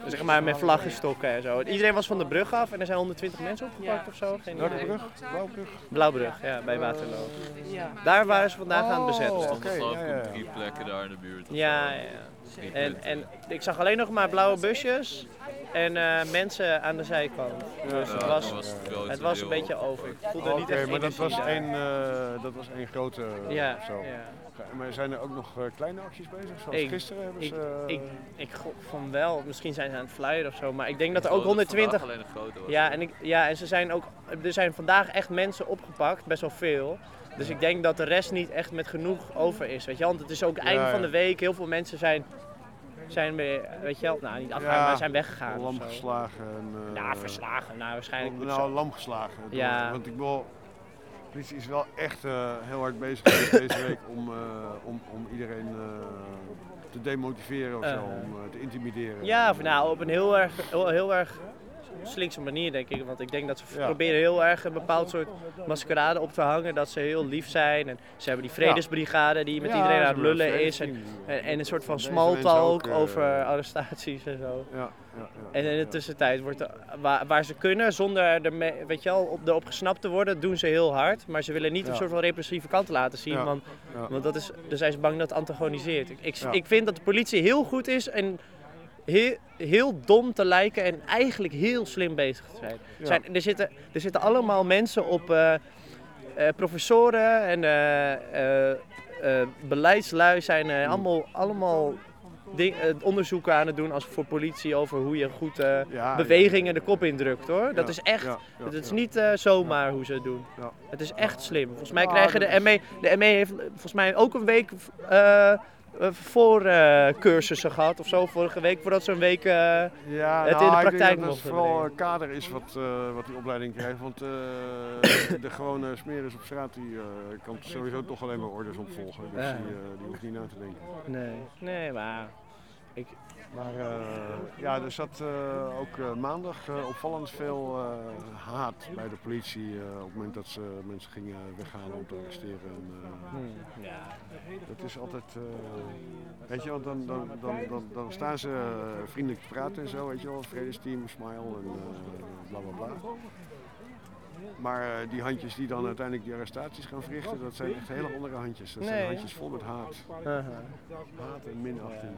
Zeg maar met vlaggenstokken en zo. Iedereen was van de brug af en er zijn 120 mensen opgepakt of zo. Geen Welke brug? Blauwbrug? Blauwbrug, ja, bij Waterloo. Ja. Daar waren ze vandaag aan het bezetten. Oh, Er oké, stonden ja, ja, drie plekken daar in de buurt. Ja, ja. En, en ik zag alleen nog maar blauwe busjes en eh, mensen aan de zijkant. Dus Ja, het was, was het was een beetje over. Ik voelde niet echt maar dat was, één, eh, dat was één grote eh, Ja, zo. ja. Maar zijn er ook nog eh, kleine acties bezig? Zoals Ik- gisteren hebben ik, ze... ik, ik gok van wel. Misschien zijn ze aan het flyen of zo. Maar ik denk dat er Ik ook geloof dat 120... vandaag alleen een grote was. Ja, en, ik, ja, en ze zijn ook, er zijn vandaag echt mensen opgepakt. Best wel veel. Dus ik denk dat de rest niet echt met genoeg over is. Weet je? Want het is ook einde Ja, van de week. Heel veel mensen zijn, zijn weer, weet je wel, nou niet afgegaan, maar zijn weggegaan. Lam geslagen. En, eh, Ja, verslagen. Nou, waarschijnlijk. Nou, lam geslagen. Ja. Want ik wil... De politie is wel echt eh, heel hard bezig geweest deze week om, eh, om, om iedereen te demotiveren of zo, om te intimideren. Ja, of nou, op een heel erg, heel, heel erg slinkse manier, denk ik. Want ik denk dat ze Ja. proberen heel erg een bepaald soort maskerade op te hangen. Dat ze heel lief zijn. En ze hebben die vredesbrigade die met iedereen aan het lullen is. En, en, en een soort van small talk eh, over arrestaties en zo. Ja, ja, ja, En in de tussentijd wordt er, waar, waar ze kunnen, zonder er, weet je wel, op, erop gesnapt te worden, doen ze heel hard. Maar ze willen niet een soort van repressieve kant laten zien. Want, want dat is, dan zijn ze bang dat het antagoniseert. Ik, ik, ik vind dat de politie heel goed is en heel, heel dom te lijken en eigenlijk heel slim bezig te zijn. Ja. zijn er, zitten, er zitten allemaal mensen op, eh, eh, professoren en eh, beleidslui zijn eh, allemaal, allemaal ding, onderzoeken aan het doen als voor politie over hoe je goed ja, bewegingen de kop indrukt hoor. Dat is echt, dat is niet zomaar hoe ze het doen. Het is echt slim. Volgens mij krijgen de ME, de ME heeft volgens mij ook een week eh, eh, voor eh, cursussen gehad of zo vorige week voordat ze een week eh, Ja, het nou, in de ik praktijk denk dat het mochten vooral eh, kader is wat, eh, wat die opleiding krijgt. Want eh, [coughs] de gewone smeris op straat die, eh, kan sowieso toch alleen maar orders opvolgen. Dus Ja. die, eh, die hoeft niet na te denken. Nee, nee, maar ik, Maar eh, ja, er zat eh, ook eh, maandag opvallend veel haat bij de politie op het moment dat ze mensen gingen weghalen om te arresteren. En, Hmm, ja. Dat is altijd, weet je, want dan, dan, dan, dan, dan staan ze vriendelijk te praten en zo, weet je wel, vredesteam, smile en bla bla bla. Maar die handjes die dan uiteindelijk die arrestaties gaan verrichten, dat zijn echt hele andere handjes. Dat zijn Nee. handjes vol met haat. Haat en minachting.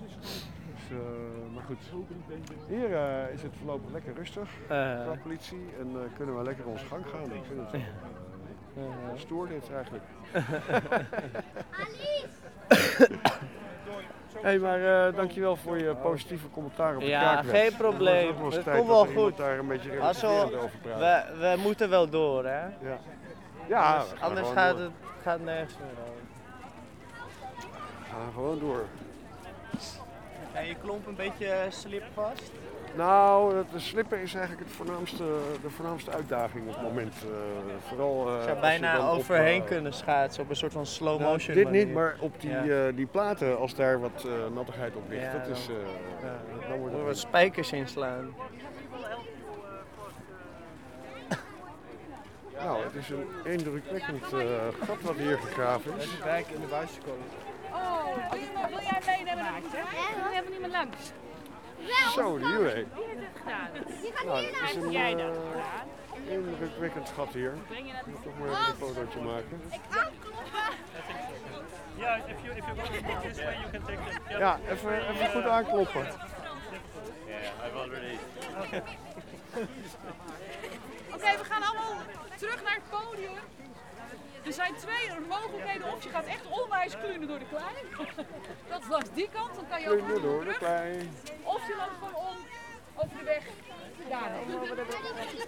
Dus, eh, maar goed. Hier eh, is het voorlopig lekker rustig Eh. qua politie en eh, kunnen we lekker ons gang gaan. Ik vind het wel, eh, stoer dit eigenlijk. Hé, [laughs] hey, maar eh, dankjewel voor je positieve commentaar op de Ja, geen probleem. Het komt wel goed. daar een beetje we- over we, we moeten wel door, hè? Ja. Ja, anders, gaat door. het gaat nergens meer over. We gaan gewoon door. En je klomp een beetje slip vast? Nou, de slippen is eigenlijk het voornaamste, de voornaamste uitdaging op het moment. eh, vooral, eh, als zou je bijna op, overheen eh, kunnen schaatsen op een soort van slow Nou, motion dit manier. niet, maar op die, Ja. eh, die platen, als daar wat eh, nattigheid op ligt, Ja, dat is, dan- eh, ja. dan wordt het we spijkers inslaan. Nou, het is een indrukwekkend eh, gat wat hier gegraven is. Wijk in de buitenskolen. Oh, wil, je, wil jij meenemen naar de boerderij? We hebben niet meer langs. Zo, die weet. Wie heeft het gedaan? Nou, het is een Jij dat eh, gedaan? indrukwekkend gat hier. Breng je Ik moet toch maar even een fotootje maken. Yeah, if you if you go this way, you can take it. Ja, even, even goed aankloppen. Yeah, I've already. Oké, we gaan allemaal terug naar het podium. Er zijn twee mogelijkheden. Of je gaat echt onwijs klunen door de klei. Dat is langs die kant, dan kan je ook door de klei. Of je loopt gewoon om over de weg daarheen.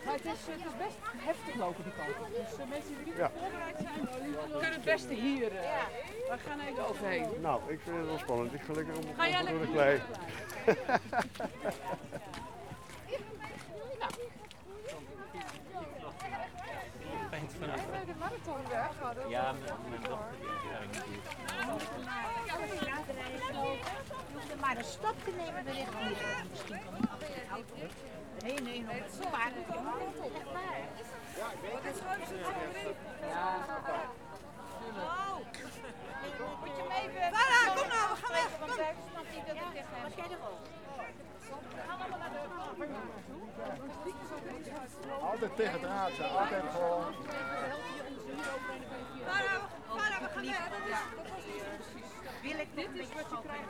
Maar het is, het is best heftig lopen die kant op. Dus eh, mensen die niet Ja. voorbereid zijn, kunnen het beste hier. eh, we gaan even overheen. Nou, ik vind het wel spannend. Ik ga lekker om Ga jij door de klei. [laughs] de marathonweg hadden. Ja, mijn, dochter die is eigenlijk niet Je hoeft er maar een stap te nemen bij de Misschien kan ik achter de auto. Nee, nee, nog niet. Zo maar. Echt waar. Moet je hem even... Voilà, kom nou, we gaan weg. Kom. dat ik. Was jij er ook? We gaan allemaal naar de... Altijd tegen het raad, altijd gewoon. Voilà, we gaan weg. Wil ik Dit is wat je krijgt.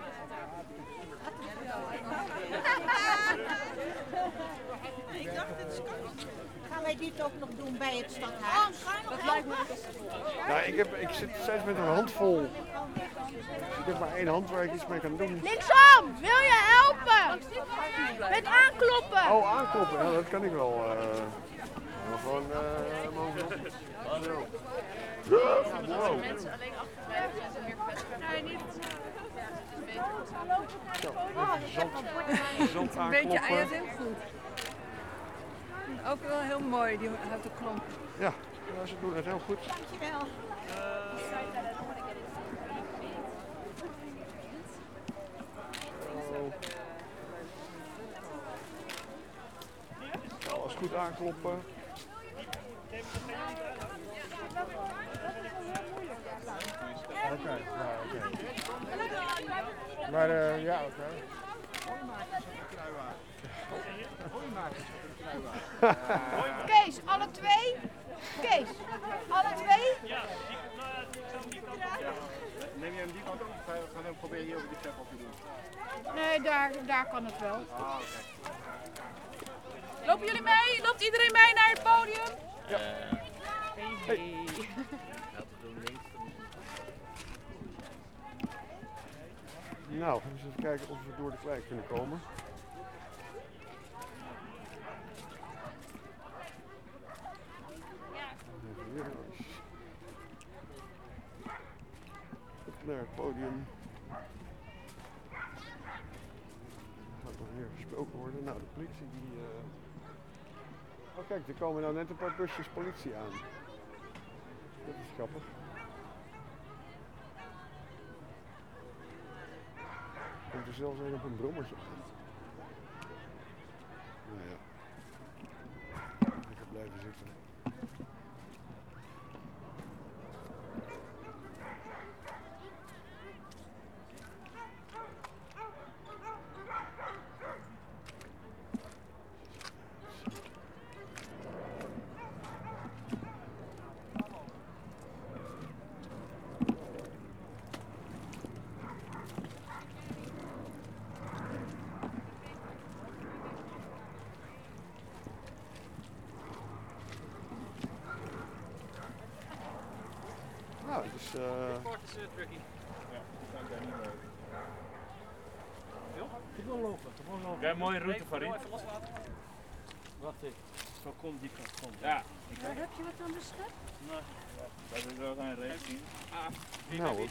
[laughs] Ik dacht het is Gaan wij dit ook nog doen bij het stadhuis? Dat lijkt me Nou, ik, heb, ik zit steeds met een handvol. Ik heb maar één hand waar ik iets mee kan doen. Linksom! Wil je helpen? Met aankloppen! Oh, aankloppen. Ja, dat kan ik wel. eh maar gewoon eh bovenop. Zo. Wow. mensen alleen achterblijven, zijn ze meer kwetsbaar. Nee, niet. Zand, Een beetje eieren heel goed. Ook wel heel mooi, die houten klomp. Ja, ja, ze doen het heel goed. Dankjewel. Zo. Alles goed aankloppen. Oké, ja, oké. Maar eh, ja, oké. Kees, alle twee? Kees, alle twee? Neem je hem die kant op? Of ga je- gaan we hem proberen hier over die trap op te doen? Nee, daar, daar kan het wel. Ah. Lopen jullie mee? Loopt iedereen mee naar het podium? Ja. Hey. Nou, eens even kijken of we door de klei kunnen komen. Even. Op naar het podium. Gaat nog meer gesproken worden. Nou, de politie die... eh, Oh kijk, er komen nou net een paar busjes politie aan. Dat is grappig. Komt er zelfs een op een brommertje. Nou ja. Lekker blijven zitten.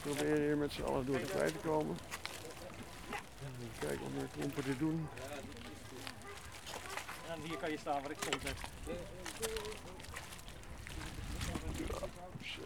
proberen hier met z'n allen door de vrij te komen. Even kijken om de klompen te doen. En hier kan je staan waar ik stond net. Zo.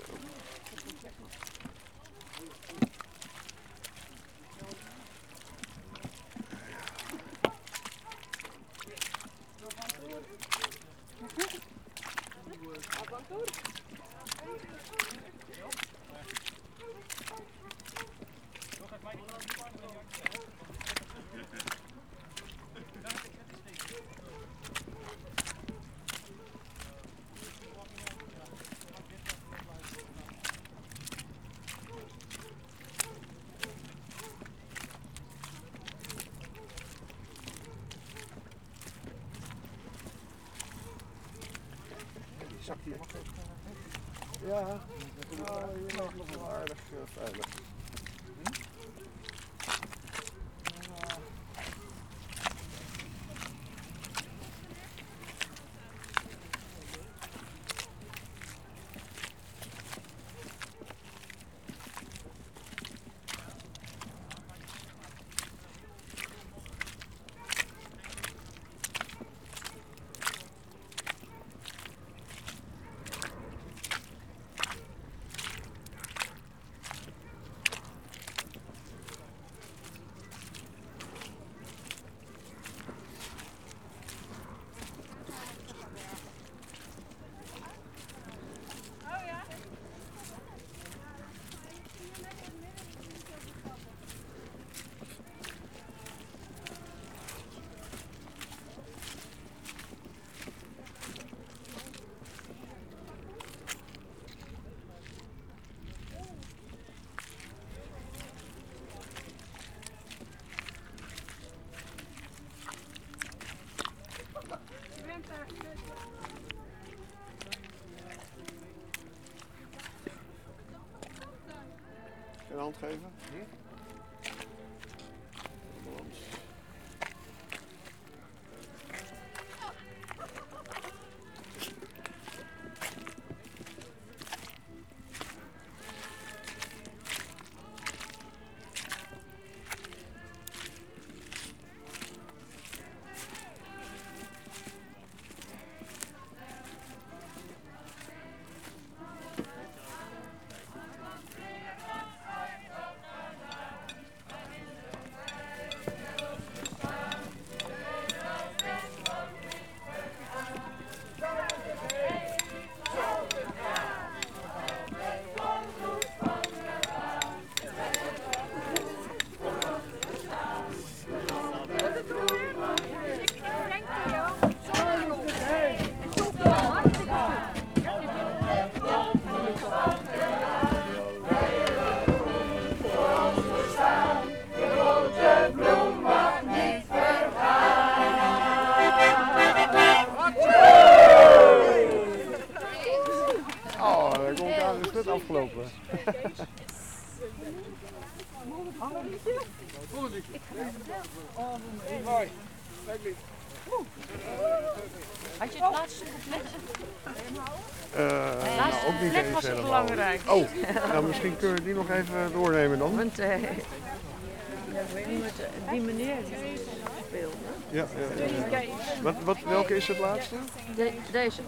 De, deze.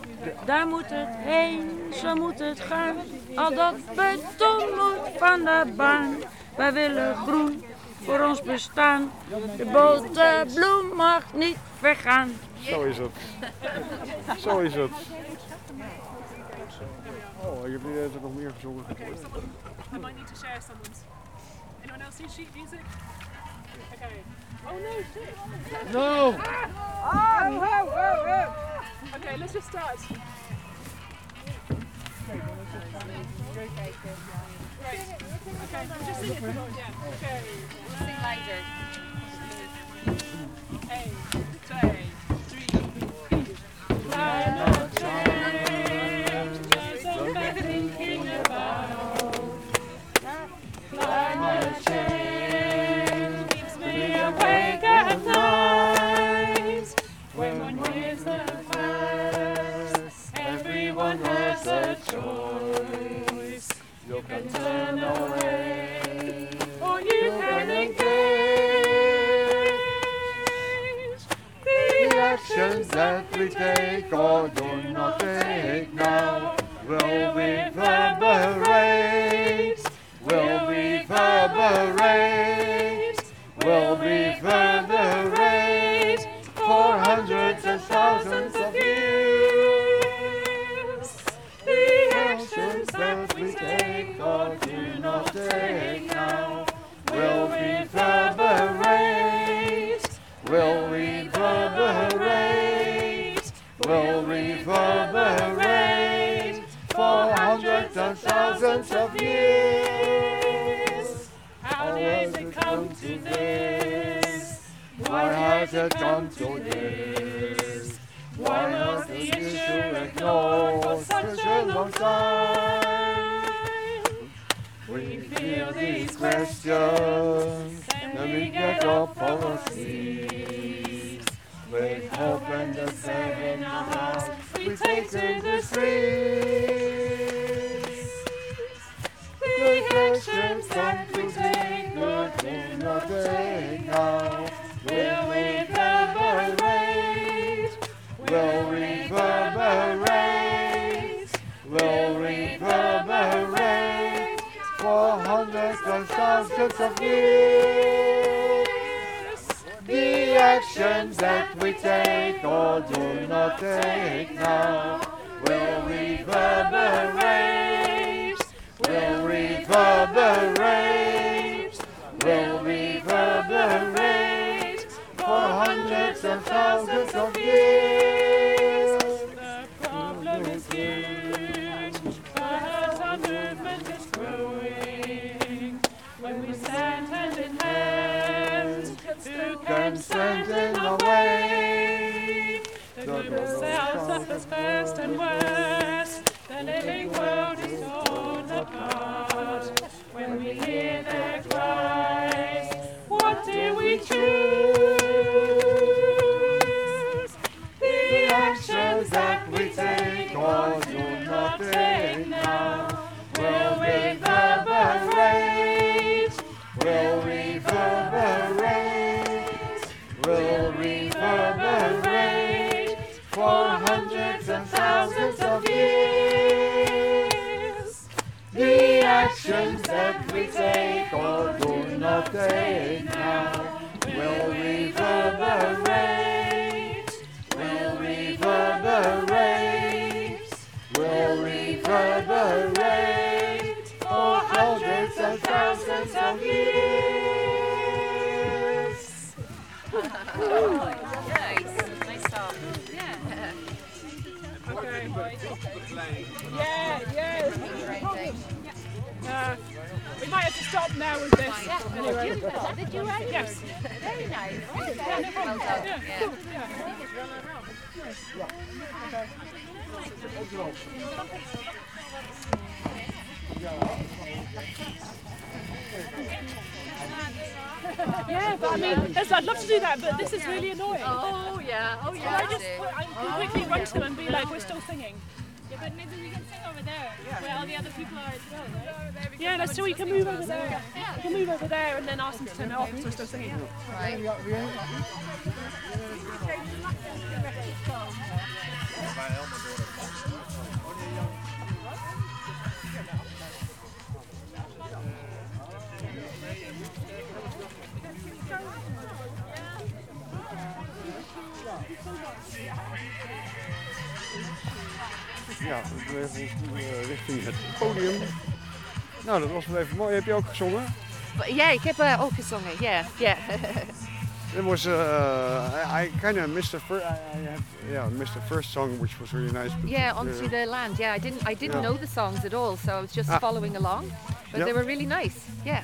Daar moet het heen, zo moet het gaan. Al dat beton moet van de baan. Wij willen groen voor ons bestaan. De bote bloem mag niet vergaan. Zo is het. Zo is het. Oh, ik heb hier er nog meer gezongen. I might need to share someone's. Anyone else see sheet music? Okay. Oh no, shit. No. Oh, oh, oh, oh. Okay, let's just start. Right. Okay, just sing it. Okay. Sing a thinking about. Climate change everyone has a choice. You can turn away, or you can engage. The actions that we take or do not take now will reverberate, will reverberate, will reverberate for hundreds and thousands of years. that we take, or do not take now? Will we reverberate? Will we reverberate? Will we reverberate for hundreds and thousands of years? How did it come to this? Why has it come to this? Why was the issue ignored for such a long time? We feel these questions, and we get our seas. With hope and the seven our hearts, we take to the streets. The actions that we take, not take now, will reverberate, will reverberate, will reverberate for hundreds and thousands of years. The actions that we take or do not take now will reverberate, will reverberate, will reverberate for hundreds and thousands of. Who can stand in our way? The global south suffers first and worst. The living world is torn apart. When we hear their cries, what do we choose? Actions that we take or do not take now will reverberate, will reverberate, will reverberate for hundreds and thousands of years. nice. Nice song. Yeah. [laughs] Okay. Yeah, yeah. Uh, we might have to stop now with this. Anyway. Did you- did you write it? Yes. Very nice. Yeah, no problem. Done. Yeah, Yeah. cool. Yeah. Yeah, but I mean, that's, I'd love to do that, but this is really annoying. Oh, yeah. Oh, Can yeah. I just I can quickly run to them and be like, we're still singing. Yeah, but maybe we can sing over there, where all the other people are as well, right? Yeah, let's so we can move over there. We can move over there and then ask them to turn it off because we're still singing. Ja, we bewegen ons nu eh, richting het podium. Nou, dat was wel even mooi. Heb je ook gezongen? Ja, ik heb eh, ook gezongen. Ja, ja. [laughs] It was, uh, I, I kind of missed the first, I, I have, yeah, missed the first song, which was really nice. Yeah, uh, onto the land. Yeah, I didn't I didn't Yeah. know the songs at all, so I was just Ah. following along. But Yeah. they were really nice. Yeah.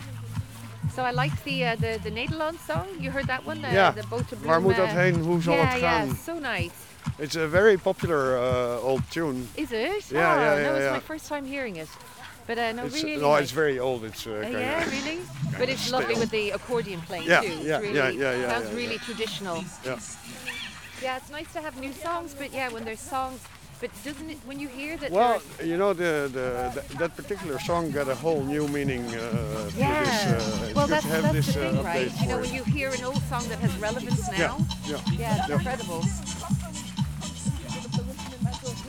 So I liked the uh, the the Nederland song. You heard that one? The, Ja, the waar moet dat uh, heen? Hoe zal yeah, het gaan? Yeah, so nice. It's a very popular uh, old tune. Is it? Yeah, oh, yeah, yeah, No, it's yeah. my first time hearing it. But uh, no, It's, really. no, nice. it's very old. It's uh, yeah, of, really. But it's lovely stale. with the accordion playing Yeah, too. It's yeah, really, yeah, yeah, yeah, Sounds yeah, really traditional. Yeah. Yeah, it's nice to have new songs, but yeah, when there's songs, but doesn't it when you hear that? Well, you know, the, the, the that particular song got a whole new meaning uh, Yeah. this. Uh, well, that's, that's this the uh, thing, right? You know, when you hear an old song that has relevance now. Yeah, yeah, Yeah, it's yeah. incredible.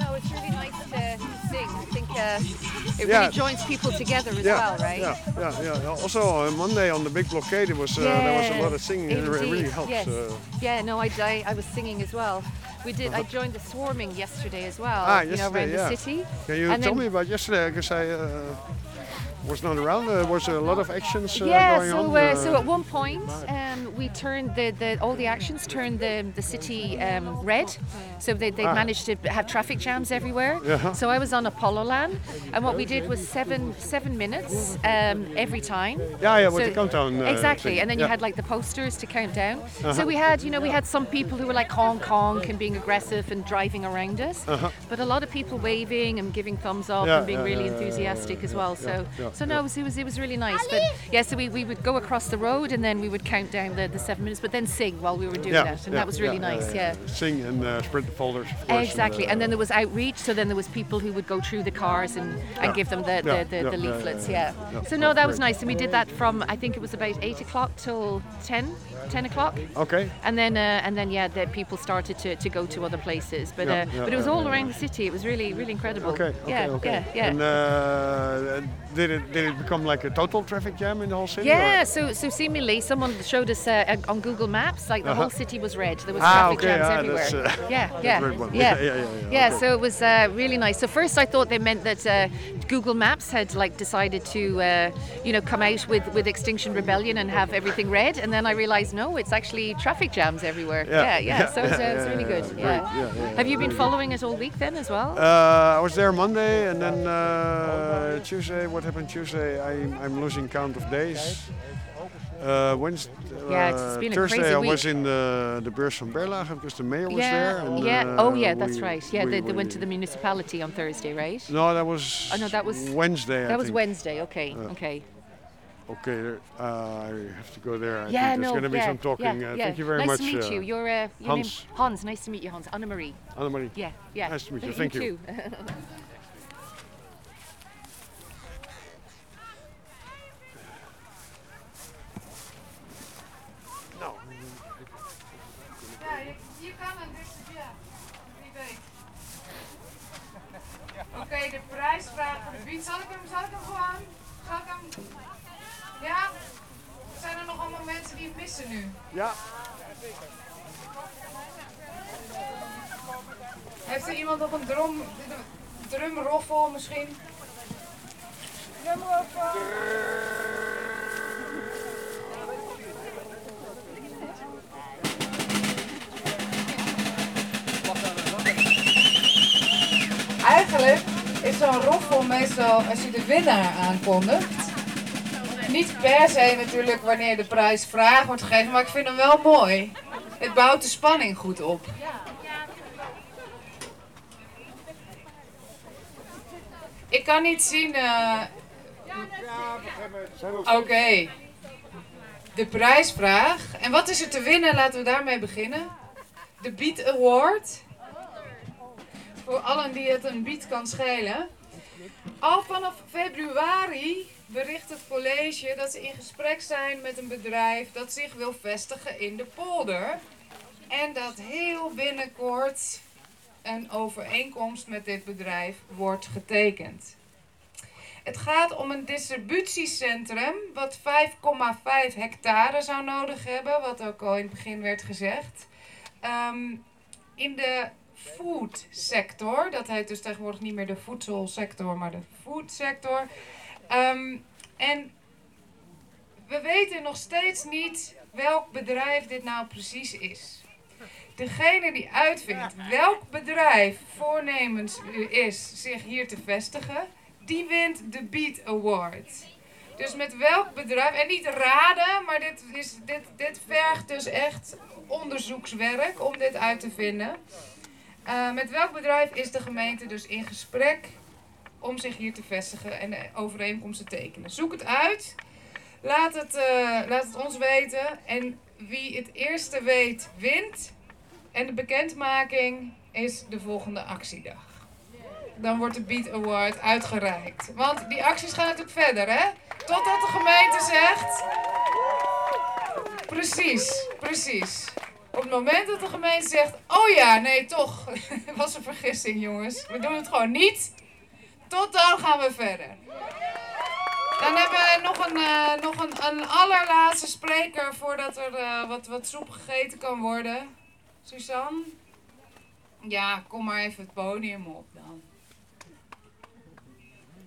No, it's really nice to sing. I think uh, it Yeah. really joins people together as yeah, well, right? Yeah, yeah, yeah. Also on Monday on the big blockade, it was uh, there was a lot of singing, and it really helped. Yes. Uh, yeah, no, I, I, I was singing as well. We did. I joined the swarming yesterday as well. ah, you know, around yeah. the city. Can you And tell me about yesterday? Because I uh, was not around. There was a lot of actions uh, yeah, going so on. uh, so at one point um, we turned the, the all the actions turned the the city um, red, so they they Ah. managed to have traffic jams everywhere. Yeah. So I was on Apollo Land, and what we did was seven seven minutes um, every time. Yeah, yeah, with So- the countdown, uh, exactly, thing. and then you Yeah. had like the posters to count down. Uh-huh. So we had you know we had some people who were like Hong Kong and being aggressive and driving around us, Uh-huh. but a lot of people waving and giving thumbs up Yeah, and being yeah, really yeah, yeah, yeah, enthusiastic as well. yeah, So yeah, so no, it was, it was it was really nice. But yeah, so we, we would go across the road and then we would count down the, the seven minutes, but then sing while we were doing Yeah, that, and yeah, that was really yeah, nice. yeah, Yeah. yeah. Sing and uh, spread the folders. Of course, Exactly, uh, and then there was outreach. So then there was people who would go through the cars and, and give them the, the, Yeah, the, yeah, the leaflets. yeah, Yeah. yeah. Yeah, So no, that was nice, and we did that from I think it was about eight o'clock till 10, 10 o'clock. Okay. And then uh, and then yeah, the people started to, to go to other places, but Yeah, uh, yeah, but it was yeah, all yeah, around the city. It was really really incredible. Okay, okay, yeah, okay. yeah, yeah. And uh, did it did it become like a total traffic jam in the whole city? Yeah, or- so so seemingly someone showed us uh, on Google Maps, like the Uh-huh. whole city was red. There was Ah, traffic okay, jams ah, everywhere. uh, yeah, [laughs] yeah, yeah, Yeah, yeah, yeah, yeah, okay. So it was uh, really nice. So first I thought they meant that uh, Google Maps had like decided to, uh, you know, come out with with Extinction Rebellion and have everything red, and then I realised no, it's actually traffic jams everywhere. Yeah, yeah. yeah. yeah, So it was, uh, yeah, it was yeah, really yeah, good. Yeah. Yeah, yeah, Have you been following it all week then as well? Uh, I was there Monday, and then uh, Tuesday. What happened Tuesday? I'm, I'm losing count of days. Uh, Wednesday, Yeah, it's been a Thursday crazy I was in the the beurs van Berlage because the mayor was yeah, there. And, yeah. uh, oh, yeah, that's we- right. Yeah, we- they, they we- went to the municipality on Thursday, right? No, that was. Oh no, that was Wednesday. I That was think. Wednesday. Okay, Yeah. okay. Okay, uh, I have to go there. I yeah, think there's no, going to be yeah, some talking. yeah, uh, yeah. Thank you very nice much. to meet uh, you. You're uh, your Hans. name Hans. Nice to meet you, Hans. Anna Marie. Annemarie. Yeah, yeah. Nice to meet you. Thank you. too. [laughs] Zal ik hem, zal ik hem gewoon? Zal ik hem? Ja? Zijn er nog allemaal mensen die het missen nu? Ja. Heeft er iemand nog een drum, drumroffel misschien? Drumroffel. Eigenlijk is zo'n roffel meestal als je de winnaar aankondigt. Niet per se natuurlijk wanneer de prijsvraag wordt gegeven, maar ik vind hem wel mooi. Het bouwt de spanning goed op. Ik kan niet zien. eh, Oké. De prijsvraag. En wat is er te winnen? Laten we daarmee beginnen. De Beat Award. Voor allen die het een beat kan schelen. Al vanaf februari bericht het college dat ze in gesprek zijn met een bedrijf dat zich wil vestigen in de polder. En dat heel binnenkort een overeenkomst met dit bedrijf wordt getekend. Het gaat om een distributiecentrum wat 5,5 hectare zou nodig hebben, wat ook al in het begin werd gezegd. Ehm, in de foodsector, dat heet dus tegenwoordig niet meer de voedselsector, maar de foodsector. Ehm, en we weten nog steeds niet welk bedrijf dit nou precies is. Degene die uitvindt welk bedrijf voornemens is zich hier te vestigen, die wint de Beat Award. Dus met welk bedrijf, en niet raden, maar dit, is, dit, dit vergt dus echt onderzoekswerk om dit uit te vinden. Uh, met welk bedrijf is de gemeente dus in gesprek om zich hier te vestigen en de te tekenen? Zoek het uit. Laat het, uh, laat het ons weten. En wie het eerste weet, wint. En de bekendmaking is de volgende actiedag. Dan wordt de Beat Award uitgereikt. Want die acties gaan natuurlijk verder, hè? Totdat de gemeente zegt. Precies, precies. Op het moment dat de gemeente zegt: Oh ja, nee, toch. [laughs] was een vergissing, jongens. We doen het gewoon niet. Tot dan gaan we verder. Dan hebben we nog een, uh, nog een, een allerlaatste spreker voordat er uh, wat, wat soep gegeten kan worden. Suzanne? Ja, kom maar even het podium op.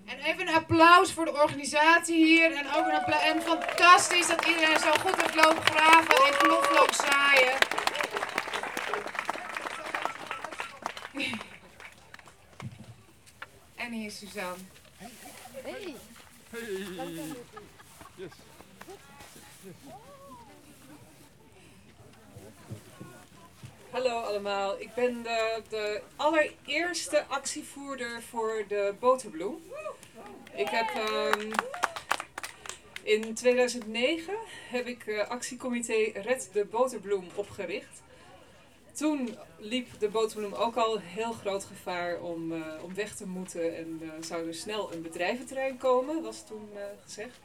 En Even een applaus voor de organisatie hier. En ook een applaus. En fantastisch dat iedereen zo goed heeft lopen graven en knoflook zaaien. En hier is Suzanne. Hey. Yes. Hallo allemaal, ik ben de, de allereerste actievoerder voor de boterbloem. Ik heb ehm, in 2009 heb ik eh, actiecomité Red de Boterbloem opgericht. Toen liep de boterbloem ook al heel groot gevaar om, eh, weg te moeten en eh, zou er snel een bedrijventerrein komen, was toen gezegd.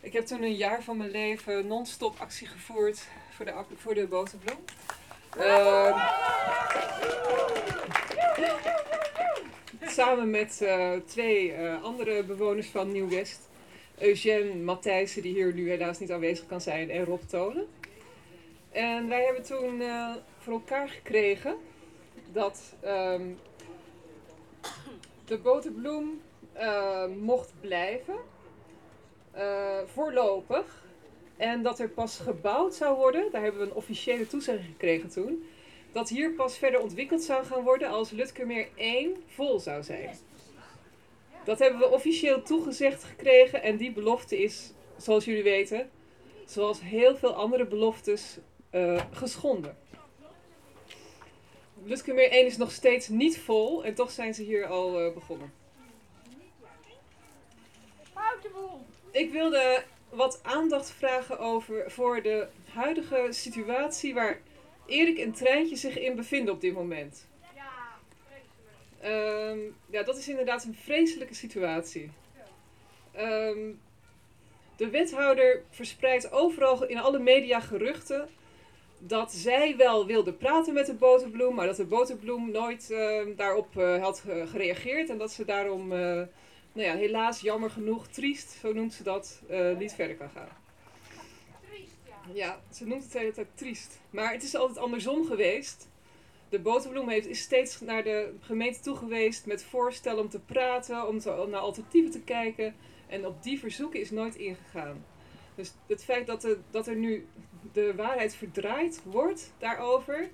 Ik heb toen een jaar van mijn leven non-stop actie gevoerd voor de, voor de boterbloem. Samen met eh, twee eh, andere bewoners van Nieuw-West. Eugène Matthijssen, die hier nu helaas niet aanwezig kan zijn, en Rob Tolen. En wij hebben toen eh, voor elkaar gekregen dat ehm, de boterbloem mocht blijven, voorlopig. En dat er pas gebouwd zou worden, daar hebben we een officiële toezegging gekregen toen, dat hier pas verder ontwikkeld zou gaan worden als Lutkemeer 1 vol zou zijn. Dat hebben we officieel toegezegd gekregen en die belofte is, zoals jullie weten, zoals heel veel andere beloftes, eh, geschonden. Lutkemeer 1 is nog steeds niet vol en toch zijn ze hier al eh, begonnen. Ik wilde wat aandacht vragen over voor de huidige situatie waar Erik en Treintje zich in bevinden op dit moment. Ehm, ja, dat is inderdaad een vreselijke situatie. Ehm, de wethouder verspreidt overal in alle media geruchten dat zij wel wilde praten met de boterbloem, maar dat de boterbloem nooit ehm, daarop eh, had eh, gereageerd en dat ze daarom, eh, nou ja, helaas jammer genoeg, triest, zo noemt ze dat, niet verder kan gaan. Ja, ze noemt het de hele tijd triest. Maar het is altijd andersom geweest. De boterbloem heeft, is steeds naar de gemeente toe geweest met voorstellen om te praten, om, te, om naar alternatieven te kijken. En op die verzoeken is nooit ingegaan. Dus het feit dat, er dat er nu de waarheid verdraaid wordt daarover,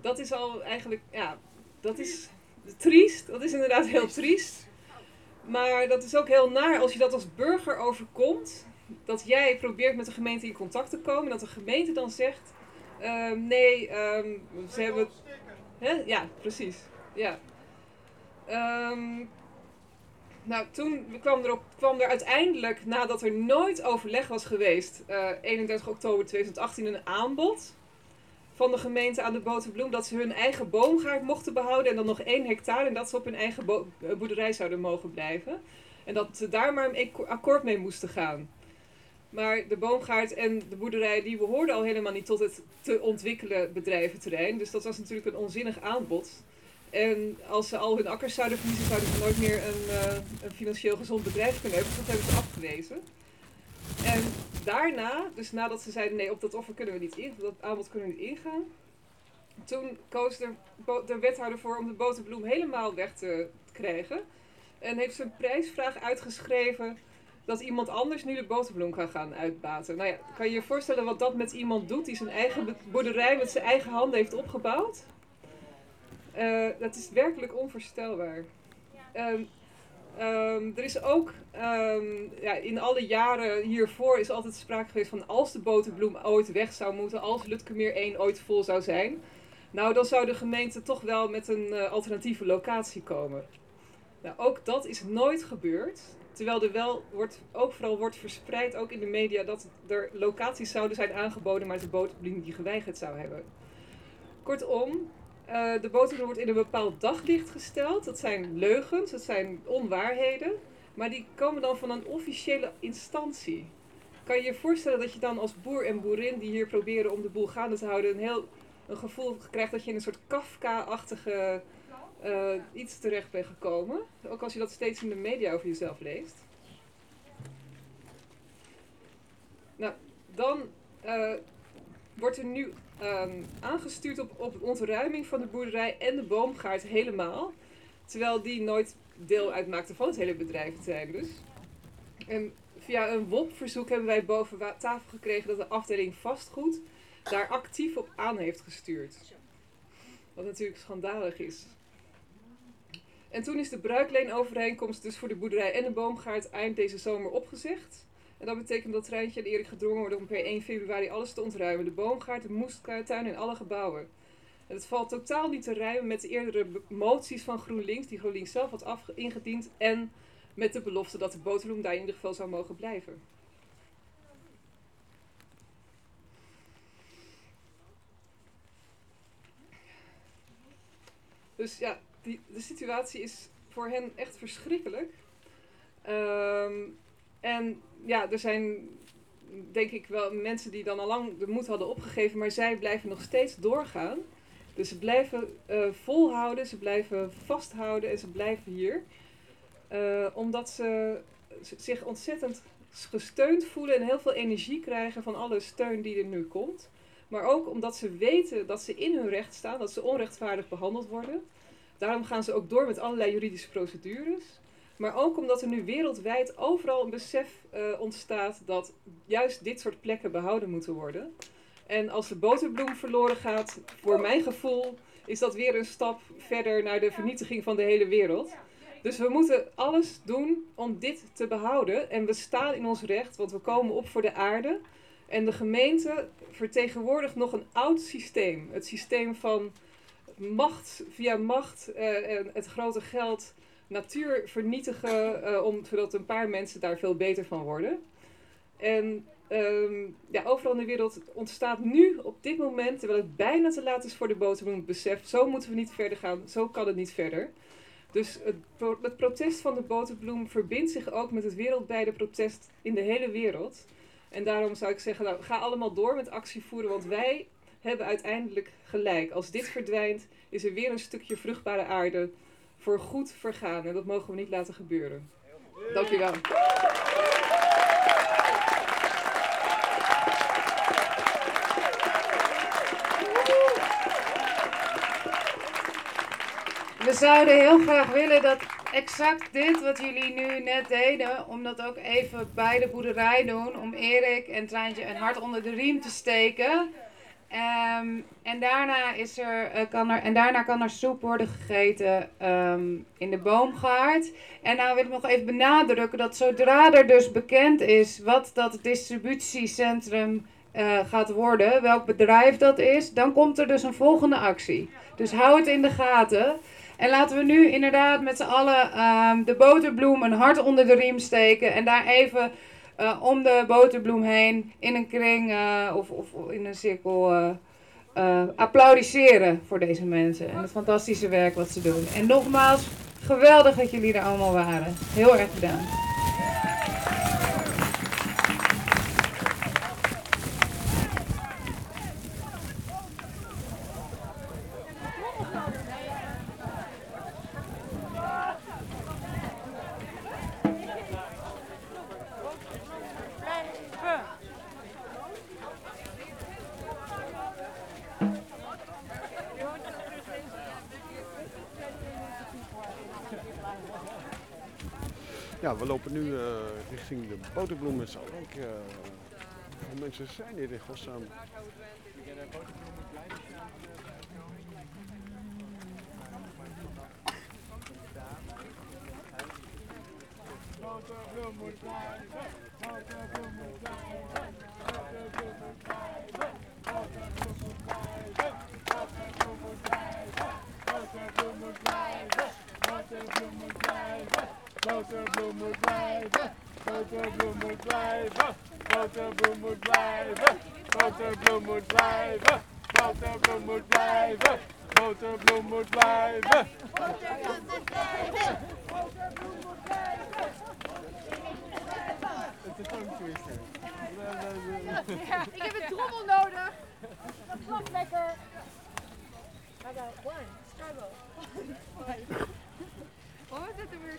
dat is al eigenlijk, ja, dat is triest. Dat is inderdaad heel triest. Maar dat is ook heel naar als je dat als burger overkomt. Dat jij probeert met de gemeente in contact te komen. En dat de gemeente dan zegt: ehm, nee, ehm, ze hebben. Hè? Ja, precies. Ja. Ehm, nou, toen kwam er, op, kwam er uiteindelijk, nadat er nooit overleg was geweest, eh, 31 oktober 2018, een aanbod van de gemeente aan de Boterbloem dat ze hun eigen boomgaard mochten behouden en dan nog één hectare en dat ze op hun eigen eh, boerderij zouden mogen blijven. En dat ze daar maar een akkoord mee moesten gaan. Maar de boomgaard en de boerderij die behoorden al helemaal niet tot het te ontwikkelen bedrijventerrein. Dus dat was natuurlijk een onzinnig aanbod. En als ze al hun akkers zouden verliezen, zouden ze nooit meer een, eh, een financieel gezond bedrijf kunnen hebben. Dus dat hebben ze afgewezen. En daarna, dus nadat ze zeiden nee, op dat offer kunnen we niet in, dat aanbod kunnen we niet ingaan. Toen koos de, de wethouder voor om de boterbloem helemaal weg te krijgen. En heeft ze een prijsvraag uitgeschreven dat iemand anders nu de boterbloem kan gaan uitbaten. Nou ja, kan je je voorstellen wat dat met iemand doet die zijn eigen boerderij met zijn eigen handen heeft opgebouwd? Eh, dat is werkelijk onvoorstelbaar. Ehm, ehm, er is ook ehm, ja, in alle jaren hiervoor is altijd sprake geweest van als de boterbloem ooit weg zou moeten, als Lutkemeer 1 ooit vol zou zijn, nou dan zou de gemeente toch wel met een eh, alternatieve locatie komen. Nou, ook dat is nooit gebeurd. Terwijl er wel wordt, ook vooral wordt verspreid, ook in de media, dat er locaties zouden zijn aangeboden, maar de boterbloem die geweigerd zou hebben. Kortom, eh, de boterbloem wordt in een bepaald daglicht gesteld. Dat zijn leugens, dat zijn onwaarheden. Maar die komen dan van een officiële instantie. Kan je je voorstellen dat je dan als boer en boerin die hier proberen om de boel gaande te houden, een heel een gevoel krijgt dat je in een soort Kafka-achtige eh, iets terecht bent gekomen? Ook als je dat steeds in de media over jezelf leest. Nou, dan eh, wordt er nu ehm, aangestuurd op, op ontruiming van de boerderij en de boomgaard helemaal. Terwijl die nooit deel uitmaakte van het hele bedrijventerrein dus. En via een WOP-verzoek hebben wij boven tafel gekregen dat de afdeling vastgoed daar actief op aan heeft gestuurd. Wat natuurlijk schandalig is. En toen is de bruikleenovereenkomst dus voor de boerderij en de boomgaard eind deze zomer opgezegd. En dat betekent dat Treintje en Erik gedrongen worden om per 1 februari alles te ontruimen. De boomgaard, de moestuin en alle gebouwen. En het valt totaal niet te rijmen met de eerdere moties van GroenLinks, die GroenLinks zelf had ingediend. En met de belofte dat de boterloom daar in ieder geval zou mogen blijven. Dus ja, die, de situatie is voor hen echt verschrikkelijk. Ehm, en ja, er zijn denk ik wel mensen die dan al lang de moed hadden opgegeven, maar zij blijven nog steeds doorgaan. Dus ze blijven eh, volhouden, ze blijven vasthouden en ze blijven hier. Eh, omdat ze zich ontzettend gesteund voelen en heel veel energie krijgen van alle steun die er nu komt. Maar ook omdat ze weten dat ze in hun recht staan, dat ze onrechtvaardig behandeld worden. Daarom gaan ze ook door met allerlei juridische procedures. Maar ook omdat er nu wereldwijd overal een besef eh, ontstaat dat juist dit soort plekken behouden moeten worden. En als de boterbloem verloren gaat, voor mijn gevoel, is dat weer een stap verder naar de vernietiging van de hele wereld. Dus we moeten alles doen om dit te behouden. En we staan in ons recht, want we komen op voor de aarde. En de gemeente vertegenwoordigt nog een oud systeem. Het systeem van macht via macht eh, en het grote geld natuur vernietigen, eh, om, zodat een paar mensen daar veel beter van worden. En ehm, ja, overal in de wereld ontstaat nu op dit moment, terwijl het bijna te laat is voor de boterham, het besef, zo moeten we niet verder gaan, zo kan het niet verder. Dus het protest van de boterbloem verbindt zich ook met het wereldwijde protest in de hele wereld. En daarom zou ik zeggen, nou, ga allemaal door met actie voeren, want wij hebben uiteindelijk gelijk. Als dit verdwijnt, is er weer een stukje vruchtbare aarde voor goed vergaan. En dat mogen we niet laten gebeuren. Dank u wel. We zouden heel graag willen dat exact dit wat jullie nu net deden, om dat ook even bij de boerderij doen, om Erik en Treintje een hart onder de riem te steken. Ehm, en, daarna is er, eh, kan er, en daarna kan er soep worden gegeten ehm, in de boomgaard. En nou wil ik nog even benadrukken dat zodra er dus bekend is wat dat distributiecentrum eh, gaat worden, welk bedrijf dat is, dan komt er dus een volgende actie. Dus hou het in de gaten. En laten we nu inderdaad met z'n allen ehm, de boterbloem een hart onder de riem steken. En daar even eh, om de boterbloem heen in een kring eh, of, of in een cirkel eh, applaudisseren voor deze mensen. En het fantastische werk wat ze doen. En nogmaals, geweldig dat jullie er allemaal waren. Heel erg bedankt. nu eh, richting de boterbloemen. Zal ik, uh, mensen zijn dit in godsnaam? Boterbloemen, moet blijven. Boterbloem moet blijven. Boterbloem moet blijven. Boterbloem moet blijven. Boterbloem moet blijven. Moet blijven. Moet blijven. Ik heb een trommel nodig. Dat klopt lekker. I got one. Struggle. Wat was het the we were?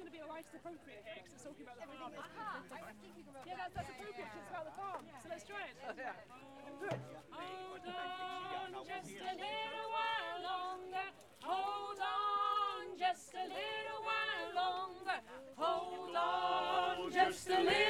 going to be alright is appropriate here because it's talking about the farm. Yeah, that's, that's appropriate because it's about the farm. So let's try it. Oh, yeah. Hold on just a little while longer. Hold on just a little while longer. Hold on just a little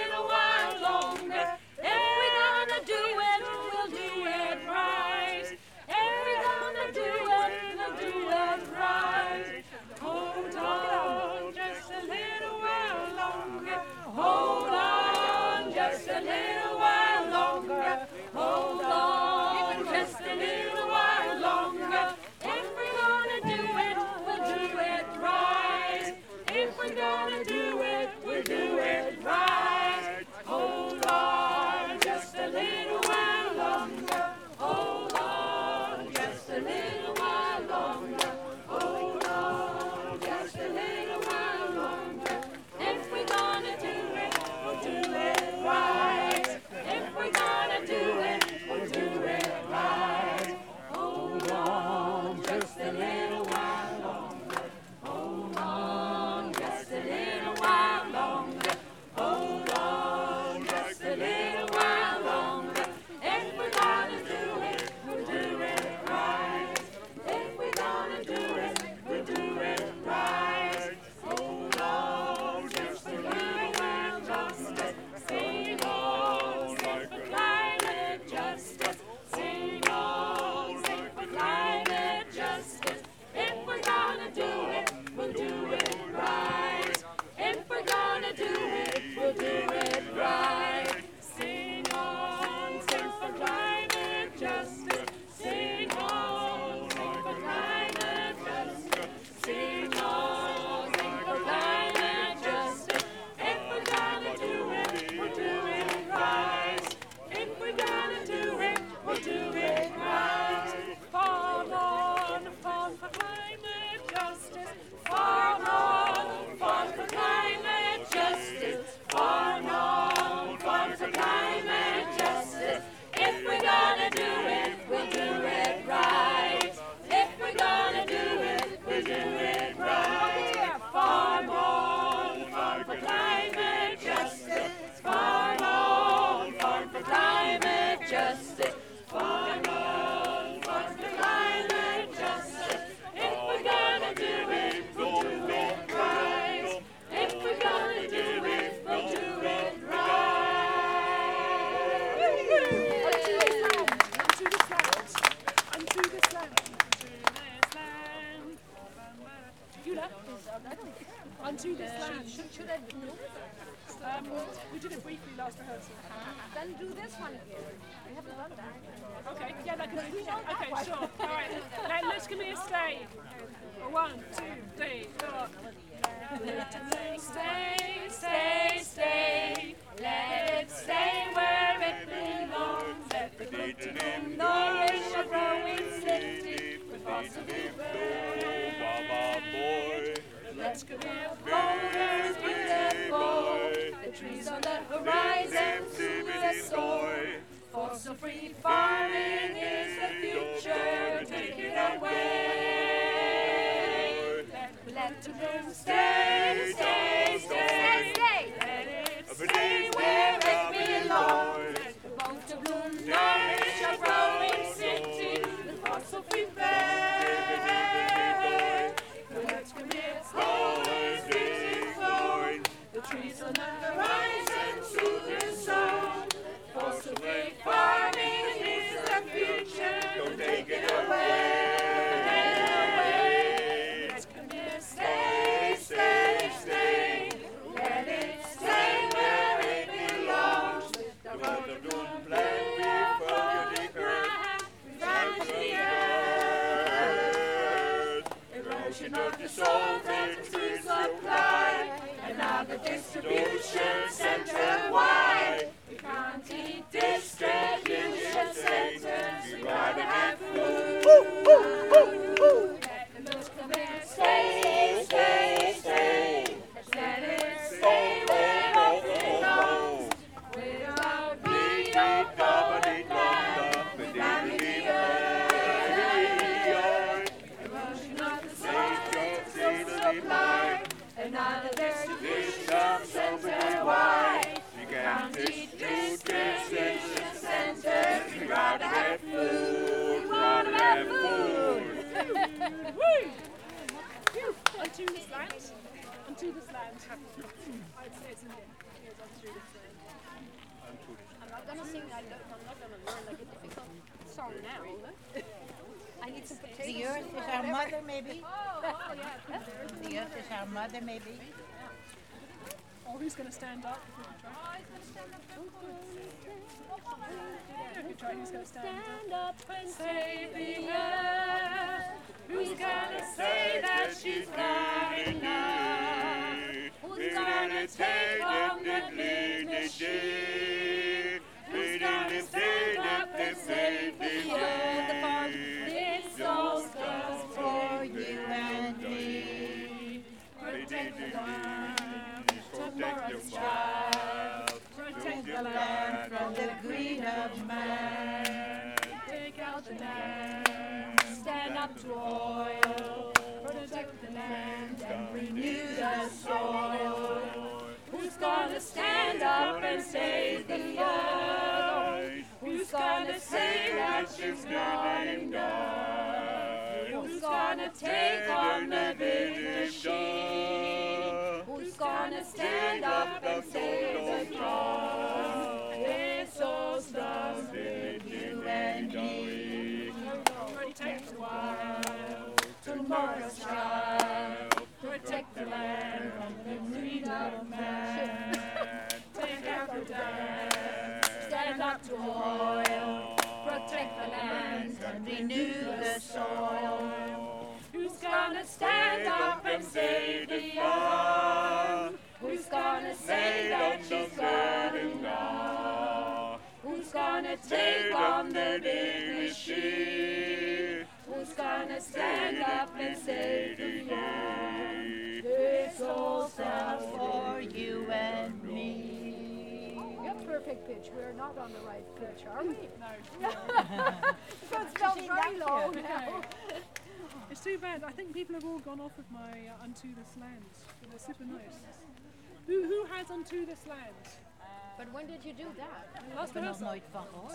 did you do that? Was ik heb nog nooit van gehoord.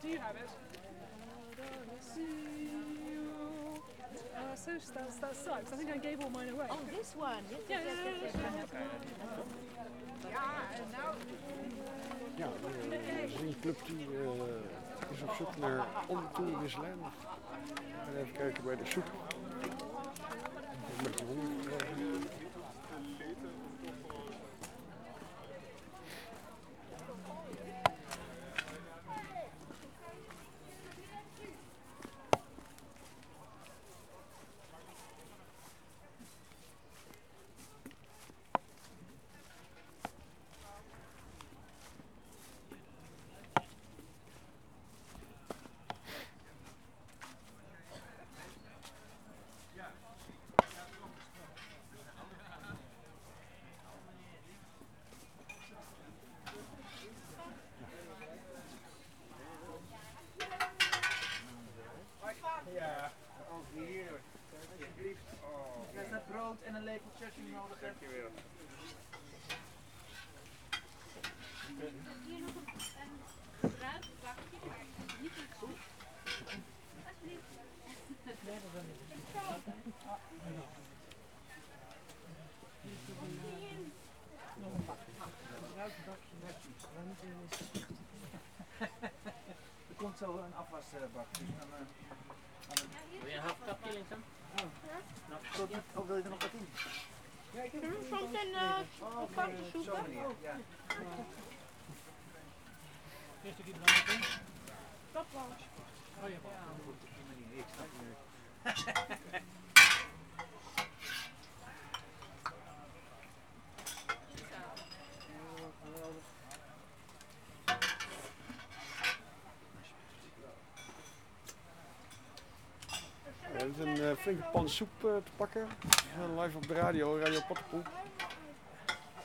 Do you have it? Uh, so that's, that's sucks. I think I gave all mine away. Oh, this one. Yes. Ja, en nou... Ja, een club die is op zoek naar ontoewislijnen. Even kijken bij de soep. Een afwasbak. Dus dan, eh, dan- Wil je een half kapje linksam? Oh. Nou, tot niet- oh, wil je er nog wat in? Ja, ik heb Hm, soms een, Oh, eh, een varkenssoep, Zo hè? meneer, ja. Eerst een keer belangrijk in. Dat wel. Oh ja, Goed, op die manier. Ik snap het nu. Ja, er is een eh, flinke pan soep eh, te pakken. Live op de radio, Radio Pottenpoel.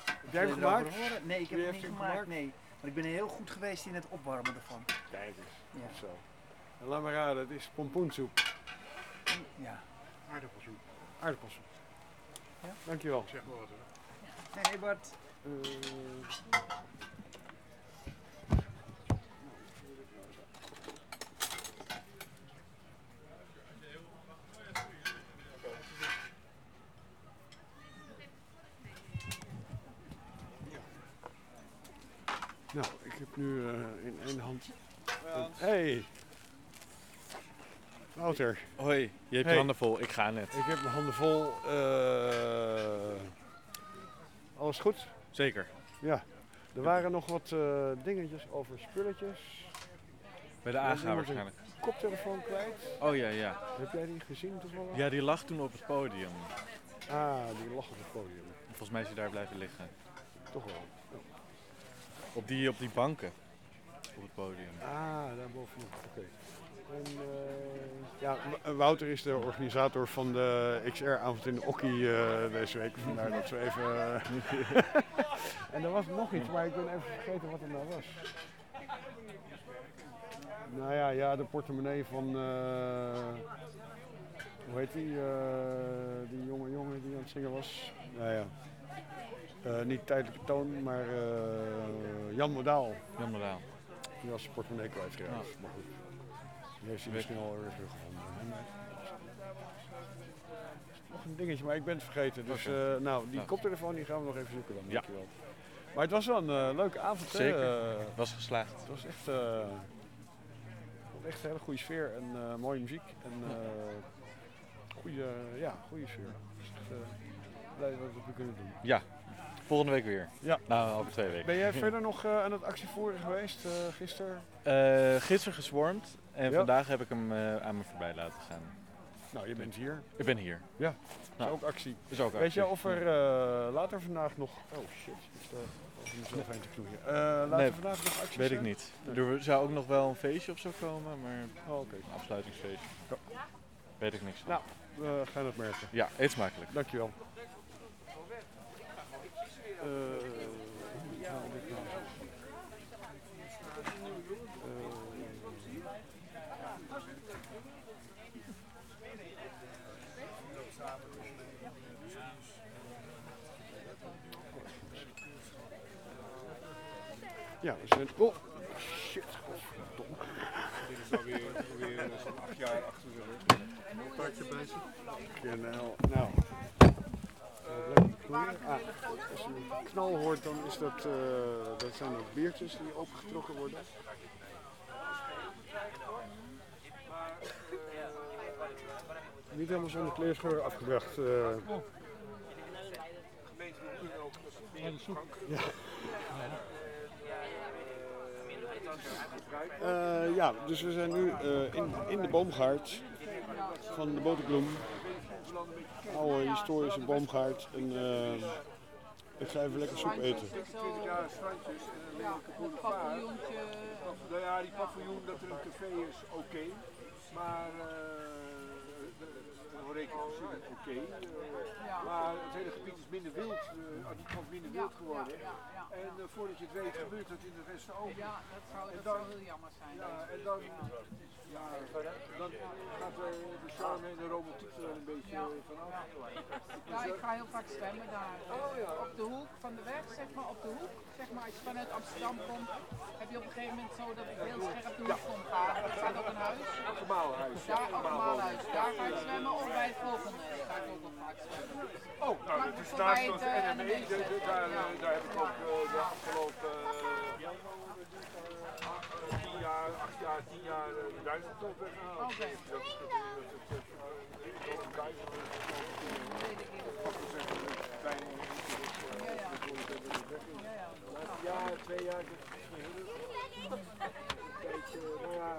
Heb jij hem gemaakt? Nee, ik heb hem niet hem gemaakt. Nee. Maar ik ben heel goed geweest in het opwarmen ervan. Kijk eens. Ja. Zo. En laat maar raden, het is pompoensoep. Ja. Aardappelsoep. Aardappelsoep. Ja? Dankjewel. Zeg maar wat. Nee, nee Bart. Eh, Nou, ik heb nu eh, in één hand. een- Hey! Wouter. Hoi, je hebt Hey. je handen vol, ik ga net. Ik heb mijn handen vol. eh, alles goed? Zeker. Ja. Er waren nog wat eh, dingetjes over spulletjes. Bij de AGA waarschijnlijk. koptelefoon kwijt. Oh ja, ja. Heb jij die gezien toevallig? Ja, die lag toen op het podium. Ah, die lag op het podium. Volgens mij is hij daar blijven liggen. Toch wel. Op die, op die banken. Op het podium. Ah, daar bovenop. Oké. En, eh, ja, W- Wouter is de organisator van de XR-avond in de Okkie eh, deze week. Vandaar dat we even... eh, [laughs] en er was nog iets, maar ik ben even vergeten wat het nou was. Nou ja, ja de portemonnee van... eh, hoe heet die? eh, die jonge jongen die aan het zingen was. Nou ja. Eh, niet tijdelijke toon, maar eh, Jan Modaal. Jan Modaal. Die was zijn portemonnee kwijtgeraakt. Maar goed, heeft hij misschien al weer teruggevonden. Nog een dingetje, maar ik ben het vergeten. Dus eh, nou, die Nou. koptelefoon die gaan we nog even zoeken dan. Ja. Dankjewel. Maar het was wel een eh, leuke avond. hè? Zeker. Eh, Was geslaagd. Het was echt, eh, echt een hele goede sfeer en eh, mooie muziek. En eh goede, ja, goede sfeer. Dus echt, eh, blij dat we het weer kunnen doen. Ja, volgende week weer. Ja. Nou, over twee weken. Ben jij [laughs] verder nog eh, aan het actievoeren geweest uh, gisteren? Eh, gisteren geswarmd en Ja. vandaag heb ik hem eh, aan me voorbij laten gaan. Nou, je bent hier. Ik ben hier. Ja, Nou, is ook actie. is ook Weet actie. je of er eh, later vandaag nog... Oh shit, sta over mezelf heen te knoeien. Eh, later Nee, vandaag nog acties Weet ik niet. Nee. Er zou ook nog wel een feestje of zo komen, maar Oh, oké. een afsluitingsfeestje. Ja. Weet ik niks van. Nou, we gaan het merken. Ja, eet smakelijk. Dankjewel. Eh, Ja, we zijn... Oh, shit, godverdomme. Dit is alweer, alweer zo'n acht jaar achter de rug. Een tijdje bezig. Ja, nou, nou. Ah, als je een knal hoort, dan is dat, eh, dat zijn ook biertjes die opengetrokken worden. Niet helemaal zonder kleerscheur afgebracht. eh. Ja. Eh, ja, dus we zijn nu eh, in, in de boomgaard van de Boterbloem. Oude historische boomgaard. En eh, ik ga even lekker soep eten. 20 jaar strandjes en een lelijke boulevard. Nou ja, die paviljoen dat er een café is, oké. Maar eh de- de horecaversie oké. Eh, Maar het hele gebied is minder wild, eh, aan die kant minder wild geworden. En eh, voordat je het weet gebeurt dat in de resten ook. Ja, dat zou, En dat dan- zou heel jammer zijn. Ja, en dan, ja, dan gaat eh, de charme en de romantiek er een beetje Ja. vanaf. Ja, ik ga heel vaak zwemmen daar. Oh, ja. Op de hoek van de weg, zeg maar, op de hoek. Zeg maar, als je vanuit Amsterdam komt, heb je op een gegeven moment zo dat ik heel scherp de hoek kom gaan. Er staat ook een huis. Gemaalhuis. Daar, ook een maalhuis. Daar ga ik zwemmen of bij het volgende. Daar ga ik ook wel vaak zwemmen. Oh, is naast ons NME, daar, eh, daar heb ik ook eh, de afgelopen eh, acht- tien jaar, acht jaar tien jaar de duizendkop weggehaald. Oké. Dat is een jaar, twee jaar. Kijk, eh, nou ja.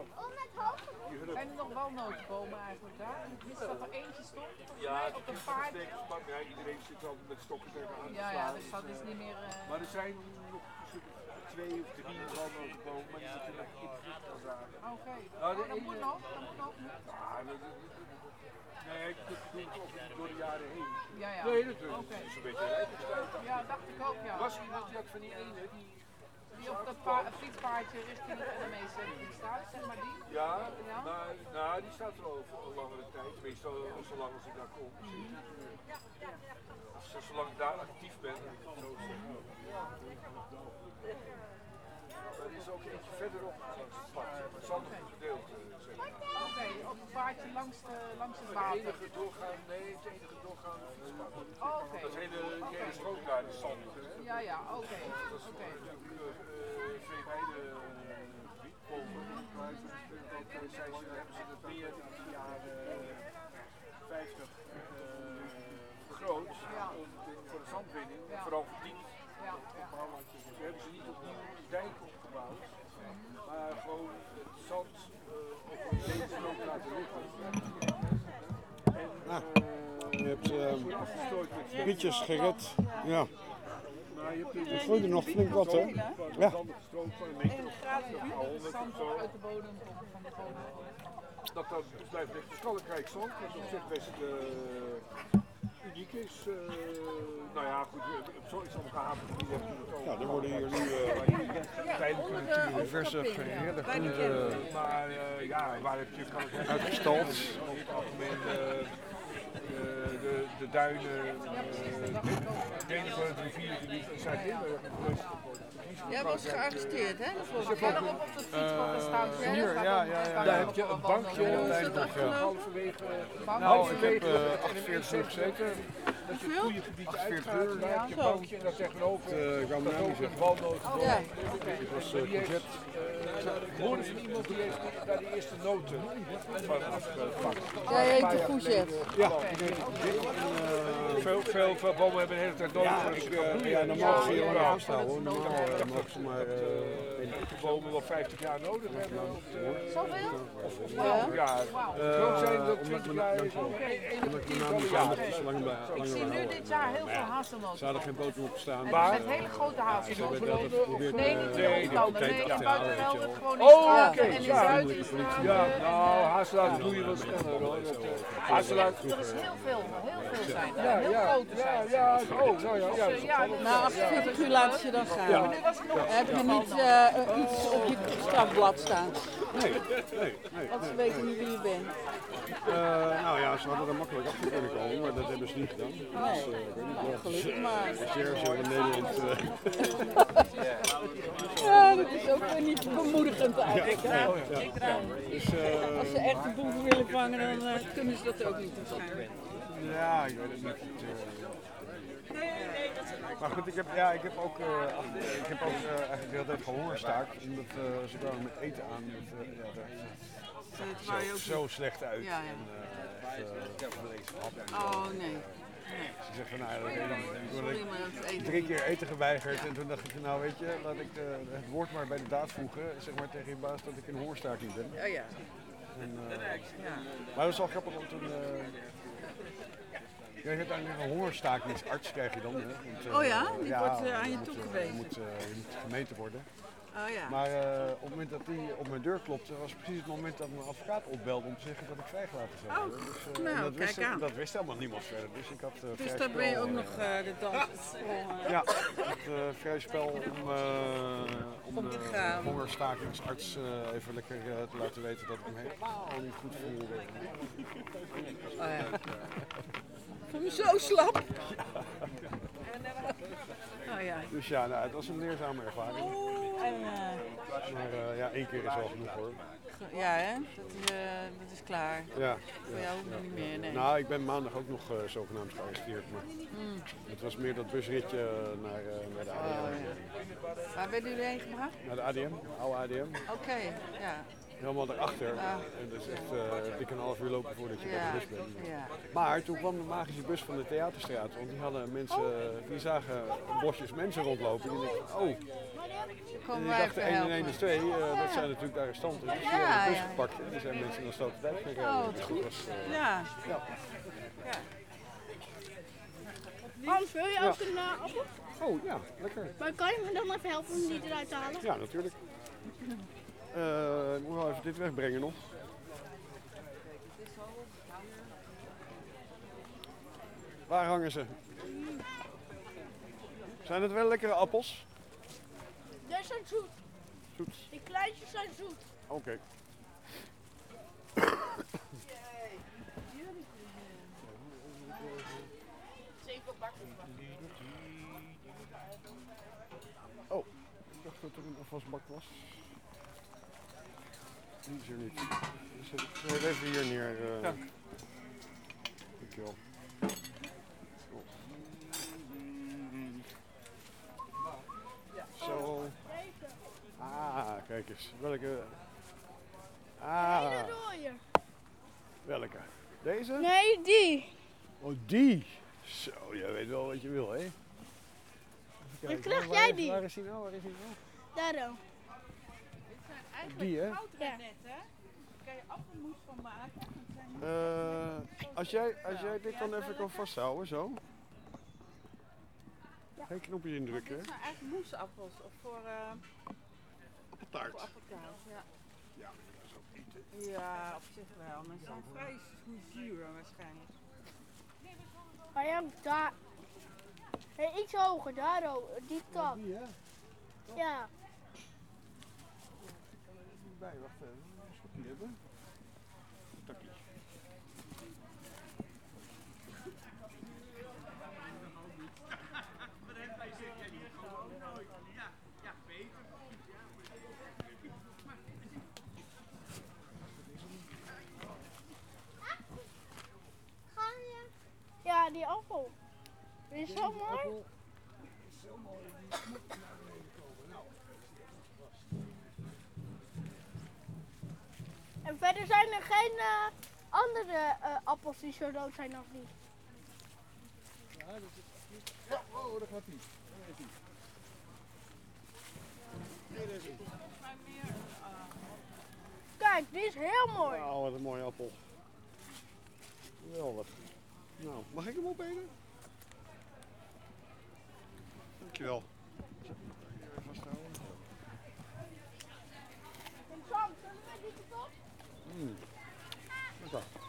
Zijn er nog walnotenbomen eigenlijk daar? Ik wist dat er eentje stond. volgens Ja, mij, op de is paard. een ja, iedereen zit altijd met stokken tegenaan te Ja, ja, dus dat is niet meer. eh, Maar er zijn nog een twee of drie walnotenbomen, maar die zitten nog in het raken. Oké. Nou, de Oh, dat moet nog, dat moet nog. Ja, dat, dat, dat- nee, dat het door de jaren heen. Ja, ja. Nee. Het is een beetje. Ja, dacht ik ook, ja. Was iemand die had van die ene, die... Die op dat pa- fietspaardje richting het NME-centrum staat, zeg maar die? Ja, Ja? maar nou, die staat er al voor een langere tijd. Tenminste, al zolang als ik daar kom. Of zo- zolang ik daar actief ben, ik het zo zeggen. Er is ook eentje verderop het pad, het zandige gedeelte, zeg maar. Oké, op het paardje langs, de, langs het Het water. enige doorgaan, nee, het enige doorgaande fietspad. Oh, oké. Dat is hele, die hele strook daar, is zandig. Ja, ja, oké. Dat is Oké. natuurlijk uh, Vreemheide gebied, Polder. Maar ik vind ook, uh, zij ze, hebben ze het meer in de jaren 50 uh, vergroot voor de zandwinning, Ja. vooral verdiept. Ja, Toen hebben ze niet opnieuw een dijk opgebouwd, maar gewoon het zand uh, op een deze strook laten liggen. En, Ah, wordt uh, met rietjes gered. Ja. Maar je hebt Er groeide nog flink wat, hè? Ja. En gratis het zand wat uit de bodem komt van de bodem. dat dat dus blijft liggen. Schalkrijk zand, dat op zich best eh, uniek is. eh, nou ja, goed, eh, heb je het ook. Ja, er worden hier nu uh, tijdelijk natuurlijk diverse geredde groenten Maar eh, ja, waar heb je kan het uitgestald. Over het algemeen eh, de, de, de duinen, uh, het riviergebied in Zuid-Limburg. Jij was gearresteerd, hè? Dus Verder op op de fiets staat. Eh, hier, ja, ja, ja. Daar heb je een bankje dat ja. halverwege. Nou, ik heb uh, 48 uur gezeten. Dat je het goede gebied 48 uitgaat, uur. daar heb je een bankje en daar tegenover Uh, Gamnami ook een zegt. walnoot. Ja. Ik was Maar uh, eh, ik hoorde van iemand die heeft daar die eerste noten van afgepakt. Jij heet de geleden. Ja, ik de. Veel, veel, veel bomen hebben de hele tijd nodig. Ja, maar ik, uh, gaan ja, normaal zie je Ja, wel ja. afstaan hoor. Uh, mogen ze maar... Dat bomen wel 50 jaar nodig hebben. Uh, Zoveel? Of, of Ja. 20 jaar. Ook zijn dat omdat 20 mijn jaar naam is. zo- Oké, één omdat of mijn tien naam kan niet een zo jaar. is langer bij Ik zie nu dit jaar heel veel hazelnoten. Ze hadden geen boter op staan. Maar met hele grote ze hazelnoten. Nee, niet in eh, tijd nee, in je Buitenveld, wel. gewoon in Oh, Straten oké, en in ja. Zuid is Straten. Ja, nou, eh, ja. doe je wel sneller hoor. Eh, Er is heel veel, heel veel zijn er. Ja, heel ja, grote ja, zijn ja, oh, nou ja, ja. Dus, eh, ja, dus, Na eh, 48 uur ze je dan gaan. Heb je niet eh, iets op je strafblad staan? Nee, nee, nee. Want ze nee, weten niet wie je bent. Uh, nou ja, ze hadden er makkelijk achter kunnen komen, maar dat hebben ze niet gedaan. Dus, uh, ik weet niet Nou, gelukkig maar. de recherche in Nederland. Uh, Ja, dat is ook weer niet bemoedigend eigenlijk. ja, ja, ja. Dus, uh, Als ze echt de boeven willen vangen, dan eh, kunnen ze dat ook niet waarschijnlijk. Ja, ik weet het niet. Maar goed, ik heb, ja, ik heb ook, uh, af, ik heb ook uh, eigenlijk de hele tijd gehongerstaakt. Omdat uh, ze kwamen met eten aan. Met, uh, ja, dat zo, ook zo niet. slecht uit. Ja, ja. Uh, Oh nee. Ze zegt van nou, dat weet ik niet. Ik Sorry, eten drie niet. keer eten geweigerd. En toen dacht ik van nou weet je, laat ik de, het woord maar bij de daad voegen. Zeg maar tegen je baas dat ik in hongerstaking ben. Ja, ja. En, uh, Ja. Maar dat is wel grappig, want toen... Uh, je hebt een hongerstakingsarts krijg je dan. Hè? Want, Oh ja? Die wordt, uh, aan je toegewezen. Je moet, je moet gemeten worden. Oh ja. Maar uh, op het moment dat die op mijn deur klopte, was precies het moment dat mijn advocaat opbelde om te zeggen dat ik vrijgelaten zou Oh, worden. Dus, uh, nou, dat, kijk wist, aan. dat wist helemaal niemand verder. Dus ik had uh, Dus daar ben je ook nog de dans. Ja, het vrij spel om, om, de hongerstakingsarts even lekker te laten weten dat ik hem helemaal niet goed voelde. Oh ja. [laughs] Ik voel me zo slap. Oh ja. Dus ja, nou, het was een leerzame ervaring. En, uh, maar uh, ja, één keer is wel genoeg hoor. Ja, hè? Dat is, uh, dat is klaar. Ja. Voor jou hoeft het niet meer, nee. Nou, ik ben maandag ook nog uh, zogenaamd gearresteerd. Maar Mm. het was meer dat busritje naar, uh, naar de ADM. Oh, ja. Waar werden jullie heen gebracht? Naar de ADM, oude ADM. Oké, okay, ja. Helemaal daarachter. Ah. En dat is echt eh dik een half uur lopen voordat je bij de bus bent. ja. Maar toen kwam de magische bus van de Theaterstraat. Want die hadden mensen, die zagen bosjes mensen rondlopen. Die dachten, oh. En die dachten even 1 en 1 helpen. is 2. eh, dat zijn natuurlijk de arrestanten. Dus die Ja, hebben de bus ja. gepakt. En die zijn mensen naar Stotendijk gaan rijden. Oh, wat Dus goed. was, eh, Ja. ja. Hans, wil je Ja. ook een uh, appel? Oh ja, lekker. Maar kan je me dan even helpen om die eruit te halen? Ja, natuurlijk. Eh, ik moet wel even dit wegbrengen nog. Waar hangen ze? Zijn het wel lekkere appels? Deze zijn zoet. Zoet. Die kleintjes zijn zoet. Oké. Oh, ik dacht dat er een afwasbak was. Die is er niet. Zet even hier neer. eh. Ja. Dankjewel. Zo. Ah, kijk eens. Welke? Ah, Hele rode. welke? Deze? Nee, die. Oh, die. Zo, jij weet wel wat je wil, hè? Kijken, krijg jij die. Waar is die nou? Waar is die nou? Daar dan. Die, hè? Ja. Net, hè? Daar kan je appelmoes van maken. Dat zijn- Eh, als, jij, als jij dit dan even kan vasthouden, zo. Geen knopje indrukken, Dit zijn eigenlijk moesappels of voor, eh Appeltaart. voor appeltaart. Ja. Ja, zo eten. ja, op zich wel. Maar ze zijn vrij zuur waarschijnlijk. Maar ja, daar. Nee, iets hoger, daar ook. Die tak. Die, hè? Ja. Bij, wacht even. Een stokje hebben. Een takkie. Ja, die appel. Die is zo mooi. Verder zijn er geen eh, andere eh, appels die zo rood zijn of niet. Ja, dat is... Oh, daar gaat. Kijk, die is heel mooi. Oh, wat een mooie appel. Geweldig. Nou, mag ik hem opeten? Dankjewel. Zo, hier even vasthouden. En Sam, zullen we die kant op? Mm. Lekker. That's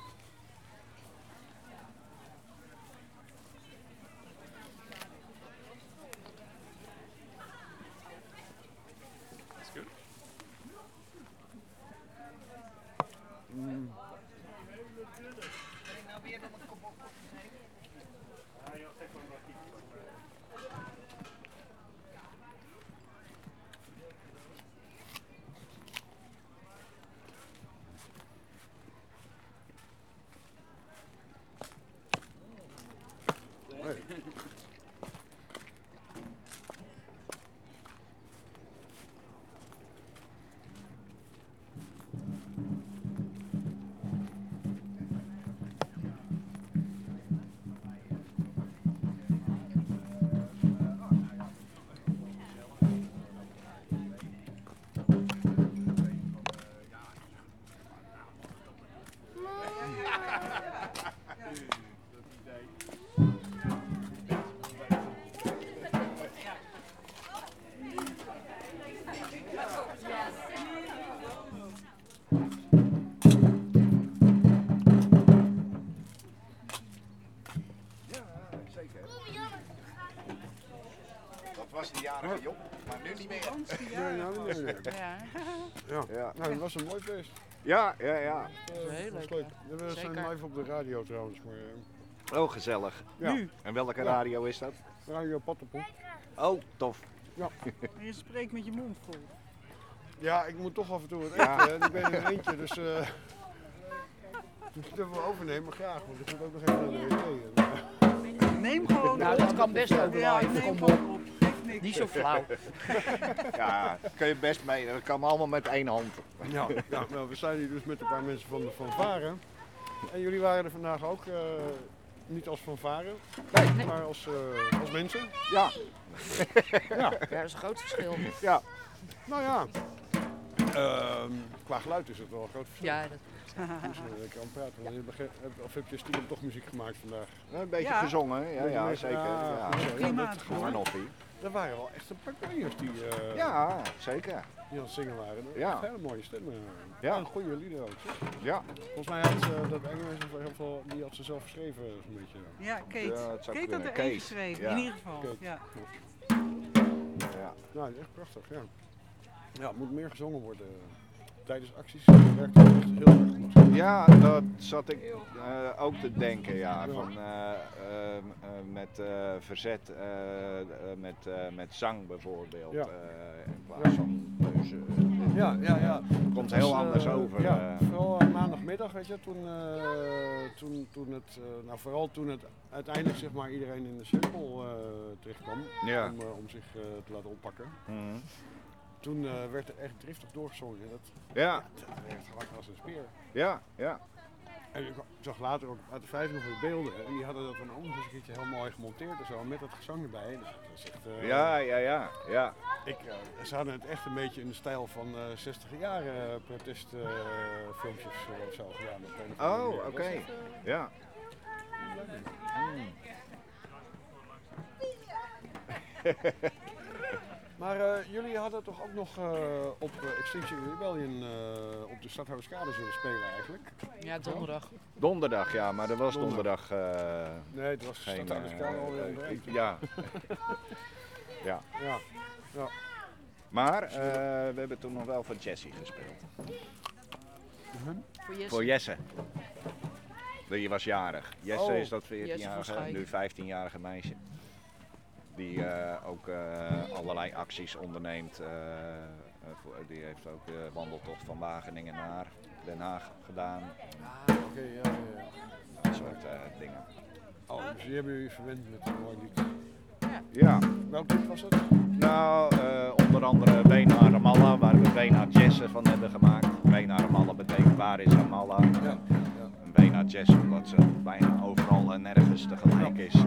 Ja, maar nu niet meer. Nee, nou. Ja. Ja. Nou, dat was een mooi feest. Ja, ja, ja. Dat heel leuk. We zijn live op de radio trouwens. Maar. Eh, oh, gezellig. Nu? En welke radio is dat? Radio Pattenpoel. Oh, tof. Ja. En [laughs] je spreekt met je mond vol. Ja, ik moet toch af en toe wat eten. Ik ben in eentje, dus... Uh, dus dat overnemen, maar graag, want ik moet ook nog even naar de. Neem gewoon. Nou, dat kan best ook. Ja, neem gewoon niks. Niet zo flauw. [laughs] ja, kun je best mee. Dat kan allemaal met één hand. Ja, ja nou, we zijn hier dus met een paar mensen van de fanfare. En jullie waren er vandaag ook eh, niet als fanfare, nee. maar als, eh, als mensen. Ja. ja. Ja, dat is een groot verschil. Ja. Nou ja, ehm, qua geluid is het wel een groot verschil. Ja, dat Dus uh, ik kan praten. want je begrijpt- Of heb je stiekem toch muziek gemaakt vandaag? Een beetje Ja. gezongen, hè? ja, ja zeker. Ja. Prima. dat- Gewoon Noffie. Er waren wel echt een paar players die, eh, Ja, zeker. die aan het zingen waren. Ja. Hele mooie stemmen. Ja. En goede liederen ook. zeg. Ja. Volgens mij had ze dat Engels of heel veel, die had ze zelf geschreven zo'n beetje. Ja, Kate. Ja, Kate had kunnen. er Kate. één geschreven, Ja. in ieder geval. Kate. Ja. Ja. Nou, echt prachtig, ja. Ja, het moet meer gezongen worden. Tijdens acties werkt het echt heel erg goed. Ja, dat zat ik eh, ook te denken, ja. Van, eh, ehm, eh, met eh, verzet, eh, eh, met, eh, met zang bijvoorbeeld. Ja. eh, in plaats van dus, eh, Ja, ja, ja. Komt heel was, anders eh, over. Ja, eh. vooral eh, maandagmiddag, weet je, toen, eh, toen, toen het, eh, nou vooral toen het uiteindelijk zeg maar iedereen in de cirkel eh terecht kwam om, eh, om zich eh, te laten oppakken. Mhm. Toen eh, werd er echt driftig doorgezongen. Dat, Ja. dat werd hard als een speer. Ja, ja. En ik zag later ook uit de vijf nog weer beelden en die hadden dat dan ook nog eens een keertje heel mooi gemonteerd en zo, met dat gezang erbij. Nou, dat is echt, eh, Ja, ja, ja, ja. Ik, eh, ze hadden het echt een beetje in de stijl van eh 60 jaren protestfilmpjes of zo gedaan. Oh, oké. Ja. Mm. [laughs] [laughs] Maar eh, jullie hadden toch ook nog eh, op eh, Extinction Rebellion eh, op de Stadhouderskade zullen spelen eigenlijk? Ja, donderdag. Donderdag, ja, maar er was Donderdag. donderdag. eh, Nee, het was geen. Stadhouderskade alweer ja. [laughs] ja. Ja. ja. Maar eh, we hebben toen nog wel voor Jessie gespeeld. Voor Jesse. Voor Jesse. Die was jarig. Jesse Oh, is dat Jesse van 14-jarige, Schaik. nu 15-jarige meisje. Die eh, ook eh, allerlei acties onderneemt. eh, voor- die heeft ook de wandeltocht van Wageningen naar Den Haag gedaan. Oké, ja, ja, ja. Dat soort eh, dingen. Oh, dus die hebben jullie verwend met een mooi lied. Ja. Welk lied was het? Nou, eh, onder andere Been naar Ramallah, waar we Been naar Jesse van hebben gemaakt. Been naar Ramallah betekent waar is Ramallah? Ja. En naar Jesse, omdat ze bijna overal en nergens tegelijk is. [laughs]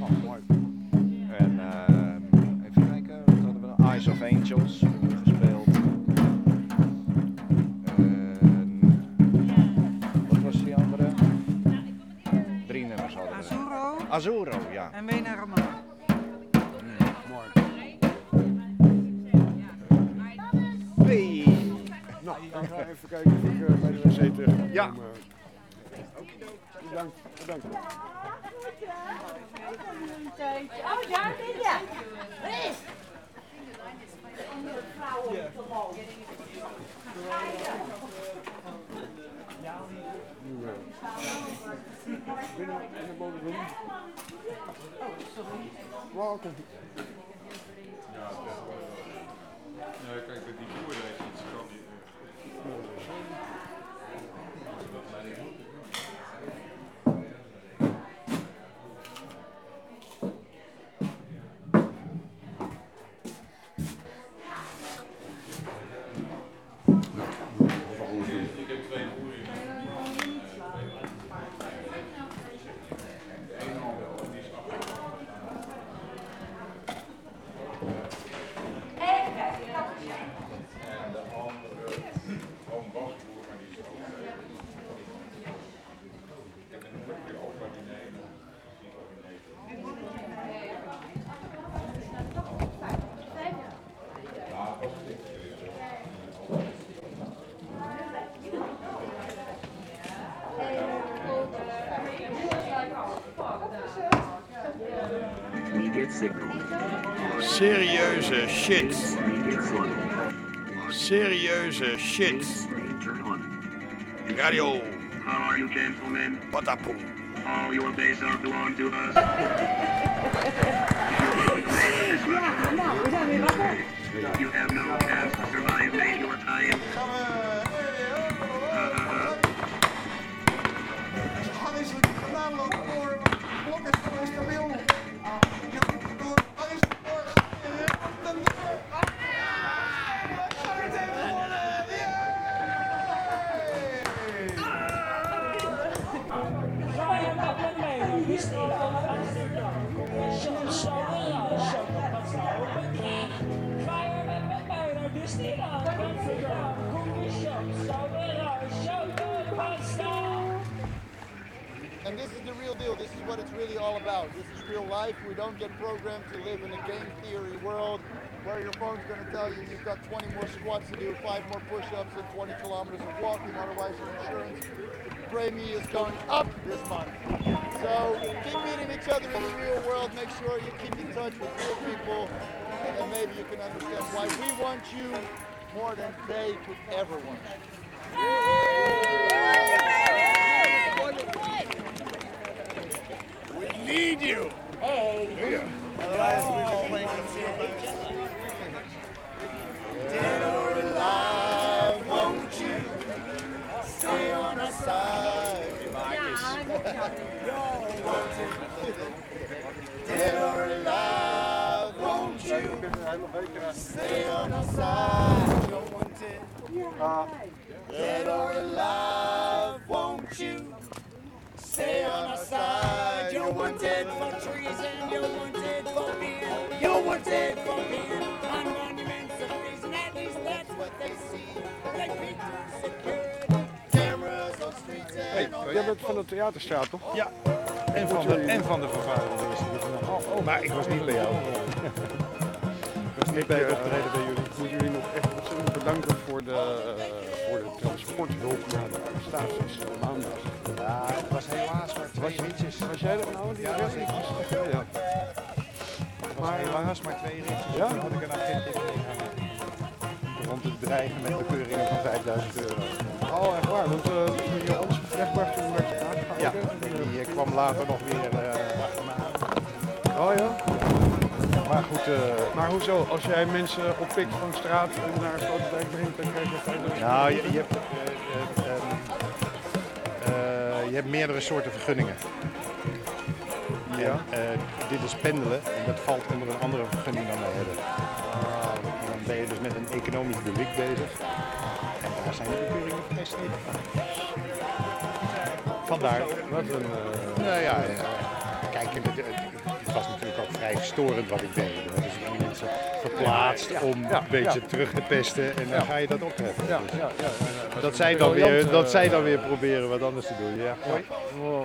Oh. En eh, even kijken, wat hadden we nog? Eyes of Angels gespeeld. En wat was die andere? Drie nummers hadden we. Azuro. Azuro, ja. En Mena Ramallah. Nou, ik ga even kijken of ik eh, bij de wc terug kan Ja. komen. Bedankt, bedankt. Oh, daar ben je. Komt ie. Ja, kijk, die boer How are you, gentlemen? Patapoe. All your days are belong to us. [laughs] You have all about. This is real life. We don't get programmed to live in a game theory world where your phone's going to tell you you've got 20 more squats to do, five more push-ups, and 20 kilometers of walking. Otherwise, your insurance premium is going up this month. So keep meeting each other in the real world. Make sure you keep in touch with real people, and maybe you can understand why we want you more than they could ever want you. Need you. Hey. Play Dead or alive, won't you stay on our side? Dead or alive, won't you stay on our side? Dead or alive, won't you stay on our side? You're wanted for treason, you're wanted for being, you're wanted for being on monuments of reason. At least that's what they see. They through security cameras on streets Hey, and all jij bent van de theaterstraat, toch? Ja. En van de, en van de vervaardiging. Oh, oh, maar ik was niet bij jou. [laughs] ik was niet bij het optreden bij jullie. Ik moet jullie nog echt ontzettend bedanken voor de, eh, voor de transporthulp naar de staties eh, maandag. Ja, het was helaas maar twee ritjes. Was jij dat nou? Die Ja, was ik. Het was helaas maar twee ritjes. Ja? Had ik een agent in tegen. Begon te dreigen met bekeuringen van 5000 euro. Oh, echt waar? Want uh, je alles vechtbaar toen werd Ja, die eh, kwam later nog weer eh, aan. Oh ja? Maar goed, eh, Maar hoezo? Als jij mensen oppikt van straat en naar Sloterdijk brengt, dan krijg je 5000 Nou, je, je, hebt, eh, eh, ehm, eh, je hebt meerdere soorten vergunningen. Ja. En, eh, dit is pendelen en dat valt onder een andere vergunning dan wij hebben. dan ben je dus met een economisch delict bezig. En daar zijn de bekeuringen niet van. Vandaar. Wat een... eh, Nou ja, ja. kijk, het, het- het was natuurlijk ook vrij storend wat ik deed. Dus ik heb mensen verplaatst Ja, om een beetje terug te pesten en dan ga je dat opheffen. Ja, Dus ja, ja. En, dat, zij dan weer, dat eh, zij dan weer proberen wat anders te doen. Ja, mooi.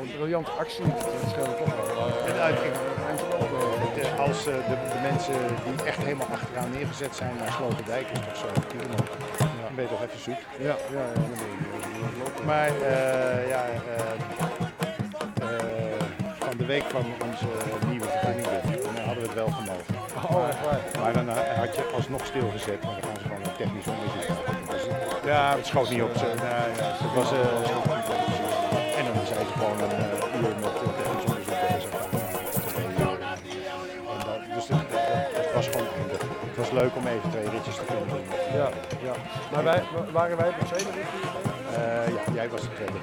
Een briljante actie. Dat scheelt toch wel. eh, als eh, de, de mensen die echt helemaal achteraan neergezet zijn naar Sloterdijk, is toch zo. Dan ben je toch even zoet. Ja, ja, ja. Maar eh, ja, van de week kwam onze nieuwe vergunning. En dan hadden we het wel gemogen. Oh, echt waar? Maar dan eh, had je alsnog stilgezet, maar dan gaan ze gewoon een technisch onderzoek ja, het schoot niet op. Ze, ja, het was, eh, en dan zijn ze gewoon een eh, uur met technisch onderzoek bezig. Twee. En dat, dus het was gewoon eindig. Het was leuk om even twee ritjes te kunnen doen. Ja, ja. Maar wij, wa- waren wij op de tweede rit ja, jij was de tweede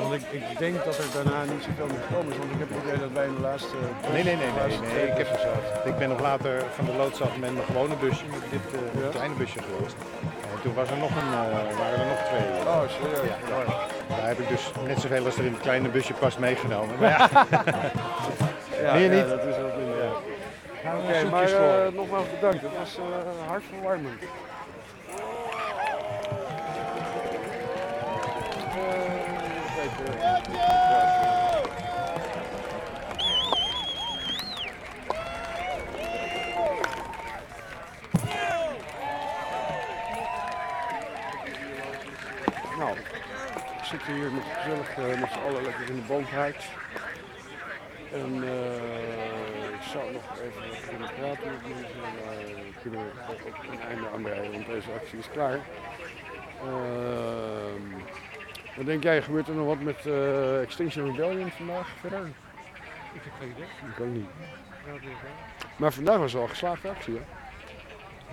want ik, ik denk dat er daarna niet zoveel meer gekomen is, want ik heb het idee dat wij in de laatste... Nee, nee, nee, nee, nee. Ik, heb, ik ben nog later van de loods af met mijn gewone busje, met dit eh, kleine busje geweest. En toen was er nog een, eh, waren er nog twee. Oh, serieus? Ja, ja. Daar heb ik dus net zoveel als er in het kleine busje past meegenomen. Maar [laughs] ja, Ja, meer niet. dat is Oké, maar eh, nogmaals bedankt. Het was eh hartverwarmend. Nou, we zitten hier met gezellig eh, met z'n allen lekker in de boomhaard. En eh, ik zou nog even kunnen praten met mensen, maar we kunnen ook een einde aanbreiden, want deze actie is klaar. Ehm, wat denk jij, gebeurt er nog wat met eh, Extinction Rebellion vandaag verder? Ik heb geen idee. Ik ook niet. Maar vandaag was wel een geslaagde actie, hè?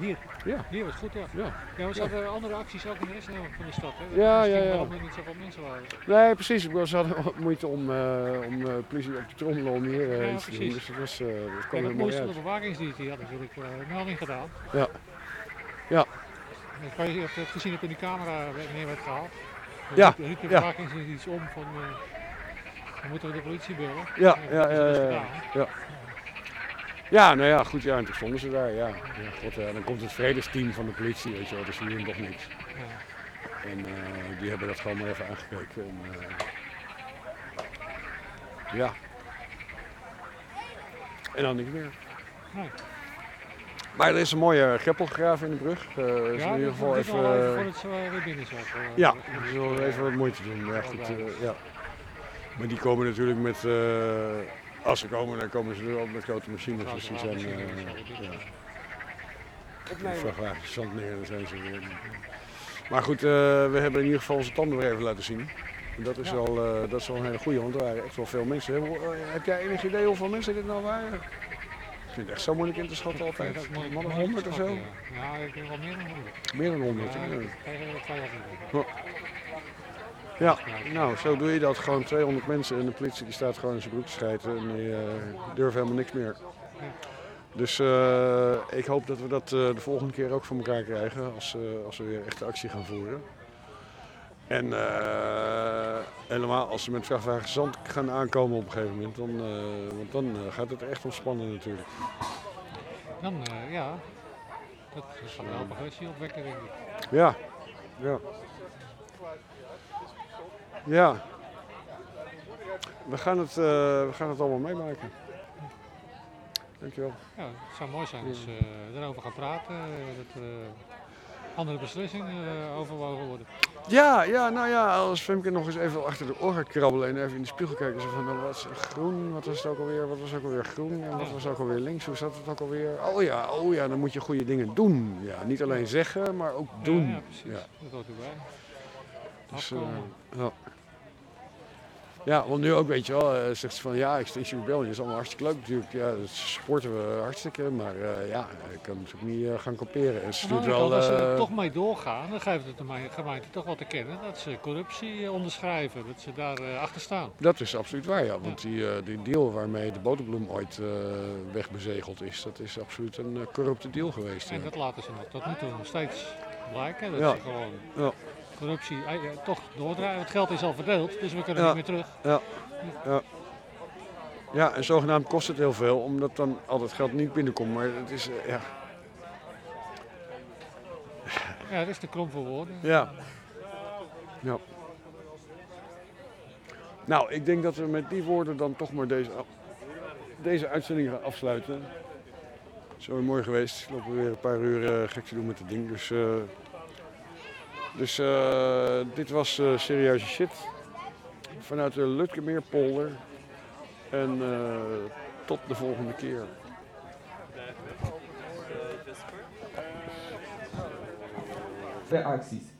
Hier? Ja. Hier was goed, ja. Ja. Ja, Ja. zaten er andere acties ook in de rest van de stad, hè? Ja, ja, ja. er niet zoveel mensen waren. Nee, precies. Ik hadden moeite om, eh om eh, politie op te trommelen om hier Ja, iets te doen. precies. Dus dat, was, eh, dat kwam Ja, de bewakingsdienst, die had natuurlijk uh, een melding gedaan. Ja. Ja. Dat kan je, je hebt het gezien dat in die camera neer werd gehaald. Ja, de ja. bewakingsdienst iets om van, eh, dan moeten we de politie bellen. Ja, ja, is ja, ja, ja. Ja, nou ja, goed, ja, en toen stonden ze daar, ja. ja god, dan komt het vredesteam van de politie, weet je wel, dus die doen toch niks. En eh, die hebben dat gewoon maar even aangekeken. En, eh, ja. En dan niks meer. Nee. Maar er is een mooie greppel gegraven in de brug. Eh, dus Ja, in ieder geval even... eh, voor het zo weer binnen ook, eh. ja, dus we zullen even wat moeite doen. Ja, goed, eh, ja. Maar die komen natuurlijk met... eh, als ze komen, dan komen ze nu al met grote machines. Dus die zijn... eh ja. Een vrachtwagen zand neer, dan zijn ze weer. Maar goed, eh, we hebben in ieder geval onze tanden weer even laten zien. En dat is, Ja. wel, eh, dat is wel een hele goede, want er waren echt wel veel mensen. Heb, heb jij enig idee hoeveel mensen dit nou waren? Ik vind het echt zo moeilijk in te schatten altijd. dat Man of moeilijk 100 of zo? Ja, ik denk wel meer dan 100. Meer dan 100, Ja, Ja. Ja, nou, zo doe je dat. Gewoon 200 mensen en de politie die staat gewoon in zijn broek te schijten en die eh, durven helemaal niks meer. Dus eh, ik hoop dat we dat eh, de volgende keer ook voor elkaar krijgen als, als we weer echt actie gaan voeren. En eh, helemaal als ze met vrachtwagens zand gaan aankomen op een gegeven moment, dan, eh, want dan eh, gaat het echt ontspannen natuurlijk. Dan, ja, dat zal wel een agressie opwekken, denk ik. Ja, ja. Ja. We gaan het, we gaan het allemaal meemaken. Dankjewel. Ja, het zou mooi zijn als we erover gaan praten, dat andere beslissingen eh, overwogen worden. Ja, ja, nou ja, als Femke nog eens even achter de oren krabbelen en even in de spiegel kijken. Zo van, nou, wat is groen, wat was het ook alweer, wat was ook alweer groen en wat was ook alweer links, hoe zat het ook alweer? Oh ja, oh ja, dan moet je goede dingen doen. Ja, niet alleen zeggen, maar ook doen. Ja, ja, precies. Ja. Dat hoort erbij. Dus, eh, ja. Ja, want nu ook, weet je wel, eh, zegt ze van ja, Extinction Rebellion is allemaal hartstikke leuk natuurlijk. Ja, dat supporten we hartstikke, maar eh, ja, ik kan natuurlijk niet eh, gaan kopiëren. En ze andere wel... als ze er toch mee doorgaan, dan geeft het de me- gemeente toch wel te kennen dat ze corruptie onderschrijven, dat ze daar achter staan. Dat is absoluut waar, ja. Want die, die deal waarmee de boterbloem ooit wegbezegeld is, dat is absoluut een corrupte deal geweest. En dat laten ze nog tot nu toe nog steeds blijken. Dat Ja. ze gewoon Ja. Corruptie eh, eh, toch doordraaien. Het geld is al verdeeld, dus we kunnen Ja. niet meer terug. Ja. Ja. ja, en zogenaamd kost het heel veel, omdat dan al dat geld niet binnenkomt. Maar het is, eh, ja... Ja, dat is te krom voor woorden. Ja. ja. Nou, ik denk dat we met die woorden dan toch maar deze, deze uitzending gaan afsluiten. Zo mooi geweest. We lopen weer een paar uur eh, gek te doen met het ding. Dus, dus eh, dit was eh, serieuze shit. Vanuit de Lutkemeerpolder. En eh, tot de volgende keer. Twee acties.